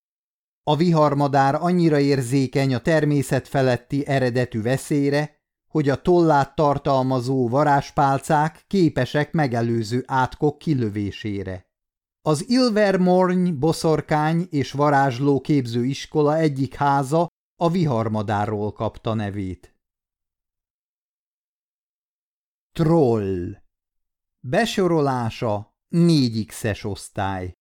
A viharmadár annyira érzékeny a természet feletti eredetű veszélyre, hogy a tollát tartalmazó varázspálcák képesek megelőző átkok kilövésére. Az Ilvermorny boszorkány és varázsló képző iskola egyik háza a viharmadárról kapta nevét. Troll Besorolása 4x-es osztály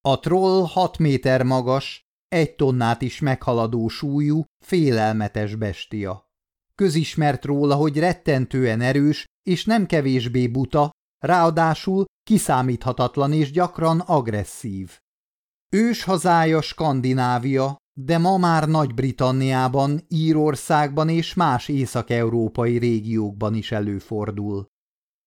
A troll 6 méter magas, egy tonnát is meghaladó súlyú, félelmetes bestia. Közismert róla, hogy rettentően erős és nem kevésbé buta, ráadásul kiszámíthatatlan és gyakran agresszív. Ős hazája Skandinávia, de ma már Nagy-Britanniában, Írországban és más észak-európai régiókban is előfordul.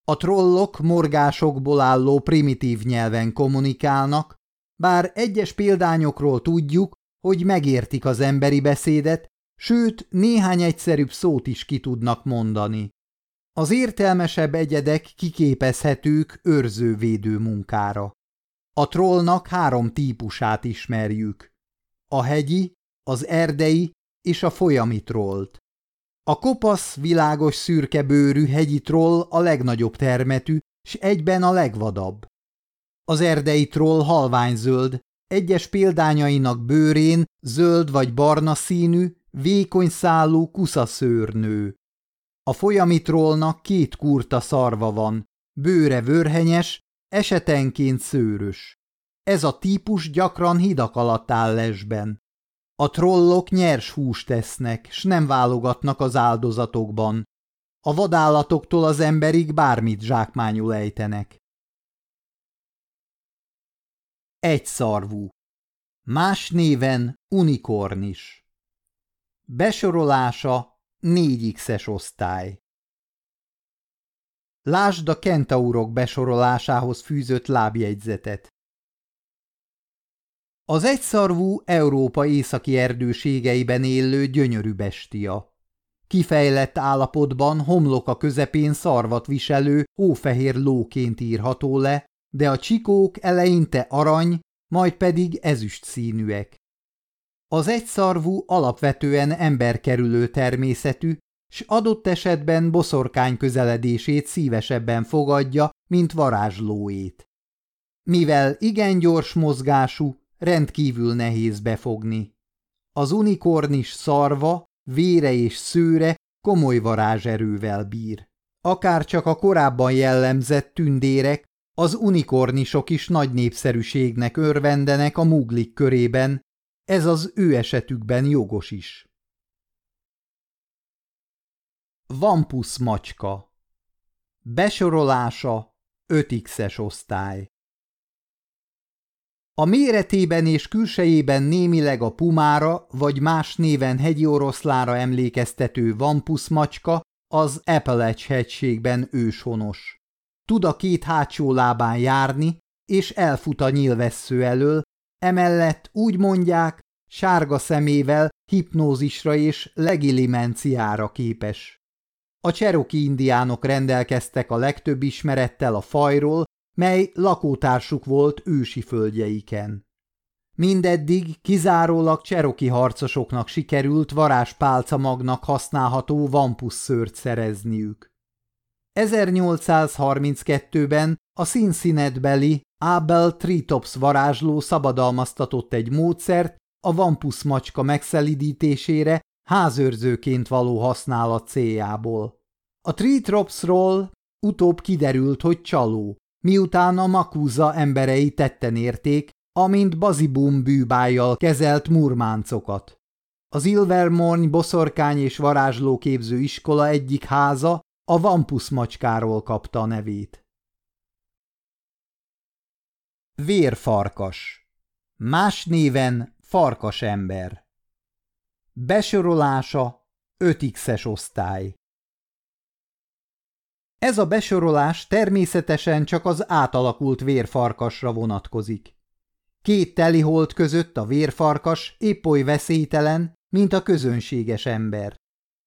A trollok morgásokból álló primitív nyelven kommunikálnak, bár egyes példányokról tudjuk, hogy megértik az emberi beszédet, sőt, néhány egyszerűbb szót is ki tudnak mondani. Az értelmesebb egyedek kiképezhetők őrzővédő munkára. A trollnak három típusát ismerjük. A hegyi, az erdei és a folyami trollt. A kopasz, világos szürke bőrű hegyi troll a legnagyobb termetű, s egyben a legvadabb. Az erdei troll halványzöld, egyes példányainak bőrén zöld vagy barna színű, vékony szálú kuszaszőrnő. A folyami trollnak két kurta szarva van, bőre vörhenyes, esetenként szőrös. Ez a típus gyakran hidak alatt áll lesben. A trollok nyers húst tesznek, s nem válogatnak az áldozatokban. A vadállatoktól az emberig bármit zsákmányul ejtenek. Egyszarvú. Más néven unikornis. Besorolása 4x-es osztály. Lásd a kentaurok besorolásához fűzött lábjegyzetet. Az egyszarvú Európa északi erdőségeiben élő gyönyörű bestia. Kifejlett állapotban homloka közepén szarvat viselő hófehér lóként írható le, de a csikók eleinte arany, majd pedig ezüst színűek. Az egyszarvú alapvetően emberkerülő természetű, s adott esetben boszorkány közeledését szívesebben fogadja, mint varázslóét. Mivel igen gyors mozgású, rendkívül nehéz befogni. Az unikornis szarva, vére és szőre komoly varázserővel bír. Akár csak a korábban jellemzett tündérek, az unikornisok is nagy népszerűségnek örvendenek a muglik körében, ez az ő esetükben jogos is. Vampusz macska Besorolása 5x-es osztály A méretében és külsejében némileg a pumára vagy más néven hegyi oroszlára emlékeztető vampusz macska az Appalach hegységben őshonos. Tud a két hátsó lábán járni, és elfut a nyílvessző elől, emellett úgy mondják, sárga szemével hipnózisra és legilimenciára képes. A cseroki indiánok rendelkeztek a legtöbb ismerettel a fajról, mely lakótársuk volt ősi földjeiken. Mindeddig kizárólag cseroki harcosoknak sikerült varázspálca magnak használható vampusszőrt szerezniük. 1832-ben a Cincinnati-beli Abel Tritops varázsló szabadalmaztatott egy módszert a vampusz macska megszelidítésére házőrzőként való használat céljából. A Tritopsról utóbb kiderült, hogy csaló, miután a Makuza emberei tetten érték, amint bazibum bűbájjal kezelt murmáncokat. Az Ilvermorny boszorkány és varázslóképző iskola egyik háza a Vampusz macskáról kapta a nevét. Vérfarkas Más néven farkasember Besorolása 5x-es osztály Ez a besorolás természetesen csak az átalakult vérfarkasra vonatkozik. Két teliholt között a vérfarkas épp oly veszélytelen, mint a közönséges ember.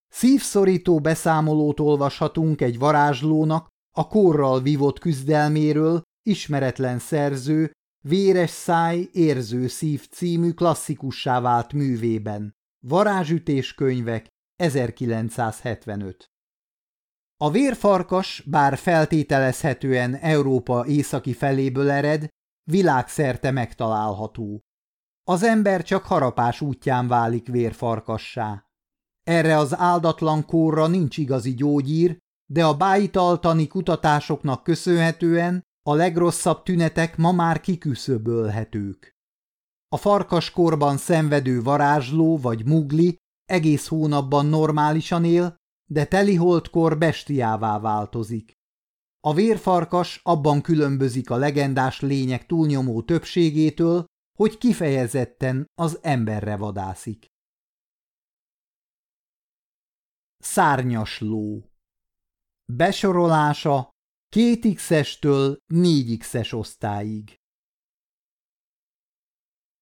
Szívszorító beszámolót olvashatunk egy varázslónak a korral vívott küzdelméről, ismeretlen szerző, Véres száj, érző szív című klasszikussá vált művében. Varázsütés könyvek 1975 A vérfarkas, bár feltételezhetően Európa északi feléből ered, világszerte megtalálható. Az ember csak harapás útján válik vérfarkassá. Erre az áldatlan kórra nincs igazi gyógyír, de a bájitaltani kutatásoknak köszönhetően a legrosszabb tünetek ma már kiküszöbölhetők. A farkaskorban szenvedő varázsló vagy mugli egész hónapban normálisan él, de teliholtkor bestiává változik. A vérfarkas abban különbözik a legendás lények túlnyomó többségétől, hogy kifejezetten az emberre vadászik. Szárnyas ló Besorolása 2x-estől 4x-es osztályig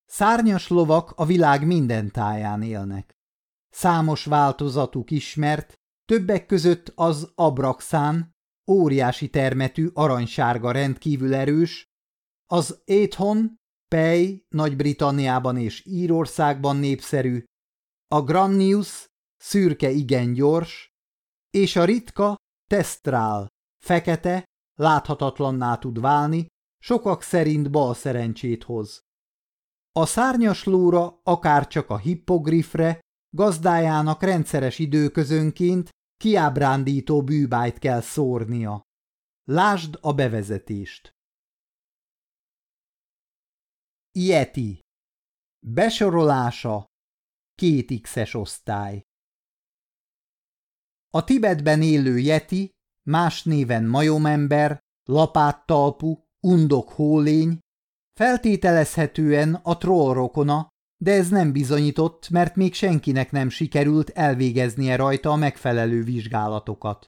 Szárnyas lovak a világ minden táján élnek. Számos változatuk ismert, többek között az abraxán, óriási termetű aranysárga rendkívül erős, az éthon, pej Nagy-Britanniában és Írországban népszerű, a Grannius, szürke igen gyors, és a ritka Testrál, fekete, láthatatlanná tud válni, sokak szerint bal szerencsét hoz. A szárnyas lóra, akár csak a hippogrifre, gazdájának rendszeres időközönként kiábrándító bűbájt kell szórnia. Lásd a bevezetést. Yeti Besorolása Két X-es osztály A Tibetben élő Yeti, más néven majomember, lapáttalpú, undok hólény, feltételezhetően a troll rokona, de ez nem bizonyított, mert még senkinek nem sikerült elvégeznie rajta a megfelelő vizsgálatokat.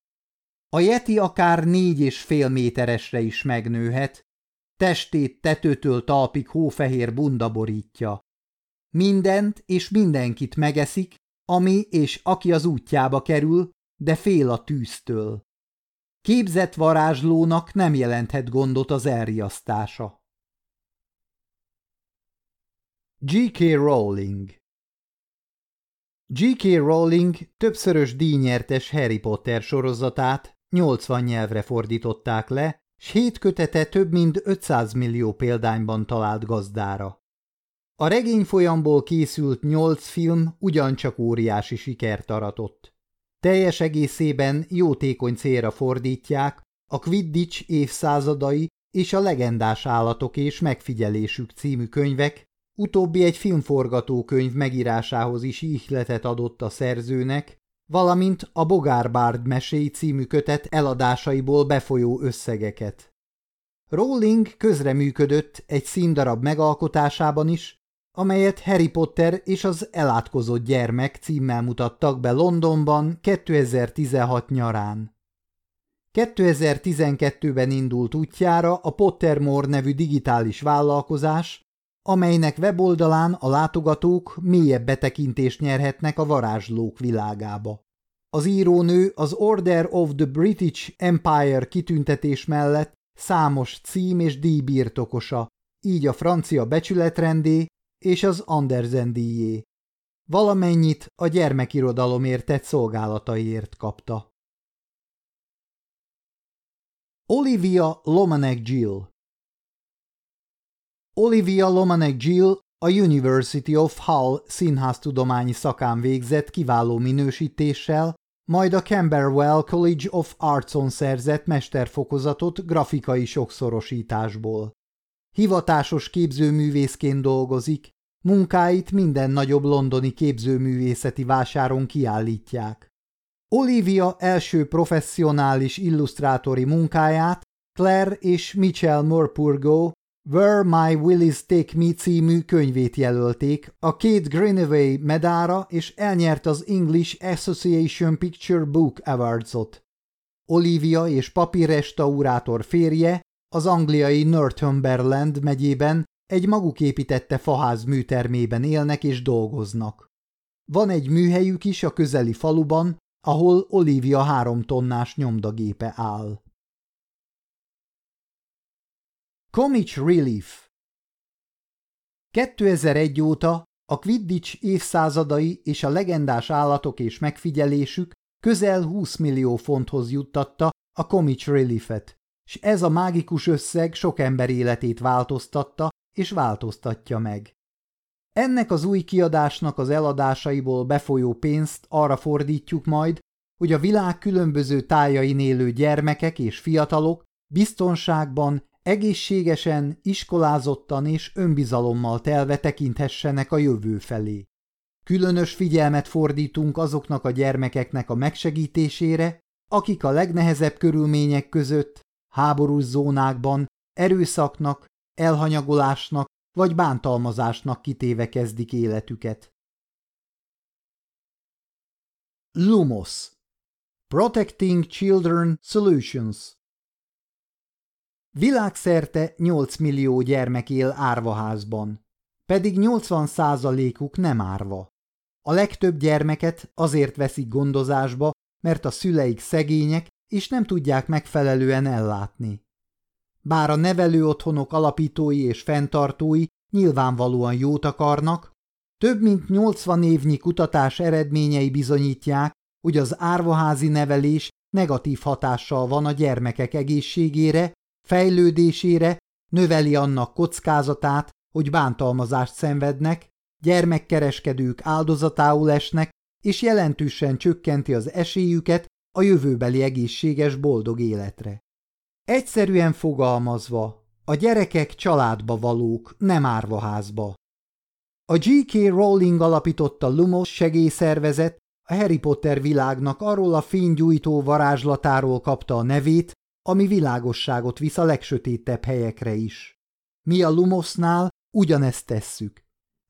A yeti akár négy és fél méteresre is megnőhet, testét tetőtől talpig hófehér bunda borítja. Mindent és mindenkit megeszik, ami és aki az útjába kerül, de fél a tűztől. Képzett varázslónak nem jelenthet gondot az elriasztása. G.K. Rowling G.K. Rowling többszörös díjnyertes Harry Potter sorozatát 80 nyelvre fordították le, s hét kötete több mint 500 millió példányban talált gazdára. A regény folyamból készült nyolc film ugyancsak óriási sikert aratott. Teljes egészében jótékony célra fordítják a Quidditch évszázadai és a legendás állatok és megfigyelésük című könyvek, utóbbi egy filmforgatókönyv megírásához is ihletet adott a szerzőnek, valamint a Bogárbárd meséi című kötet eladásaiból befolyó összegeket. Rowling közreműködött egy színdarab megalkotásában is, amelyet Harry Potter és az elátkozott gyermek címmel mutattak be Londonban 2016 nyarán. 2012-ben indult útjára a Pottermore nevű digitális vállalkozás, amelynek weboldalán a látogatók mélyebb betekintést nyerhetnek a varázslók világába. Az írónő az Order of the British Empire kitüntetés mellett számos cím és díj birtokosa, így a francia becsületrendé és az Andersen díjé. Valamennyit a gyermekirodalomért tett szolgálataiért kapta. Olivia Lomanek Gill Olivia Lomanek Gill a University of Hull színháztudományi szakán végzett kiváló minősítéssel, majd a Camberwell College of Arts-on szerzett mesterfokozatot grafikai sokszorosításból. Hivatásos képzőművészként dolgozik, munkáit minden nagyobb londoni képzőművészeti vásáron kiállítják. Olivia első professzionális illusztrátori munkáját Claire és Michel Morpurgo Where My Willis Take Me című könyvét jelölték a két Greenaway medára és elnyert az English Association Picture Book Awards-ot. Olivia és papírrestaurátor férje az angliai Northumberland megyében egy maguk építette faház műtermében élnek és dolgoznak. Van egy műhelyük is a közeli faluban, ahol Olivia három tonnás nyomdagépe áll. Comic Relief 2001 óta a Quidditch évszázadai és a legendás állatok és megfigyelésük közel 20 millió fonthoz juttatta a Comic Relief-et, és ez a mágikus összeg sok ember életét változtatta és változtatja meg. Ennek az új kiadásnak az eladásaiból befolyó pénzt arra fordítjuk majd, hogy a világ különböző tájain élő gyermekek és fiatalok biztonságban egészségesen, iskolázottan és önbizalommal telve tekinthessenek a jövő felé. Különös figyelmet fordítunk azoknak a gyermekeknek a megsegítésére, akik a legnehezebb körülmények között, háborús zónákban, erőszaknak, elhanyagolásnak vagy bántalmazásnak kitéve kezdik életüket. Lumos Protecting Children Solutions Világszerte 8 millió gyermek él árvaházban, pedig 80 százalékuk nem árva. A legtöbb gyermeket azért veszik gondozásba, mert a szüleik szegények és nem tudják megfelelően ellátni. Bár a nevelő otthonok alapítói és fenntartói nyilvánvalóan jót akarnak, több mint 80 évnyi kutatás eredményei bizonyítják, hogy az árvaházi nevelés negatív hatással van a gyermekek egészségére fejlődésére, növeli annak kockázatát, hogy bántalmazást szenvednek, gyermekkereskedők áldozatául esnek, és jelentősen csökkenti az esélyüket a jövőbeli egészséges boldog életre. Egyszerűen fogalmazva, a gyerekek családba valók, nem árvaházba. A G.K. Rowling alapította Lumos segélyszervezet a Harry Potter világnak arról a fénygyújtó varázslatáról kapta a nevét, ami világosságot visz a legsötétebb helyekre is. Mi a Lumosnál ugyanezt tesszük.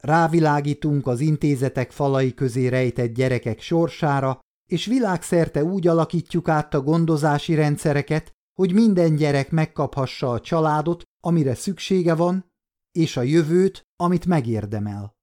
Rávilágítunk az intézetek falai közé rejtett gyerekek sorsára, és világszerte úgy alakítjuk át a gondozási rendszereket, hogy minden gyerek megkaphassa a családot, amire szüksége van, és a jövőt, amit megérdemel.